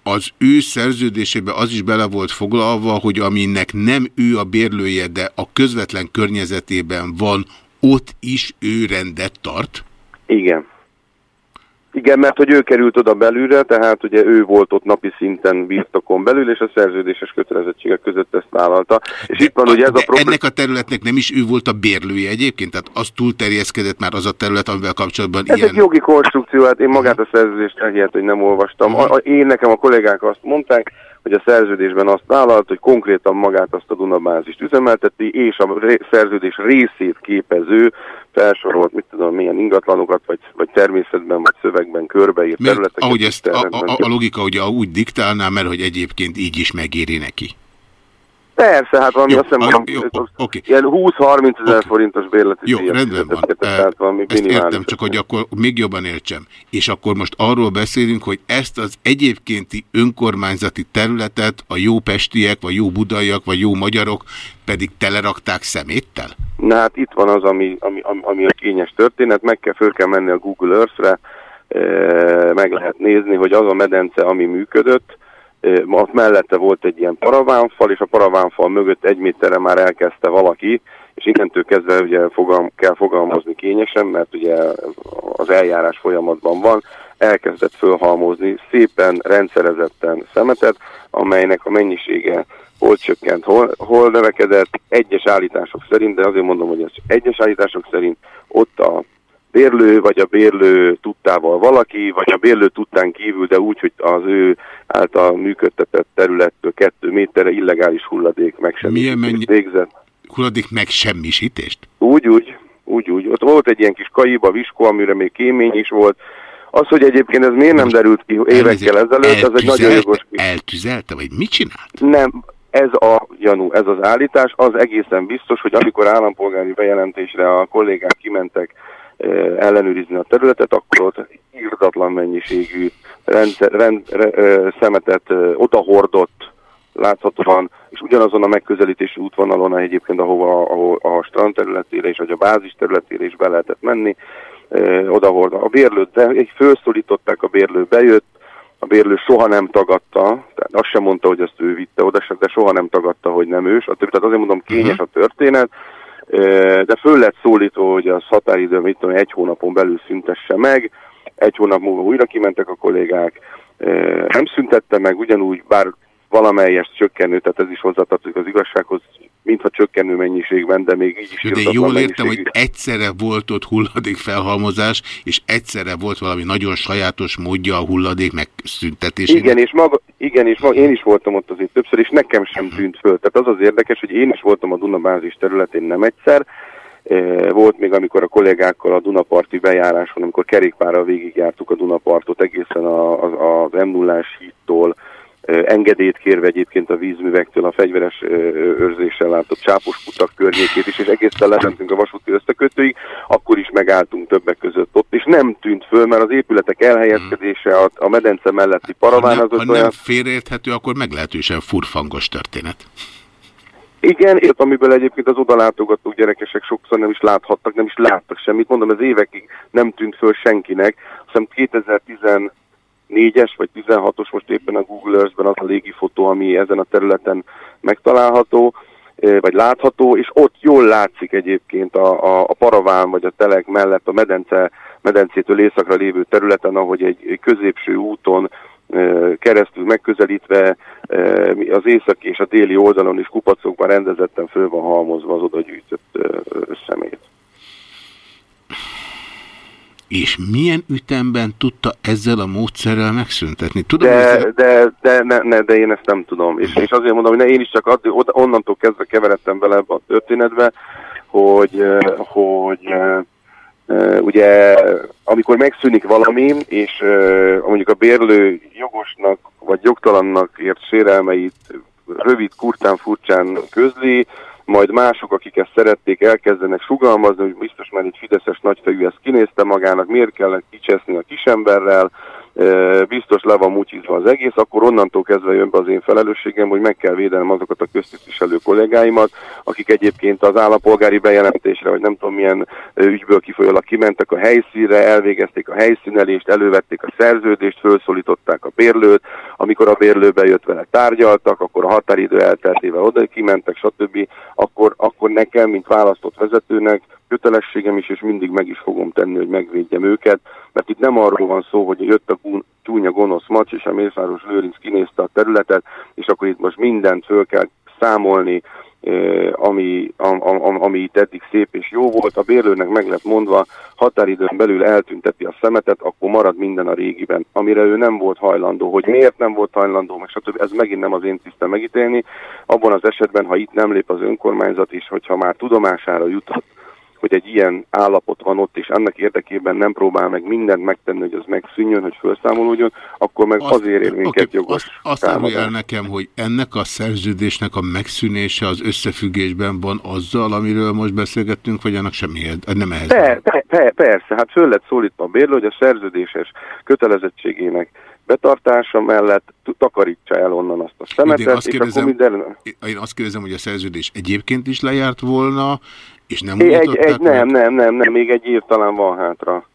az ő szerződésébe az is bele volt foglalva, hogy aminek nem ő a bérlője, de a közvetlen környezetében van, ott is ő rendet tart? Igen. Igen, mert hogy ő került oda belülre, tehát ugye ő volt ott napi szinten birtokon belül, és a szerződéses kötelezettségek között ezt vállalta. És de, itt van ugye ez a probléma. Ennek a területnek nem is ő volt a bérlője egyébként? Tehát az túlterjeszkedett már az a terület, amivel kapcsolatban ez ilyen... egy jogi konstrukció, hát én magát a szerződést elhihet, hogy nem olvastam. A, a, én nekem a kollégák azt mondták, hogy a szerződésben azt vállalt, hogy konkrétan magát azt a Dunabázist üzemelteti, és a szerződés részét képező felsorolt, mit tudom, milyen ingatlanokat, vagy, vagy természetben, vagy szövegben körbeírt mert területeket. Ahogy ezt a, a, a logika ugye úgy diktálná, mert hogy egyébként így is megéri neki. Persze, hát valami jó, azt hiszem, jó, jó, okay. ilyen 20-30 ezer okay. forintos bérleti Jó, rendben van. Tehát valami ezt értem, csak hogy akkor még jobban értsem. És akkor most arról beszélünk, hogy ezt az egyébkénti önkormányzati területet a jó pestiek, vagy jó budaiak, vagy jó magyarok pedig telerakták szeméttel? Na hát itt van az, ami, ami, ami a kényes történet, meg kell, föl kell menni a Google Earth-re, e, meg lehet nézni, hogy az a medence, ami működött, ott mellette volt egy ilyen paravánfal, és a paravánfal mögött egy méterre már elkezdte valaki, és innentől kezdve ugye fogalm, kell fogalmazni kényesen, mert ugye az eljárás folyamatban van, elkezdett fölhalmozni szépen, rendszerezetten szemetet, amelynek a mennyisége hol csökkent, hol, hol növekedett, egyes állítások szerint, de azért mondom, hogy ez egyes állítások szerint ott a bérlő, vagy a bérlő tudtával valaki, vagy a bérlő tudtán kívül, de úgy, hogy az ő által működtetett területtől kettő méterre illegális hulladék megsemmisítést mennyi... végzett. Hulladék megsemmisítést? Úgy, úgy, úgy, úgy. Ott volt egy ilyen kis kaiba, viskó, amire még kémény is volt. Az, hogy egyébként ez miért nem derült ki évekkel ezelőtt, az egy nagyon jogos... Eltüzelte, vagy mit csinált? Nem, ez a gyanú, ez az állítás, az egészen biztos, hogy amikor állampolgári bejelentésre a kollégák kimentek ellenőrizni a területet, akkor ott írdatlan mennyiségű rendszer, rend, re, szemetet odahordott láthatóan, és ugyanazon a megközelítési útvonalon egyébként, ahova ahol a strand területére és vagy a bázis területére is be lehetett menni, odahord a bérlőt, de egy felszólították, a bérlő bejött, a bérlő soha nem tagadta, tehát azt sem mondta, hogy ezt ő vitte oda, de soha nem tagadta, hogy nem ős. Tehát azért mondom, kényes a történet, de föl lett szólító, hogy az határidő, mit tudom, egy hónapon belül szüntesse meg, egy hónap múlva újra kimentek a kollégák, nem szüntette meg, ugyanúgy, bár valamelyest csökkenő, tehát ez is hozzátartozik az igazsághoz, mintha csökkenő mennyiségben, de még így is De én jól értem, hogy egyszerre volt ott hulladék felhalmozás, és egyszerre volt valami nagyon sajátos módja a hulladék megszüntetésének. Igen, és maga, igen, és maga, én is voltam ott azért többször, és nekem sem tűnt föl. Tehát az az érdekes, hogy én is voltam a Dunabázis területén nem egyszer, e, volt még, amikor a kollégákkal a Dunaparti bejáráson, amikor kerékpárral végigjártuk a Dunapartot egészen az, az m 0 hídtól engedélyt kérve egyébként a vízművektől a fegyveres őrzéssel látott csápos kutak környékét is, és egészen lementünk a vasúti összekötőig, akkor is megálltunk többek között ott, és nem tűnt föl, mert az épületek elhelyezkedése a, a medence melletti paraván az ha nem, olyan... nem félreérthető, akkor meglehetősen furfangos történet. Igen, ért, amiből egyébként az odalátogatók gyerekesek sokszor nem is láthattak, nem is láttak semmit. Mondom, ez évekig nem tűnt föl senkinek. Azt hiszem 2010 4-es vagy 16-os most éppen a Google Earth-ben az a légifotó, ami ezen a területen megtalálható, vagy látható, és ott jól látszik egyébként a, a, a paraván vagy a telek mellett a medence, medencétől északra lévő területen, ahogy egy, középső úton keresztül megközelítve az északi és a déli oldalon is kupacokban rendezetten föl van halmozva az oda gyűjtött szemét és milyen ütemben tudta ezzel a módszerrel megszüntetni? Tudom, de, ezzel... de, de, ne, ne, de én ezt nem tudom. És, és azért mondom, hogy ne, én is csak addig, onnantól kezdve keveredtem bele ebbe a történetbe, hogy, hogy ugye amikor megszűnik valami, és mondjuk a bérlő jogosnak vagy jogtalannak ért sérelmeit rövid, kurtán, furcsán közli, majd mások, akik ezt szerették, elkezdenek sugalmazni, hogy biztos már egy fideszes nagyfejű ezt kinézte magának, miért kellene kicseszni a kisemberrel, biztos le van mutyizva az egész, akkor onnantól kezdve jön be az én felelősségem, hogy meg kell védenem azokat a köztisztviselő kollégáimat, akik egyébként az állampolgári bejelentésre, vagy nem tudom milyen ügyből kifolyólag kimentek a helyszínre, elvégezték a helyszínelést, elővették a szerződést, felszólították a bérlőt, amikor a bérlő bejött vele tárgyaltak, akkor a határidő elteltével oda kimentek, stb. Akkor, akkor nekem, mint választott vezetőnek kötelességem is, és mindig meg is fogom tenni, hogy megvédjem őket, mert itt nem arról van szó, hogy jött a csúnya gonosz macs, és a Mészáros Lőrinc kinézte a területet, és akkor itt most mindent föl kell számolni, ami, ami, ami itt eddig szép és jó volt. A bérlőnek meg lett mondva, határidőn belül eltünteti a szemetet, akkor marad minden a régiben, amire ő nem volt hajlandó. Hogy miért nem volt hajlandó, meg stb. Ez megint nem az én tisztem megítélni. Abban az esetben, ha itt nem lép az önkormányzat is, hogyha már tudomására jutott, hogy egy ilyen állapot van ott, és annak érdekében nem próbál meg mindent megtenni, hogy az megszűnjön, hogy felszámolódjon, akkor meg azt, azért ér minket okay, jogos Azt, azt el nekem, hogy ennek a szerződésnek a megszűnése az összefüggésben van azzal, amiről most beszélgettünk, vagy annak semmi nem ehhez per, per, per, Persze, hát föl lett szólítva a bérlő, hogy a szerződéses kötelezettségének betartása mellett takarítsa el onnan azt a szemetet. Én azt, kérdezem, minden... én azt kérdezem, hogy a szerződés egyébként is lejárt volna, és nem egy, egy, nem, nem, nem, nem, még egy év talán van hátra.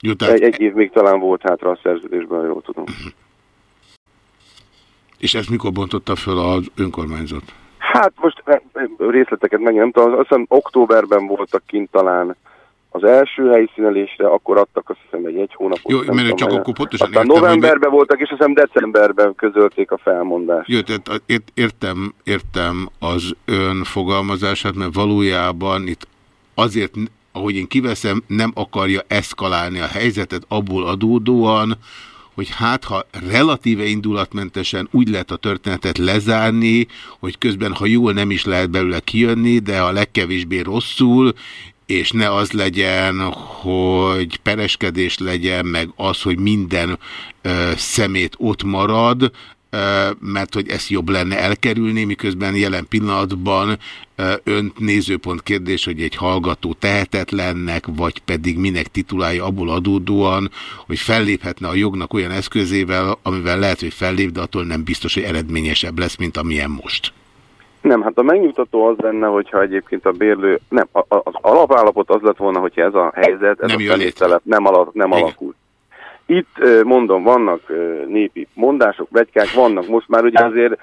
Jó, tehát... egy, egy év még talán volt hátra a szerződésben, jól tudom. -huh. És ezt mikor bontotta föl az önkormányzat? Hát most eh, részleteket meg nem tudom, azt hiszem októberben voltak kint talán az első helyszínelésre, akkor adtak azt hiszem egy egy hónapot. Jó, mert csak akkor pontosan Aztán értem, novemberben hogy... voltak, és azt hiszem decemberben közölték a felmondást. Jó, tehát értem, értem az ön fogalmazását, mert valójában itt azért, ahogy én kiveszem, nem akarja eszkalálni a helyzetet abból adódóan, hogy hát ha relatíve indulatmentesen úgy lehet a történetet lezárni, hogy közben ha jól nem is lehet belőle kijönni, de a legkevésbé rosszul, és ne az legyen, hogy pereskedés legyen, meg az, hogy minden ö, szemét ott marad, ö, mert hogy ezt jobb lenne elkerülni, miközben jelen pillanatban ö, önt nézőpont kérdés, hogy egy hallgató tehetetlennek, vagy pedig minek titulálja abból adódóan, hogy felléphetne a jognak olyan eszközével, amivel lehet, hogy fellép, de attól nem biztos, hogy eredményesebb lesz, mint amilyen most. Nem, hát a megnyugtató az lenne, hogyha egyébként a bérlő, nem, az alapállapot az lett volna, hogyha ez a helyzet, ez nem a személytelep nem, ala, nem alakult. Itt mondom, vannak népi mondások, vegykák, vannak most már ugye azért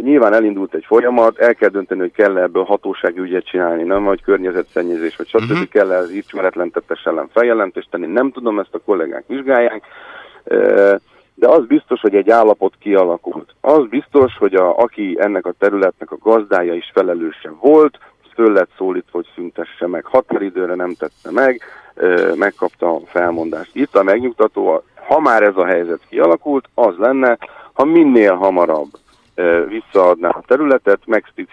nyilván elindult egy folyamat, el kell dönteni, hogy kell -e ebből hatósági ügyet csinálni, nem vagy környezetszennyezés, vagy stb. Uh mhm. -huh. kell -e az ismeretlen tettes ellen feljelentést tenni, nem tudom, ezt a kollégák vizsgálják de az biztos, hogy egy állapot kialakult. Az biztos, hogy a, aki ennek a területnek a gazdája is felelőse volt, föl lett szólítva, hogy szüntesse meg. Határidőre nem tette meg, megkapta a felmondást. Itt a megnyugtató, ha már ez a helyzet kialakult, az lenne, ha minél hamarabb visszaadná a területet,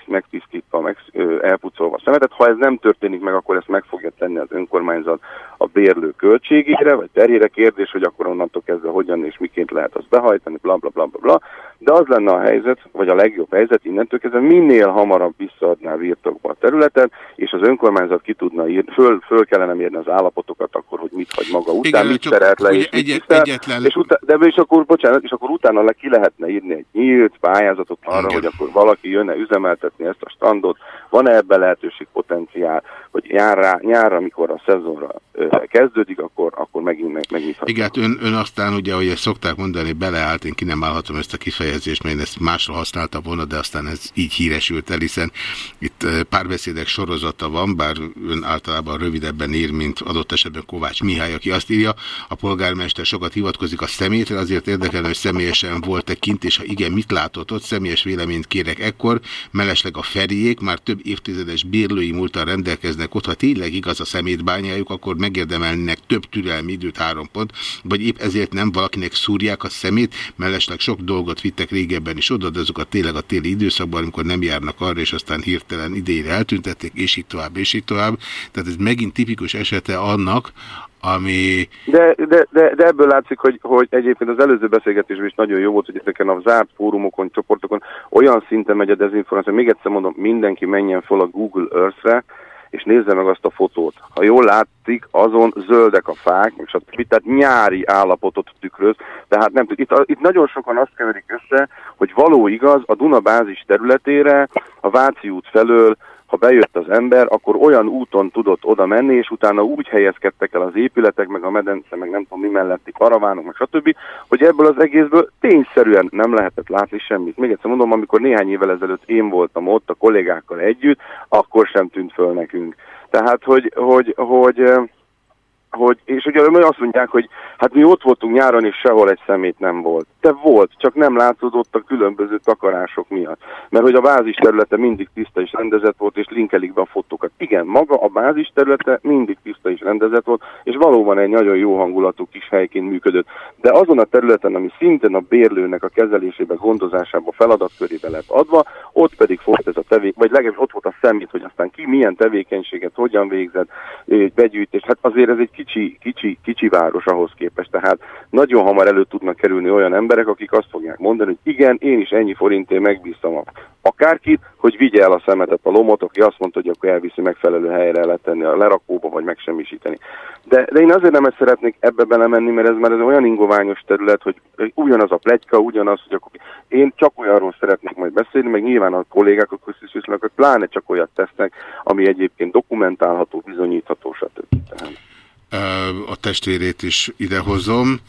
megtisztítva, meg, elpucolva a szemetet. Ha ez nem történik meg, akkor ezt meg fogja tenni az önkormányzat a bérlő költségére, vagy terjére kérdés, hogy akkor onnantól kezdve hogyan és miként lehet azt behajtani, bla bla bla bla bla. De az lenne a helyzet, vagy a legjobb helyzet innentől kezdve minél hamarabb visszaadná birtokba a területet, és az önkormányzat ki tudna írni, föl, föl kellene mérni az állapotokat akkor, hogy mit hagy maga után, Igen, mit szerelt le, és egy, mit egyetlen... és, utá, de és akkor, bocsánat, és akkor utána le ki lehetne írni egy nyílt pályázatot arra, Igen. hogy akkor valaki jönne üzemeltetni ezt a standot, van-e ebben lehetőség potenciál, hogy nyárra, nyárra amikor a szezonra ö, kezdődik, akkor, akkor megint meg, megnyitható. Igen, hát ön, ön aztán ugye, ahogy ezt szokták mondani, beleállt, én ki nem állhatom ezt a kifejezést, mert én ezt másra használta volna, de aztán ez így híresült el, hiszen itt párbeszédek sorozata van, bár ön általában rövidebben ír, mint adott esetben Kovács Mihály, aki azt írja, a polgármester sokat hivatkozik a szemétre, azért érdekel, hogy személyesen volt-e kint, és ha igen, mit látott ott, személyes véleményt kérek ekkor, mellesleg a feriék már több évtizedes bérlői múltal rendelkeznek ott, ha tényleg igaz a szemétbányájuk, akkor megérdemelnek több türelmi időt három pont, vagy épp ezért nem valakinek szúrják a szemét, mellesleg sok dolgot vittek régebben is oda, de azokat tényleg a téli időszakban, amikor nem járnak arra, és aztán hirtelen idejére eltüntették, és így tovább, és így tovább. Tehát ez megint tipikus esete annak, ami... De, de, de, de ebből látszik, hogy, hogy egyébként az előző beszélgetésben is nagyon jó volt, hogy ezeken a zárt fórumokon, csoportokon olyan szinten megy a dezinformáció. Még egyszer mondom, mindenki menjen fel a Google Earth-re, és nézze meg azt a fotót. Ha jól látszik, azon zöldek a fák, és tehát nyári állapotot tükröz. Tehát nem itt, itt nagyon sokan azt keverik össze, hogy való igaz, a Duna bázis területére, a Váci út felől ha bejött az ember, akkor olyan úton tudott oda menni, és utána úgy helyezkedtek el az épületek, meg a medence, meg nem tudom mi melletti karavánok, meg stb., hogy ebből az egészből tényszerűen nem lehetett látni semmit. Még egyszer mondom, amikor néhány évvel ezelőtt én voltam ott a kollégákkal együtt, akkor sem tűnt föl nekünk. Tehát, hogy, hogy, hogy hogy, és ugye azt mondják, hogy hát mi ott voltunk nyáron, és sehol egy szemét nem volt. De volt, csak nem látszódott a különböző takarások miatt. Mert hogy a bázis területe mindig tiszta és rendezett volt, és linkelik be a fotókat. Igen, maga a bázis területe mindig tiszta és rendezett volt, és valóban egy nagyon jó hangulatú kis helyként működött. De azon a területen, ami szintén a bérlőnek a kezelésébe, gondozásába, feladatkörébe lett adva, ott pedig volt ez a tevék, vagy legalábbis ott volt a szemét, hogy aztán ki milyen tevékenységet, hogyan végzett, begyűjtés. Hát azért ez egy kicsi, kicsi, kicsi város ahhoz képest, tehát nagyon hamar elő tudnak kerülni olyan emberek, akik azt fogják mondani, hogy igen, én is ennyi forintért megbíztam a akárkit, hogy vigye el a szemetet a lomot, aki azt mondta, hogy akkor elviszi megfelelő helyre letenni a lerakóba, vagy megsemmisíteni. De, de én azért nem ezt szeretnék ebbe belemenni, mert ez már ez olyan ingoványos terület, hogy ugyanaz a plegyka, ugyanaz, hogy akkor én csak olyanról szeretnék majd beszélni, meg nyilván a kollégák, a köztisztviselők, pláne csak olyat tesznek, ami egyébként dokumentálható, bizonyítható, stb. Tehát a testvérét is idehozom.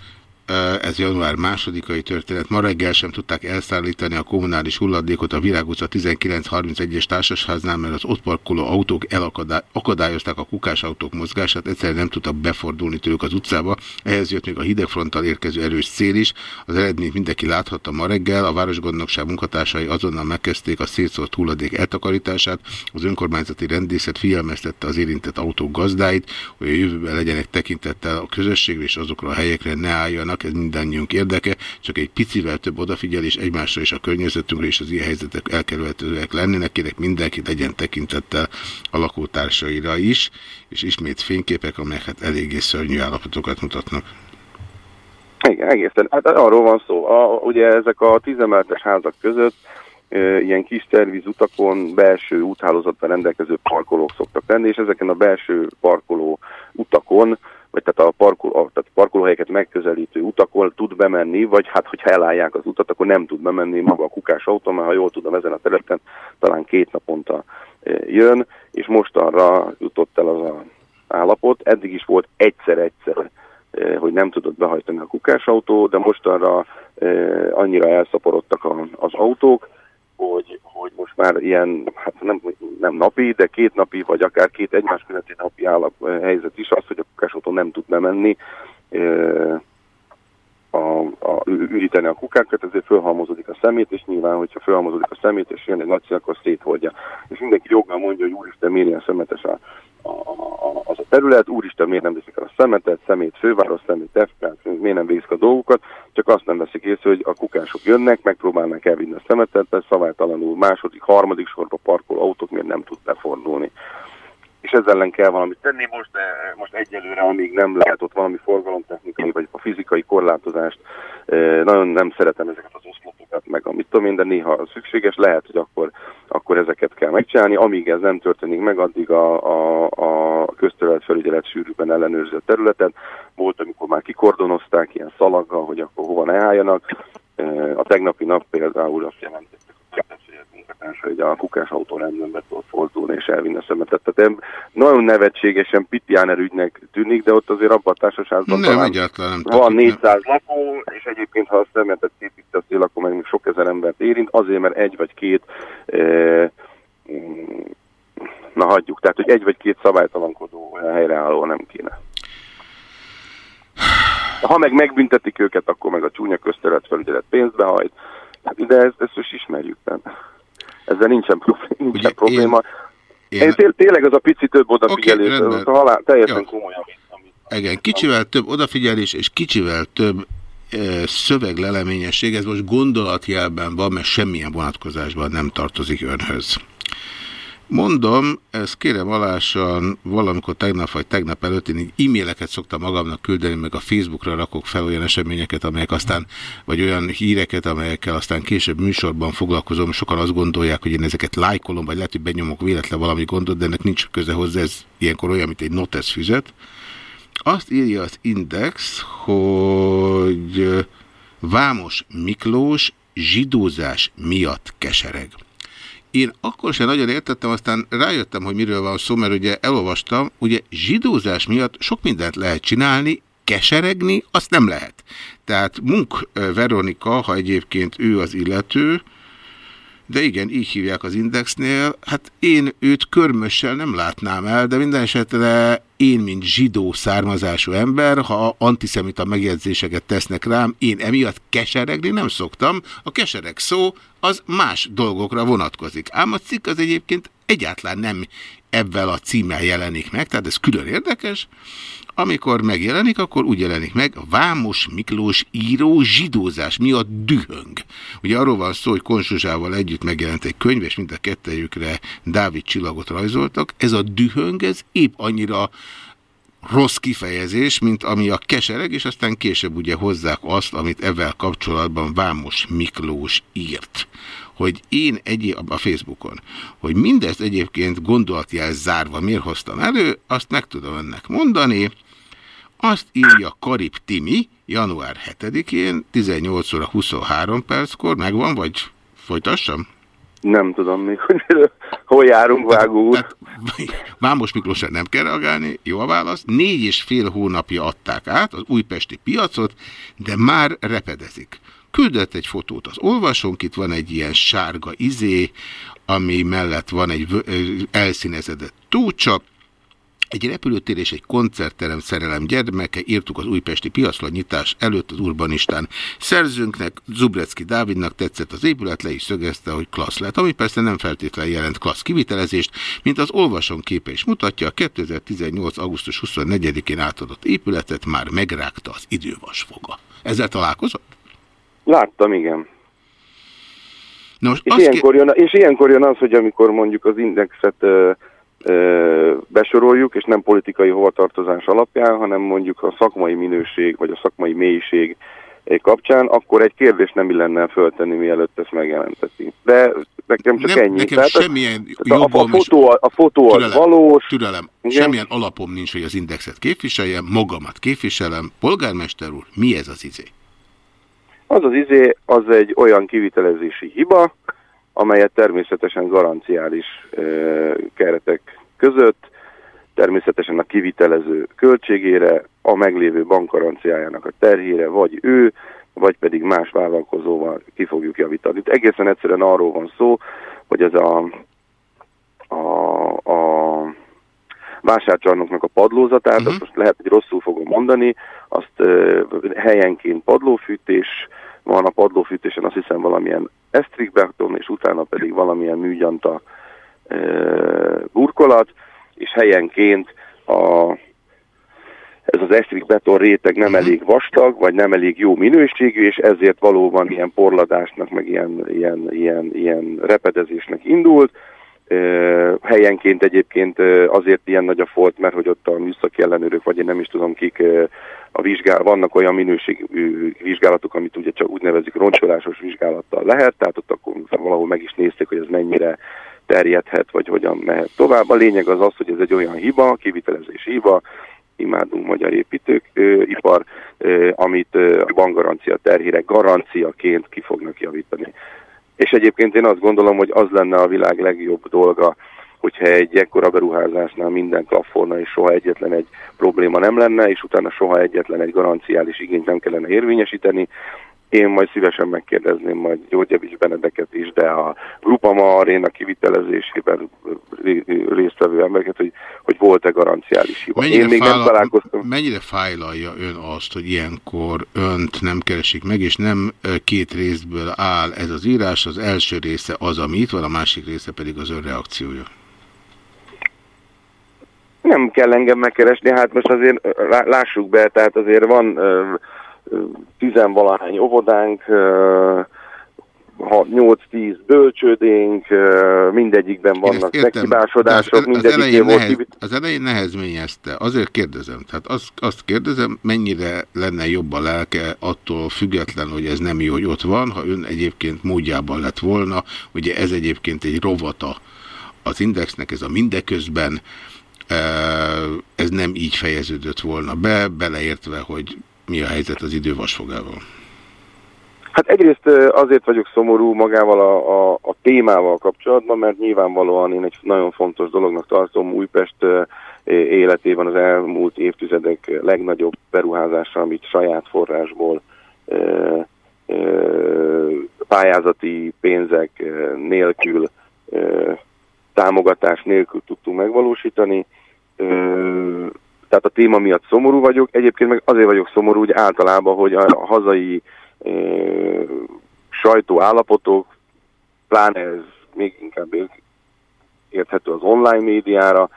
Ez január másodikai történet. Ma reggel sem tudták elszállítani a kommunális hulladékot a Virág utca 1931-es társasháznál, mert az ott parkoló autók elakadályozták a kukásautók mozgását, egyszerűen nem tudtak befordulni tőlük az utcába. Ehhez jött még a hidegfronttal érkező erős szél is. Az eredményt mindenki láthatta ma reggel. A Városgondnokság munkatársai azonnal megkezdték a szétszórt hulladék eltakarítását. Az önkormányzati rendészet figyelmeztette az érintett autók gazdáit, hogy a jövőben legyenek tekintettel a közösségre és azokra a helyekre ne álljanak vannak, ez mindannyiunk érdeke, csak egy picivel több odafigyelés egymásra és a környezetünkre és az ilyen helyzetek elkerülhetőek lennének, kérek mindenki legyen tekintettel a lakótársaira is, és ismét fényképek, amelyek hát eléggé szörnyű állapotokat mutatnak. Igen, egészen. Hát arról van szó. A, ugye ezek a tízemeletes házak között e, ilyen kis utakon belső úthálózatban rendelkező parkolók szoktak lenni, és ezeken a belső parkoló utakon vagy tehát a, parkol, a tehát parkolóhelyeket megközelítő utakon tud bemenni, vagy hát, hogyha elállják az utat, akkor nem tud bemenni maga a kukás autó, mert ha jól tudom, ezen a területen talán két naponta e, jön, és mostanra jutott el az a állapot. Eddig is volt egyszer-egyszer, e, hogy nem tudott behajtani a kukás autó, de mostanra e, annyira elszaporodtak az autók, hogy, hogy most már ilyen, hát nem, nem napi, de két napi, vagy akár két egymás közötti napi állap helyzet is az, hogy a kukásautó nem tud bemenni, a, a, üríteni a kukákat, ezért fölhalmozódik a szemét, és nyilván, hogyha fölhalmozódik a szemét, és jön egy nagy szél, akkor szétholdja. És mindenki joggal mondja, hogy úristen, miért ilyen szemetes a, az a terület, úristen, miért nem viszik el a szemetet, szemét főváros, szemét tefkát, miért nem végzik a dolgokat, csak azt nem veszik észre, hogy a kukások jönnek, megpróbálnak elvinni a szemetet, de szabálytalanul második, harmadik sorba parkol autók, miért nem tud befordulni és ezzel ellen kell valamit tenni most, de most egyelőre, amíg nem lehet ott valami forgalomtechnikai vagy a fizikai korlátozást, eh, nagyon nem szeretem ezeket az oszlopokat, meg amit tudom én, de néha szükséges, lehet, hogy akkor, akkor ezeket kell megcsinálni. Amíg ez nem történik meg, addig a, a, a közterület felügyelet sűrűben ellenőrző területet. Volt, amikor már kikordonozták ilyen szalaggal, hogy akkor hova ne álljanak. Eh, a tegnapi nap például azt jelentette, munkatársa, hogy a kukás autó rendben be tudott fordulni és elvinni a szemetet. Tehát nagyon nevetségesen Pitjáner ügynek tűnik, de ott azért abban a társaságban nem, talán nem van 400 nem. lakó, és egyébként ha a szemetet szél, akkor meg még sok ezer embert érint, azért, mert egy vagy két e, na hagyjuk, tehát hogy egy vagy két szabálytalankodó helyreálló nem kéne. Ha meg megbüntetik őket, akkor meg a csúnya közterület felügyelet pénzbe hajt. De ezt, ezt most ismerjük. Tehát ezzel nincsen, problém, nincsen Ugye probléma. Én, én... én tényleg az a pici több odafigyelés, okay, az a halál, teljesen ja. komolyan. Igen, kicsivel több odafigyelés és kicsivel több szövegleleményesség, ez most gondolatjelben van, mert semmilyen vonatkozásban nem tartozik önhöz. Mondom, ezt kérem alásan valamikor tegnap vagy tegnap előtt én e-maileket szoktam magamnak küldeni, meg a Facebookra rakok fel olyan eseményeket, amelyek aztán, vagy olyan híreket, amelyekkel aztán később műsorban foglalkozom. Sokan azt gondolják, hogy én ezeket lájkolom, vagy lehet, hogy benyomok véletlen valami gondot, de ennek nincs köze hozzá, ez ilyenkor olyan, mint egy notes füzet. Azt írja az Index, hogy Vámos Miklós zsidózás miatt kesereg. Én akkor sem nagyon értettem, aztán rájöttem, hogy miről van szó, mert ugye elolvastam, ugye zsidózás miatt sok mindent lehet csinálni, keseregni, azt nem lehet. Tehát Munk Veronika, ha egyébként ő az illető, de igen, így hívják az Indexnél. Hát én őt körmössel nem látnám el, de minden esetre én, mint zsidó származású ember, ha antiszemita megjegyzéseket tesznek rám, én emiatt keseregni nem szoktam. A kesereg szó az más dolgokra vonatkozik. Ám a cikk az egyébként egyáltalán nem ebben a címmel jelenik meg, tehát ez külön érdekes. Amikor megjelenik, akkor úgy jelenik meg, Vámos Miklós író zsidózás miatt dühöng. Ugye arról van szó, hogy Konsuzsával együtt megjelent egy könyv, és mind a kettejükre Dávid csillagot rajzoltak. Ez a dühöng, ez épp annyira rossz kifejezés, mint ami a kesereg, és aztán később ugye hozzák azt, amit ezzel kapcsolatban Vámos Miklós írt hogy én egy a Facebookon, hogy mindezt egyébként gondolatjelz zárva miért hoztam elő, azt meg tudom önnek mondani, azt írja Karib Timi, január 7-én, 18 óra 23 perckor, megvan, vagy folytassam? Nem tudom még, hogy hol járunk, vágó úr. Vámos Miklósra nem kell reagálni, jó a válasz. Négy és fél hónapja adták át az újpesti piacot, de már repedezik. Küldött egy fotót az olvasónk, itt van egy ilyen sárga izé, ami mellett van egy elszínezedett túlcsak, egy repülőtér és egy koncertterem szerelem gyermeke, írtuk az újpesti piacra nyitás előtt az urbanistán. Szerzőnknek, Zubrecki Dávidnak tetszett az épület, le is szögezte, hogy klassz lett, ami persze nem feltétlenül jelent klassz kivitelezést, mint az olvasón képe is mutatja, a 2018. augusztus 24-én átadott épületet már megrágta az idővasfoga. Ezzel találkozott? Láttam, igen. Nos, és, ilyenkor jön, és ilyenkor jön az, hogy amikor mondjuk az indexet besoroljuk, és nem politikai hovatartozás alapján, hanem mondjuk a szakmai minőség, vagy a szakmai mélység kapcsán, akkor egy kérdés nem illenne föltenni, mielőtt ezt megjelenteti. De nekem csak nem, ennyi. Nekem Tehát semmilyen a, a, a fotó, a fotó türelem, az valós. Türelem. Igen? Semmilyen alapom nincs, hogy az indexet képviseljem, magamat képviselem. Polgármester úr, mi ez az izé? Az az izé, az egy olyan kivitelezési hiba, amelyet természetesen garanciális keretek között, természetesen a kivitelező költségére, a meglévő bankgaranciájának a terhére, vagy ő, vagy pedig más vállalkozóval ki fogjuk javítani. Itt egészen egyszerűen arról van szó, hogy ez a, a, a vásárcsarnoknak a padlózatát, uh -huh. azt most lehet, hogy rosszul fogom mondani, azt uh, helyenként padlófűtés, van a padlófűtésen azt hiszem valamilyen esztrikbeton, és utána pedig valamilyen műgyanta e, burkolat, és helyenként a, ez az esztrikbeton réteg nem elég vastag, vagy nem elég jó minőségű, és ezért valóban ilyen porladásnak, meg ilyen, ilyen, ilyen, ilyen repedezésnek indult. Helyenként egyébként azért ilyen nagy a folt, mert hogy ott a műszaki ellenőrök, vagy én nem is tudom kik, a vizsgál, vannak olyan minőségű vizsgálatok, amit ugye csak úgy nevezik roncsolásos vizsgálattal lehet, tehát ott akkor valahol meg is nézték, hogy ez mennyire terjedhet, vagy hogyan mehet tovább. A lényeg az az, hogy ez egy olyan hiba, kivitelezési hiba, imádunk magyar építők, ö, ipar, ö, amit ö, a bankgarancia terhére garanciaként ki fognak javítani. És egyébként én azt gondolom, hogy az lenne a világ legjobb dolga, hogyha egy ekkora beruházásnál minden klafforna és soha egyetlen egy probléma nem lenne, és utána soha egyetlen egy garanciális igényt nem kellene érvényesíteni, én majd szívesen megkérdezném majd Györgyevics Benedeket is, de a Grupama Aréna kivitelezésében résztvevő embereket, hogy, hogy volt-e garanciális hiba. Mennyire Én még fájla, nem találkoztam. Mennyire fájlalja ön azt, hogy ilyenkor önt nem keresik meg, és nem két részből áll ez az írás, az első része az, ami itt van, a másik része pedig az ön reakciója? Nem kell engem megkeresni, hát most azért lássuk be, tehát azért van tizenvalahány óvodánk, 8-10 bölcsődénk, mindegyikben vannak meghibásodások, az, elején nehez, az elején nehezményezte, azért kérdezem, tehát azt, azt kérdezem, mennyire lenne jobb a lelke attól független, hogy ez nem jó, hogy ott van, ha ön egyébként módjában lett volna, ugye ez egyébként egy rovata az indexnek, ez a mindeközben, ez nem így fejeződött volna be, beleértve, hogy mi a helyzet az idővasfogával. Hát egyrészt azért vagyok szomorú magával a, a, a témával kapcsolatban, mert nyilvánvalóan én egy nagyon fontos dolognak tartom Újpest életében az elmúlt évtizedek legnagyobb beruházása, amit saját forrásból pályázati pénzek nélkül, támogatás nélkül tudtunk megvalósítani. E, tehát a téma miatt szomorú vagyok, egyébként meg azért vagyok szomorú, hogy általában, hogy a hazai sajtó állapotok, pláne ez még inkább érthető az online médiára,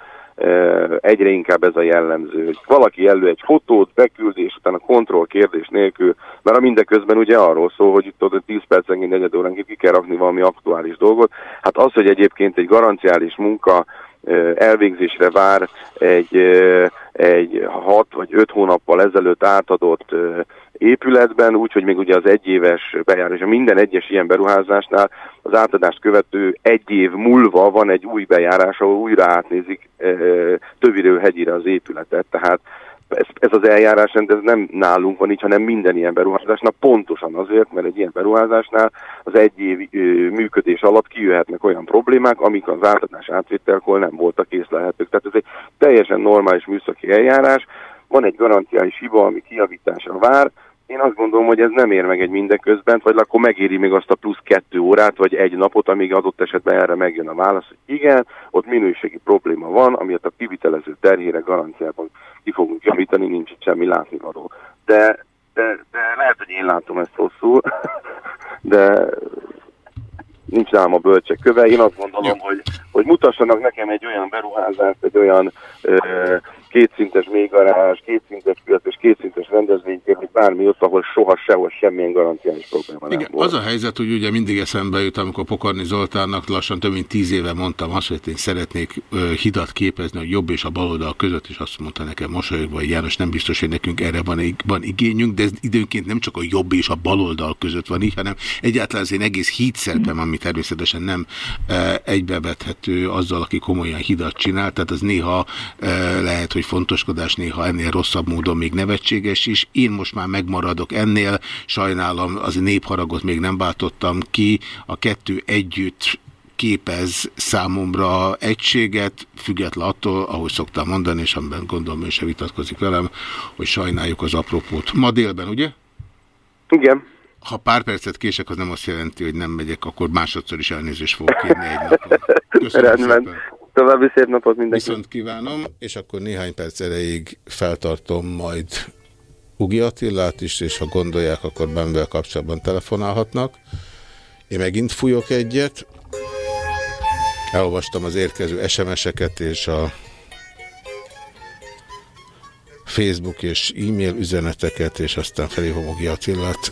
egyre inkább ez a jellemző, hogy valaki elő egy fotót, beküld, és utána kontroll kérdés nélkül, mert a mindeközben ugye arról szól, hogy itt ott 10 percenként, negyed óránként ki kell rakni valami aktuális dolgot. Hát az, hogy egyébként egy garanciális munka elvégzésre vár egy, egy hat vagy öt hónappal ezelőtt átadott épületben, úgyhogy még ugye az egyéves bejárás, minden egyes ilyen beruházásnál az átadást követő egy év múlva van egy új bejárás, ahol újra átnézik többirő hegyire az épületet, tehát ez, ez az eljárás ez nem nálunk van így, hanem minden ilyen beruházásnál, pontosan azért, mert egy ilyen beruházásnál az egy év működés alatt kijöhetnek olyan problémák, amik az átadás átvételkor nem voltak észlelhetők. Tehát ez egy teljesen normális műszaki eljárás, van egy garanciális hiba, ami kiavításra vár, én azt gondolom, hogy ez nem ér meg egy mindeközben, vagy akkor megéri még azt a plusz kettő órát, vagy egy napot, amíg adott esetben erre megjön a válasz, hogy igen, ott minőségi probléma van, amiért a kivitelező terhére garanciában ki fogunk javítani, nincs itt semmi látnivaló. De, de, de lehet, hogy én látom ezt rosszul, de nincs nálam a bölcsek köve. Én azt gondolom, hogy, hogy mutassanak nekem egy olyan beruházást, egy olyan ö, kétszintes mélygarázs, kétszintes piac és kétszintes rendezvényként, hogy bármi ott, ahol soha sehol semmilyen garanciális probléma Igen, volt. Az a helyzet, hogy ugye mindig eszembe jut, amikor Pokarni Zoltánnak lassan több mint tíz éve mondtam azt, hogy én szeretnék ö, hidat képezni a jobb és a baloldal között, és azt mondta nekem mosolyogva, hogy János nem biztos, hogy nekünk erre van, van igényünk, de ez időnként nem csak a jobb és a baloldal között van így, hanem egyáltalán az én egész hídszerpem, ami természetesen nem e, egybevethető azzal, aki komolyan hidat csinál, tehát az néha e, lehet, hogy fontoskodás néha ennél rosszabb módon még nevetséges is. Én most már megmaradok ennél, sajnálom, az népharagot még nem váltottam ki, a kettő együtt képez számomra egységet, független attól, ahogy szoktam mondani, és amiben gondolom ő se vitatkozik velem, hogy sajnáljuk az apropót. Ma délben, ugye? Igen. Ha pár percet kések, az nem azt jelenti, hogy nem megyek, akkor másodszor is elnézést fogok kérni egy napon. Köszönöm Rendben. Szépen. További szép napot mindenki. Viszont kívánom, és akkor néhány perc erejéig feltartom majd Ugi Attillát is, és ha gondolják, akkor benvel kapcsolatban telefonálhatnak. Én megint fújok egyet. Elolvastam az érkező SMS-eket és a Facebook és e-mail üzeneteket, és aztán felhívom Ugi Attillát.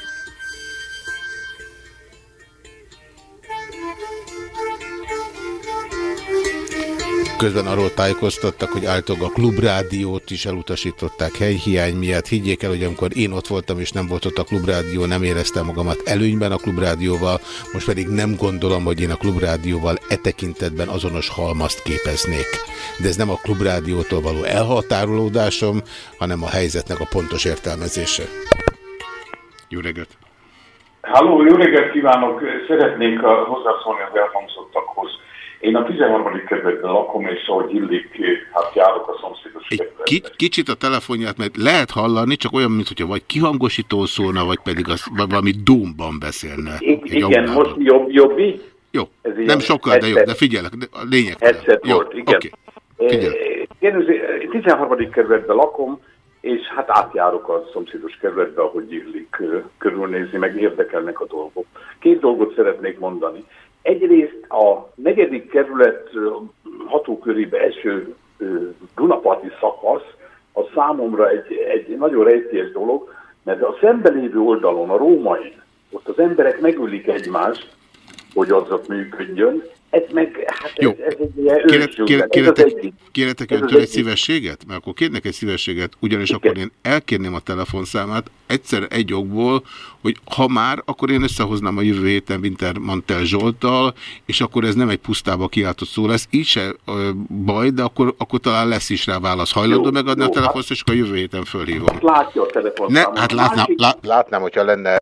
Közben arról tájékoztattak, hogy általában a klubrádiót is elutasították helyhiány miatt. Higgyék el, hogy amikor én ott voltam és nem volt ott a klubrádió, nem éreztem magamat előnyben a klubrádióval, most pedig nem gondolom, hogy én a klubrádióval e tekintetben azonos halmazt képeznék. De ez nem a klubrádiótól való elhatárolódásom, hanem a helyzetnek a pontos értelmezése. Jó reggelt! Halló, jó reggelt kívánok! Szeretnék hozzászólni az elhangzottakhoz. Én a 13. kerületben lakom, és ahogy illik, hát járok a szomszédos Egy Kicsit a telefonját, mert lehet hallani, csak olyan, mintha vagy kihangosító szólna, vagy pedig az, vagy valami dómban beszélne. I igen, most jobb, jobb így? Jó, Ez nem sokkal, de jó, de figyelek, a lényeg. Headset jó, volt, igen. Okay. Figyelek. Én 13. kerületben lakom, és hát átjárok a szomszédos kerületbe, ahogy illik körülnézni, meg érdekelnek a dolgok. Két dolgot szeretnék mondani. Egyrészt a negyedik kerület hatókörébe eső Dunaparti szakasz a számomra egy, egy nagyon rejtélyes dolog, mert a szembelévő oldalon, a római, ott az emberek megölik egymást, hogy az ott működjön, ez meg, hát Jó. ez, ez egy ilyen egyik. Kérhetek öntől egy szívességet? Mert akkor kérnek egy szívességet, ugyanis akkor én elkérném a telefonszámát egyszer egy okból, hogy ha már, akkor én összehoznám a jövő héten Wintermantel Zsolttal, és akkor ez nem egy pusztába kiáltott szó lesz. Így se ö, baj, de akkor, akkor talán lesz is rá válasz. Hajlandó Jó, megadni jó, a telefont, és akkor a jövő héten fölhívom. Látja a telefonszámot. Ne, hát látnám, Másik- lá, látnám, hogyha lenne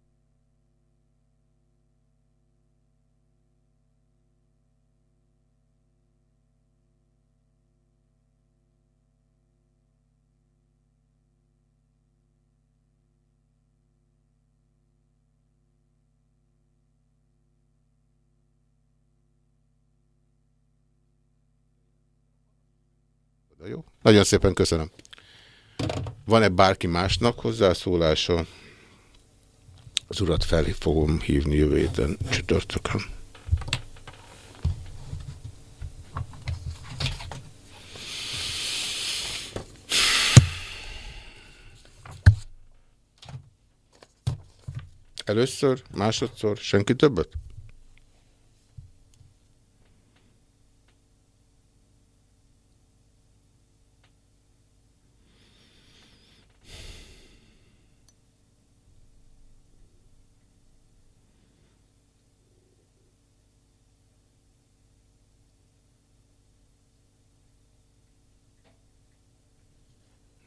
Jó. Nagyon szépen köszönöm. Van-e bárki másnak hozzászólása? Az urat fel fogom hívni jövő héten csütörtökön. Először, másodszor, senki többet?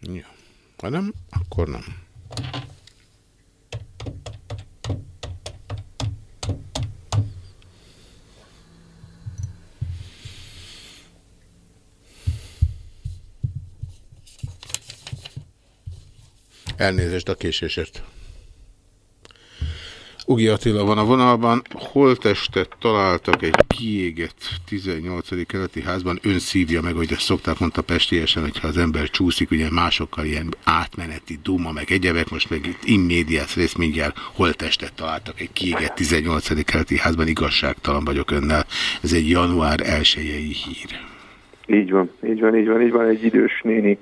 Ja. Ha nem, akkor nem. Elnézést a késésért. Ugi Attila van a vonalban. Holtestet találtak egy kiégett 18. keleti házban. Ön szívja meg, hogy ezt szokták mondta pestiesen, hogyha az ember csúszik, ugye másokkal ilyen átmeneti duma, meg egyebek, most meg itt immédiás rész mindjárt holtestet találtak egy kiégett 18. keleti házban. Igazságtalan vagyok önnel. Ez egy január 1 hír. Így van, így van, így van, így van, egy idős néni,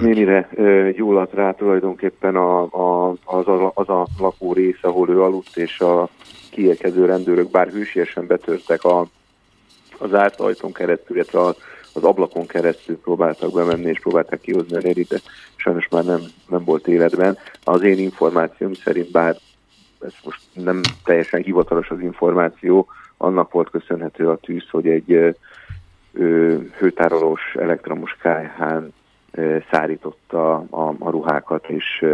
nénire ö, gyulladt rá tulajdonképpen a, a, az, a, az a lakó rész, ahol ő aludt, és a kiérkező rendőrök, bár hűsiesen betörtek a, az árt ajtón keresztül, illetve a, az ablakon keresztül próbáltak bemenni, és próbálták kihozni a Nerit, de sajnos már nem, nem volt életben. Az én információm szerint, bár ez most nem teljesen hivatalos az információ, annak volt köszönhető a tűz, hogy egy ö, hőtárolós elektromos kájhán ö, szárította a, a ruhákat, és,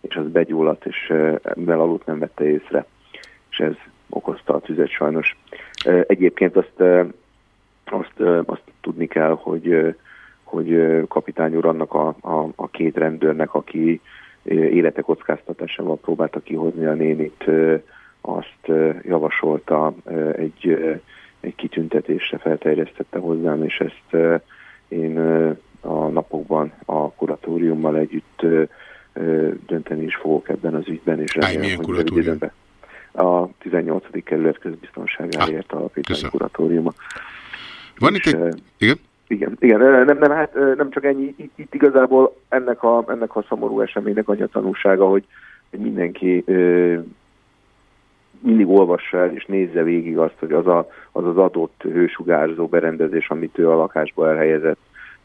és az begyulladt, és mivel aludt nem vette észre, és ez okozta a tüzet sajnos. Egyébként azt, azt, azt tudni kell, hogy, hogy kapitány úr annak a, a, a két rendőrnek, aki élete kockáztatásával próbálta kihozni a nénit, azt javasolta egy, egy kitüntetésre felterjesztette hozzám, és ezt én a napokban a kuratóriummal együtt dönteni is fogok ebben az ügyben, és remélem, milyen kuratórium? A 18. kerület közbiztonságáért alapítani kuratóriuma. Van itt egy... Igen? igen, igen, nem, nem, hát nem csak ennyi, itt, itt igazából ennek a, ennek a szomorú eseménynek annyi a tanulsága, hogy, hogy mindenki ö, mindig olvassa el és nézze végig azt, hogy az a, az, az adott hősugárzó berendezés, amit ő a lakásba elhelyezett,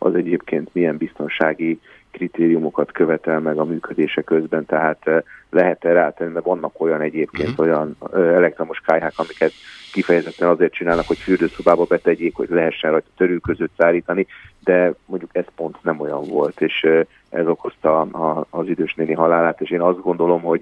az egyébként milyen biztonsági kritériumokat követel meg a működése közben, tehát eh, lehet erre rátenni, de vannak olyan egyébként olyan eh, elektromos kályhák, amiket kifejezetten azért csinálnak, hogy fürdőszobába betegyék, hogy lehessen rajta törülközőt szállítani, de mondjuk ez pont nem olyan volt, és eh, ez okozta a, az idős néni halálát, és én azt gondolom, hogy,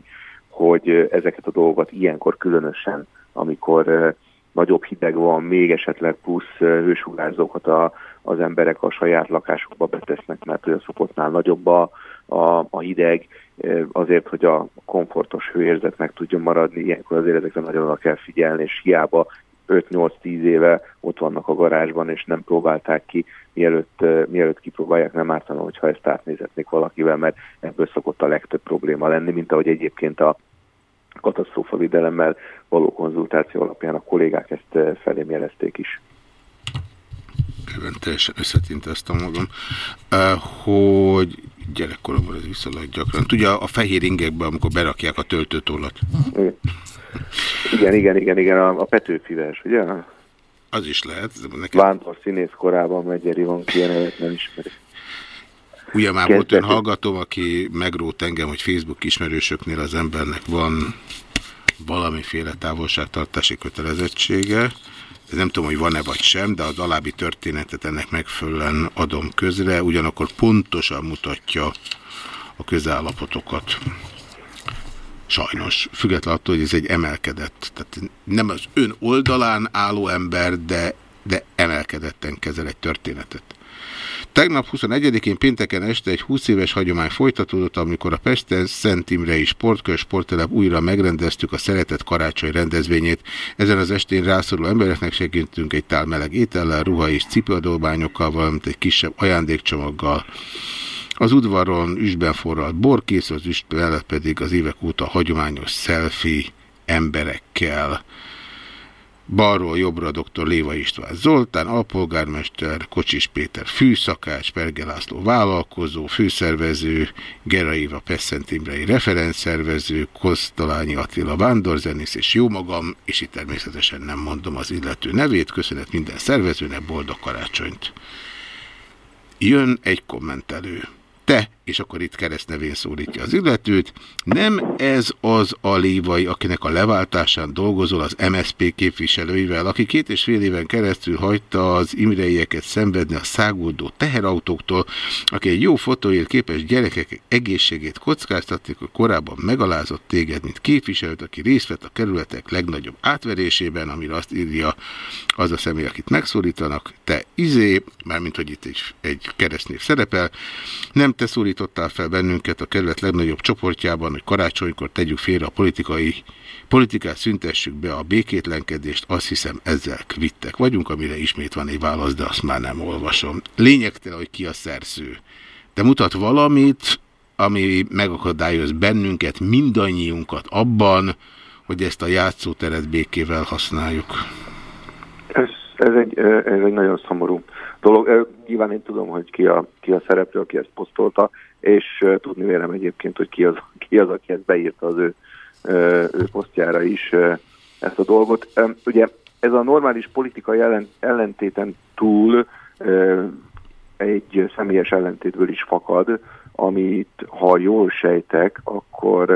hogy ezeket a dolgokat ilyenkor különösen, amikor nagyobb hideg van, még esetleg plusz hősugárzókat a, az emberek a saját lakásukba betesznek, mert a szokottnál nagyobb a, a, a hideg, azért, hogy a komfortos hőérzet meg tudjon maradni, ilyenkor azért ezekre nagyon oda kell figyelni, és hiába 5-8-10 éve ott vannak a garázsban, és nem próbálták ki, mielőtt, mielőtt kipróbálják, nem ártana, hogyha ezt átnézetnék valakivel, mert ebből szokott a legtöbb probléma lenni, mint ahogy egyébként a katasztrófa védelemmel való konzultáció alapján a kollégák ezt felém jelezték is. Ebben teljesen összetinteztem magam, hogy gyerekkoromban ez viszonylag gyakran. Tudja, a fehér ingekben, amikor berakják a töltőtollat. Igen, igen, igen, igen, a, a Petőfives, ugye? Az is lehet. Nekem... Vándor színész korában Megyeri van ki, nem ismeri. Ugye már volt olyan hallgatom, aki megrót engem, hogy Facebook ismerősöknél az embernek van valamiféle távolságtartási kötelezettsége. Ez nem tudom, hogy van-e vagy sem, de az alábbi történetet ennek megfelelően adom közre, ugyanakkor pontosan mutatja a közállapotokat. Sajnos, függetlenül attól, hogy ez egy emelkedett, tehát nem az ön oldalán álló ember, de, de emelkedetten kezel egy történetet. Tegnap 21-én pénteken este egy 20 éves hagyomány folytatódott, amikor a Pesten Szent Imrei Sportkör Sporttelep újra megrendeztük a Szeretett Karácsony rendezvényét. Ezen az estén rászoruló embereknek segítünk egy tál meleg étellel, ruha és cipőadóbányokkal, valamint egy kisebb ajándékcsomaggal. Az udvaron üstben forralt borkész, az üst pedig az évek óta hagyományos selfie emberekkel. Balról jobbra dr. Léva István Zoltán, alpolgármester, Kocsis Péter fűszakács, Pergelászló vállalkozó, főszervező, Geraiva Pesszent Imrei referenszervező, Kosztolányi Attila vándorzenész és jó magam, és itt természetesen nem mondom az illető nevét, köszönet minden szervezőnek, boldog karácsonyt! Jön egy kommentelő te, és akkor itt keresztnevén szólítja az illetőt, nem ez az a lévai, akinek a leváltásán dolgozol az MSP képviselőivel, aki két és fél éven keresztül hagyta az imreieket szenvedni a száguldó teherautóktól, aki egy jó fotóért képes gyerekek egészségét kockáztatni, hogy korábban megalázott téged, mint képviselőt, aki részt vett a kerületek legnagyobb átverésében, amire azt írja az a személy, akit megszólítanak, te izé, mármint hogy itt egy, egy keresztnév szerepel, nem te szólítottál fel bennünket a kerület legnagyobb csoportjában, hogy karácsonykor tegyük félre a politikai politikát szüntessük be a békétlenkedést, azt hiszem ezzel kvittek vagyunk, amire ismét van egy válasz, de azt már nem olvasom. Lényegtelen, hogy ki a szerző. De mutat valamit, ami megakadályoz bennünket, mindannyiunkat abban, hogy ezt a játszóteret békével használjuk. Ez, ez, egy, ez egy nagyon szomorú dolog. Nyilván én tudom, hogy ki a, ki a szereplő, aki ezt posztolta, és tudni vélem egyébként, hogy ki az, ki az aki ezt beírta az ő, ő posztjára is ezt a dolgot. Ugye ez a normális politikai ellen, ellentéten túl egy személyes ellentétből is fakad, amit ha jól sejtek, akkor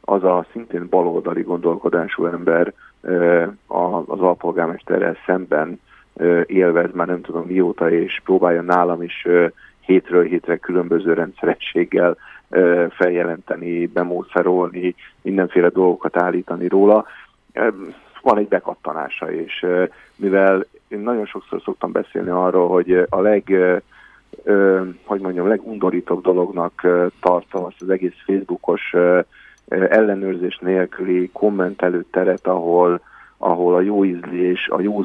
az a szintén baloldali gondolkodású ember az alpolgármesterrel szemben élvez már nem tudom mióta, és próbálja nálam is hétről hétre különböző rendszerességgel feljelenteni, bemószerolni, mindenféle dolgokat állítani róla. Van egy bekattanása, és mivel én nagyon sokszor szoktam beszélni arról, hogy a leg, hogy mondjam, legundorítóbb dolognak tartom azt az egész Facebookos ellenőrzés nélküli kommentelő teret, ahol ahol a jó ízlés, a jó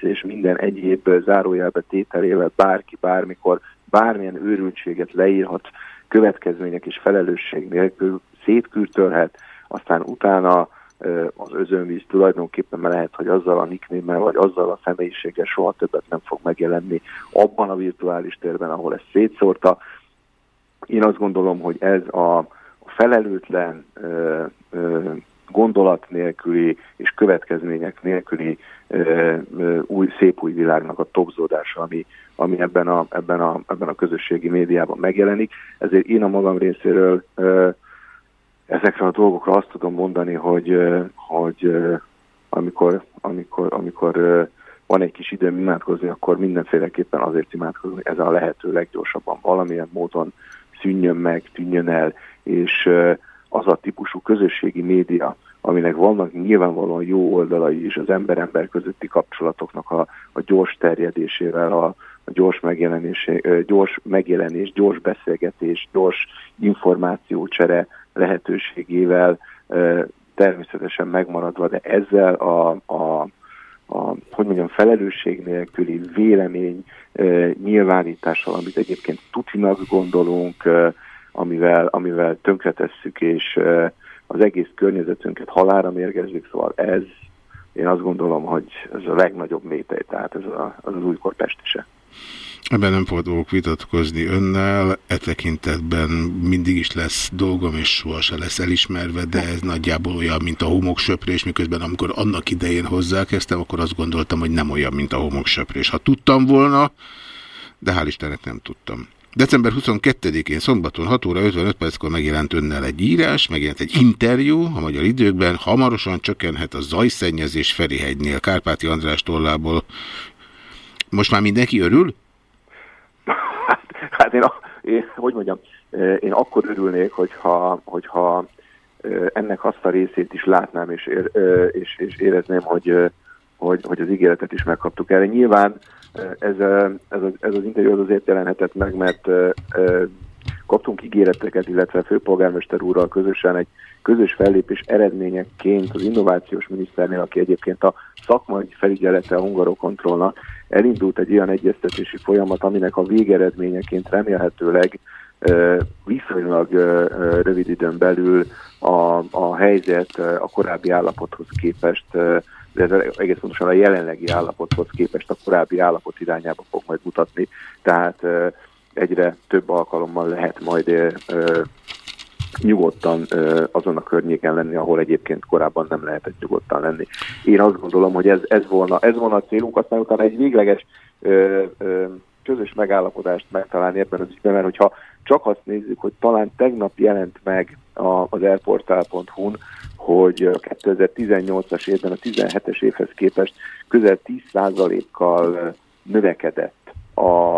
és minden egyéb zárójelbe tételével bárki bármikor bármilyen őrültséget leírhat, következmények és felelősség nélkül szétkürtölhet, aztán utána az özönvíz tulajdonképpen lehet, hogy azzal a nicknémmel vagy azzal a személyiséggel soha többet nem fog megjelenni abban a virtuális térben, ahol ezt szétszórta. Én azt gondolom, hogy ez a felelőtlen gondolat nélküli és következmények nélküli ö, ö, új, szép új világnak a topzódása, ami, ami ebben, a, ebben, a, ebben a közösségi médiában megjelenik. Ezért én a magam részéről ö, ezekre a dolgokra azt tudom mondani, hogy, hogy amikor, amikor, amikor van egy kis időm imádkozni, akkor mindenféleképpen azért imádkozni, ez a lehető leggyorsabban valamilyen módon szűnjön meg, tűnjön el, és az a típusú közösségi média, aminek vannak nyilvánvalóan jó oldalai is az ember-ember közötti kapcsolatoknak a, a gyors terjedésével, a, a gyors, megjelenés, gyors megjelenés, gyors beszélgetés, gyors információcsere lehetőségével természetesen megmaradva, de ezzel a, a a hogy mondjam, felelősség nélküli vélemény nyilvánítással, amit egyébként tutinak gondolunk, amivel, amivel tönkretesszük, és az egész környezetünket halára mérgezzük, szóval ez, én azt gondolom, hogy ez a legnagyobb métej, tehát ez a, az, az újkor pestise. Ebben nem fogok vitatkozni önnel, e tekintetben mindig is lesz dolgom, és sohasem lesz elismerve, de ez nagyjából olyan, mint a homoksöprés, miközben amikor annak idején hozzákezdtem, akkor azt gondoltam, hogy nem olyan, mint a homoksöprés. Ha tudtam volna, de hál' Istennek nem tudtam. December 22-én szombaton 6 óra 55 perckor megjelent önnel egy írás, megjelent egy interjú a magyar időkben, hamarosan csökkenhet a zajszennyezés Ferihegynél, Kárpáti András tollából. Most már mindenki örül? Hát, hát én, én, hogy mondjam, én akkor örülnék, hogyha, hogyha ennek azt a részét is látnám, és, és, és érezném, hogy, hogy, hogy az ígéretet is megkaptuk erre. Nyilván ez, ez, az, ez az interjú az azért jelenhetett meg, mert kaptunk ígéreteket, illetve főpolgármester úrral közösen egy közös fellépés eredményeként az innovációs miniszternél, aki egyébként a szakmai felügyelete a Hungarokontrollnak, elindult egy olyan egyeztetési folyamat, aminek a végeredményeként remélhetőleg viszonylag rövid időn belül a, a helyzet a korábbi állapothoz képest de ez egész pontosan a jelenlegi állapothoz képest a korábbi állapot irányába fog majd mutatni, tehát egyre több alkalommal lehet majd nyugodtan azon a környéken lenni, ahol egyébként korábban nem lehetett nyugodtan lenni. Én azt gondolom, hogy ez, ez, volna, ez volna a célunk, aztán utána egy végleges közös megállapodást megtalálni ebben az ügyben, mert hogyha csak azt nézzük, hogy talán tegnap jelent meg a, az airportal.hu-n, hogy a 2018-as évben a 17-es évhez képest közel 10%-kal növekedett a,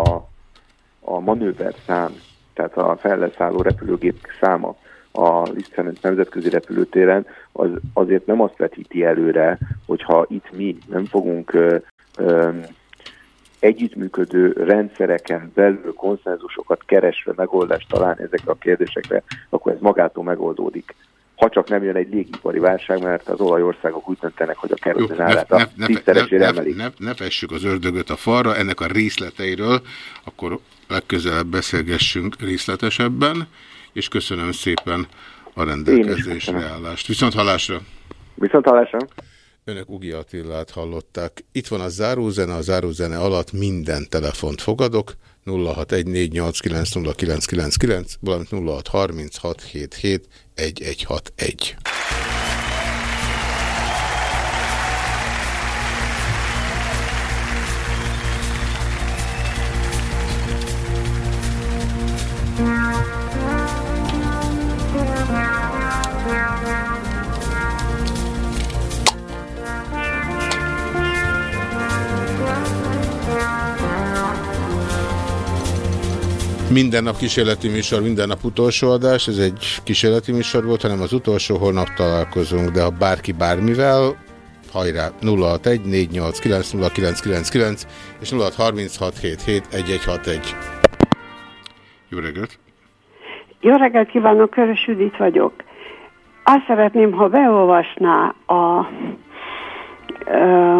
a manőver szám, tehát a felleszálló repülőgép száma a Liszt nemzetközi repülőtéren, az azért nem azt vetíti előre, hogyha itt mi nem fogunk ö, ö, együttműködő rendszereken belül konszenzusokat keresve megoldást találni ezekre a kérdésekre, akkor ez magától megoldódik ha csak nem jön egy légipari válság, mert az olajországok úgy döntenek, hogy a kerozin a tízszeresére emelik. Ne, ne, fessük az ördögöt a falra, ennek a részleteiről, akkor legközelebb beszélgessünk részletesebben, és köszönöm szépen a rendelkezésre állást. Viszont hallásra! Viszont hallásra! Önök Ugi Attillát hallották. Itt van a zárózene, a zárózene alatt minden telefont fogadok. 0614890999, valamint 0636771161. Minden nap kísérleti műsor, minden nap utolsó adás, ez egy kísérleti műsor volt, hanem az utolsó, holnap találkozunk, de ha bárki bármivel, hajrá 0614890999 és 0636771161. Jó reggelt! Jó reggelt kívánok, Körös Judit vagyok. Azt szeretném, ha beolvasná a... Ö,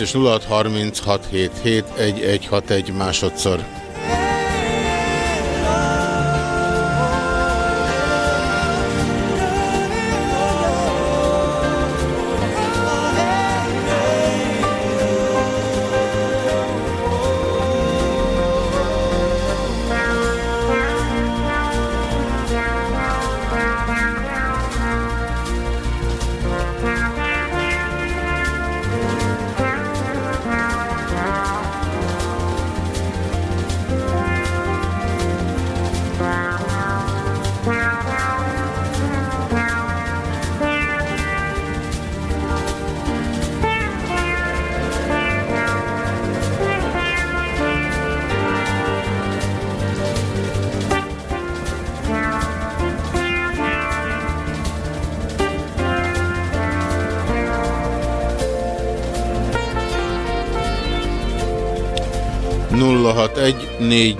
És 0636771161 másodszor.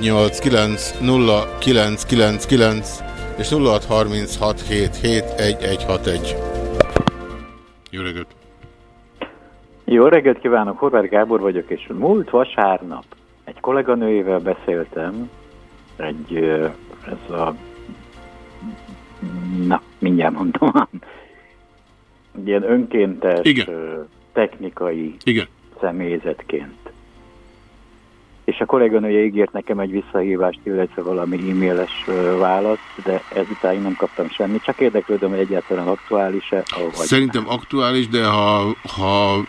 0614890999 és 0636771161. Jó reggelt! Jó reggelt kívánok, Horváth Gábor vagyok, és múlt vasárnap egy kolléganőjével beszéltem, egy, ez a, na, mindjárt mondom, egy ilyen önkéntes Igen. technikai Igen. személyzetként és a kolléganője ígért nekem egy visszahívást, illetve valami e-mailes választ, de ezután nem kaptam semmit. Csak érdeklődöm, hogy egyáltalán aktuális-e. Szerintem aktuális, de ha, ha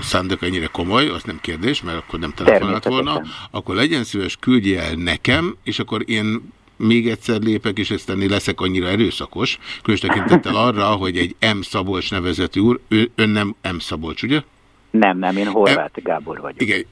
szándék ennyire komoly, az nem kérdés, mert akkor nem telefonált volna, akkor legyen szíves, küldje el nekem, és akkor én még egyszer lépek, és ezt tenni leszek annyira erőszakos, különös tekintettel arra, hogy egy M. Szabolcs nevezetű úr, ő, ön nem M. Szabolcs, ugye? Nem, nem, én Horváth Gábor vagyok. Igen,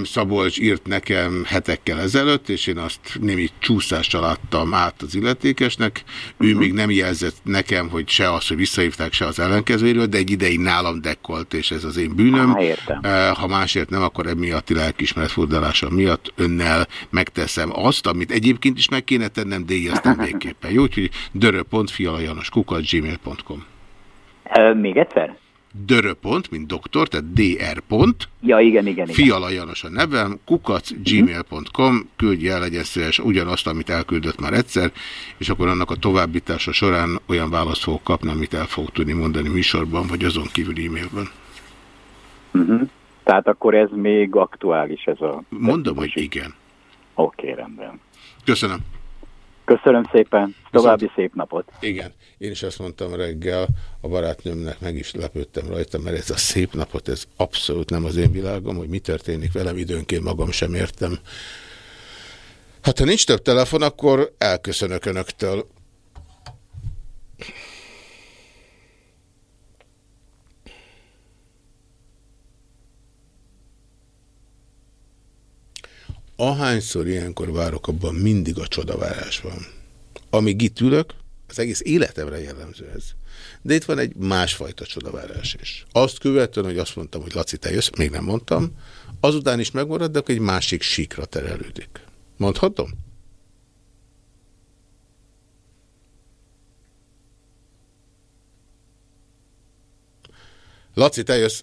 M. Szabolcs írt nekem hetekkel ezelőtt, és én azt némi csúszással adtam át az illetékesnek. Ő uh mhm. -huh. még nem jelzett nekem, hogy se az, hogy visszahívták, se az ellenkezőről, de egy ideig nálam dekkolt, és ez az én bűnöm. Értem. Ha másért nem, akkor emiatti lelkismeretfordulása miatt önnel megteszem azt, amit egyébként is meg kéne tennem, de így aztán végképpen. Jó, úgyhogy dörö.fialajanoskukat.gmail.com Még egyszer? Döröpont, mint doktor, tehát dr. Pont, ja, igen, igen, igen. Fiala Janos a nevem, kukac, gmail.com, küldje el legyen szíves ugyanazt, amit elküldött már egyszer, és akkor annak a továbbítása során olyan választ fogok kapni, amit el fogok tudni mondani műsorban, vagy azon kívül e-mailben. Uh mhm. -huh. Tehát akkor ez még aktuális ez a... Mondom, hogy igen. Oké, okay, rendben. Köszönöm. Köszönöm szépen, további Viszont, szép napot. Igen, én is azt mondtam reggel, a barátnőmnek meg is lepődtem rajta, mert ez a szép napot, ez abszolút nem az én világom, hogy mi történik velem, időnként magam sem értem. Hát ha nincs több telefon, akkor elköszönök önöktől. Ahányszor ilyenkor várok, abban mindig a csodavárás van. Amíg itt ülök, az egész életemre jellemző ez. De itt van egy másfajta csodavárás is. Azt követően, hogy azt mondtam, hogy Laci, te jössz, még nem mondtam, azután is megmarad, de egy másik síkra terelődik. Mondhatom? Laci, te jössz.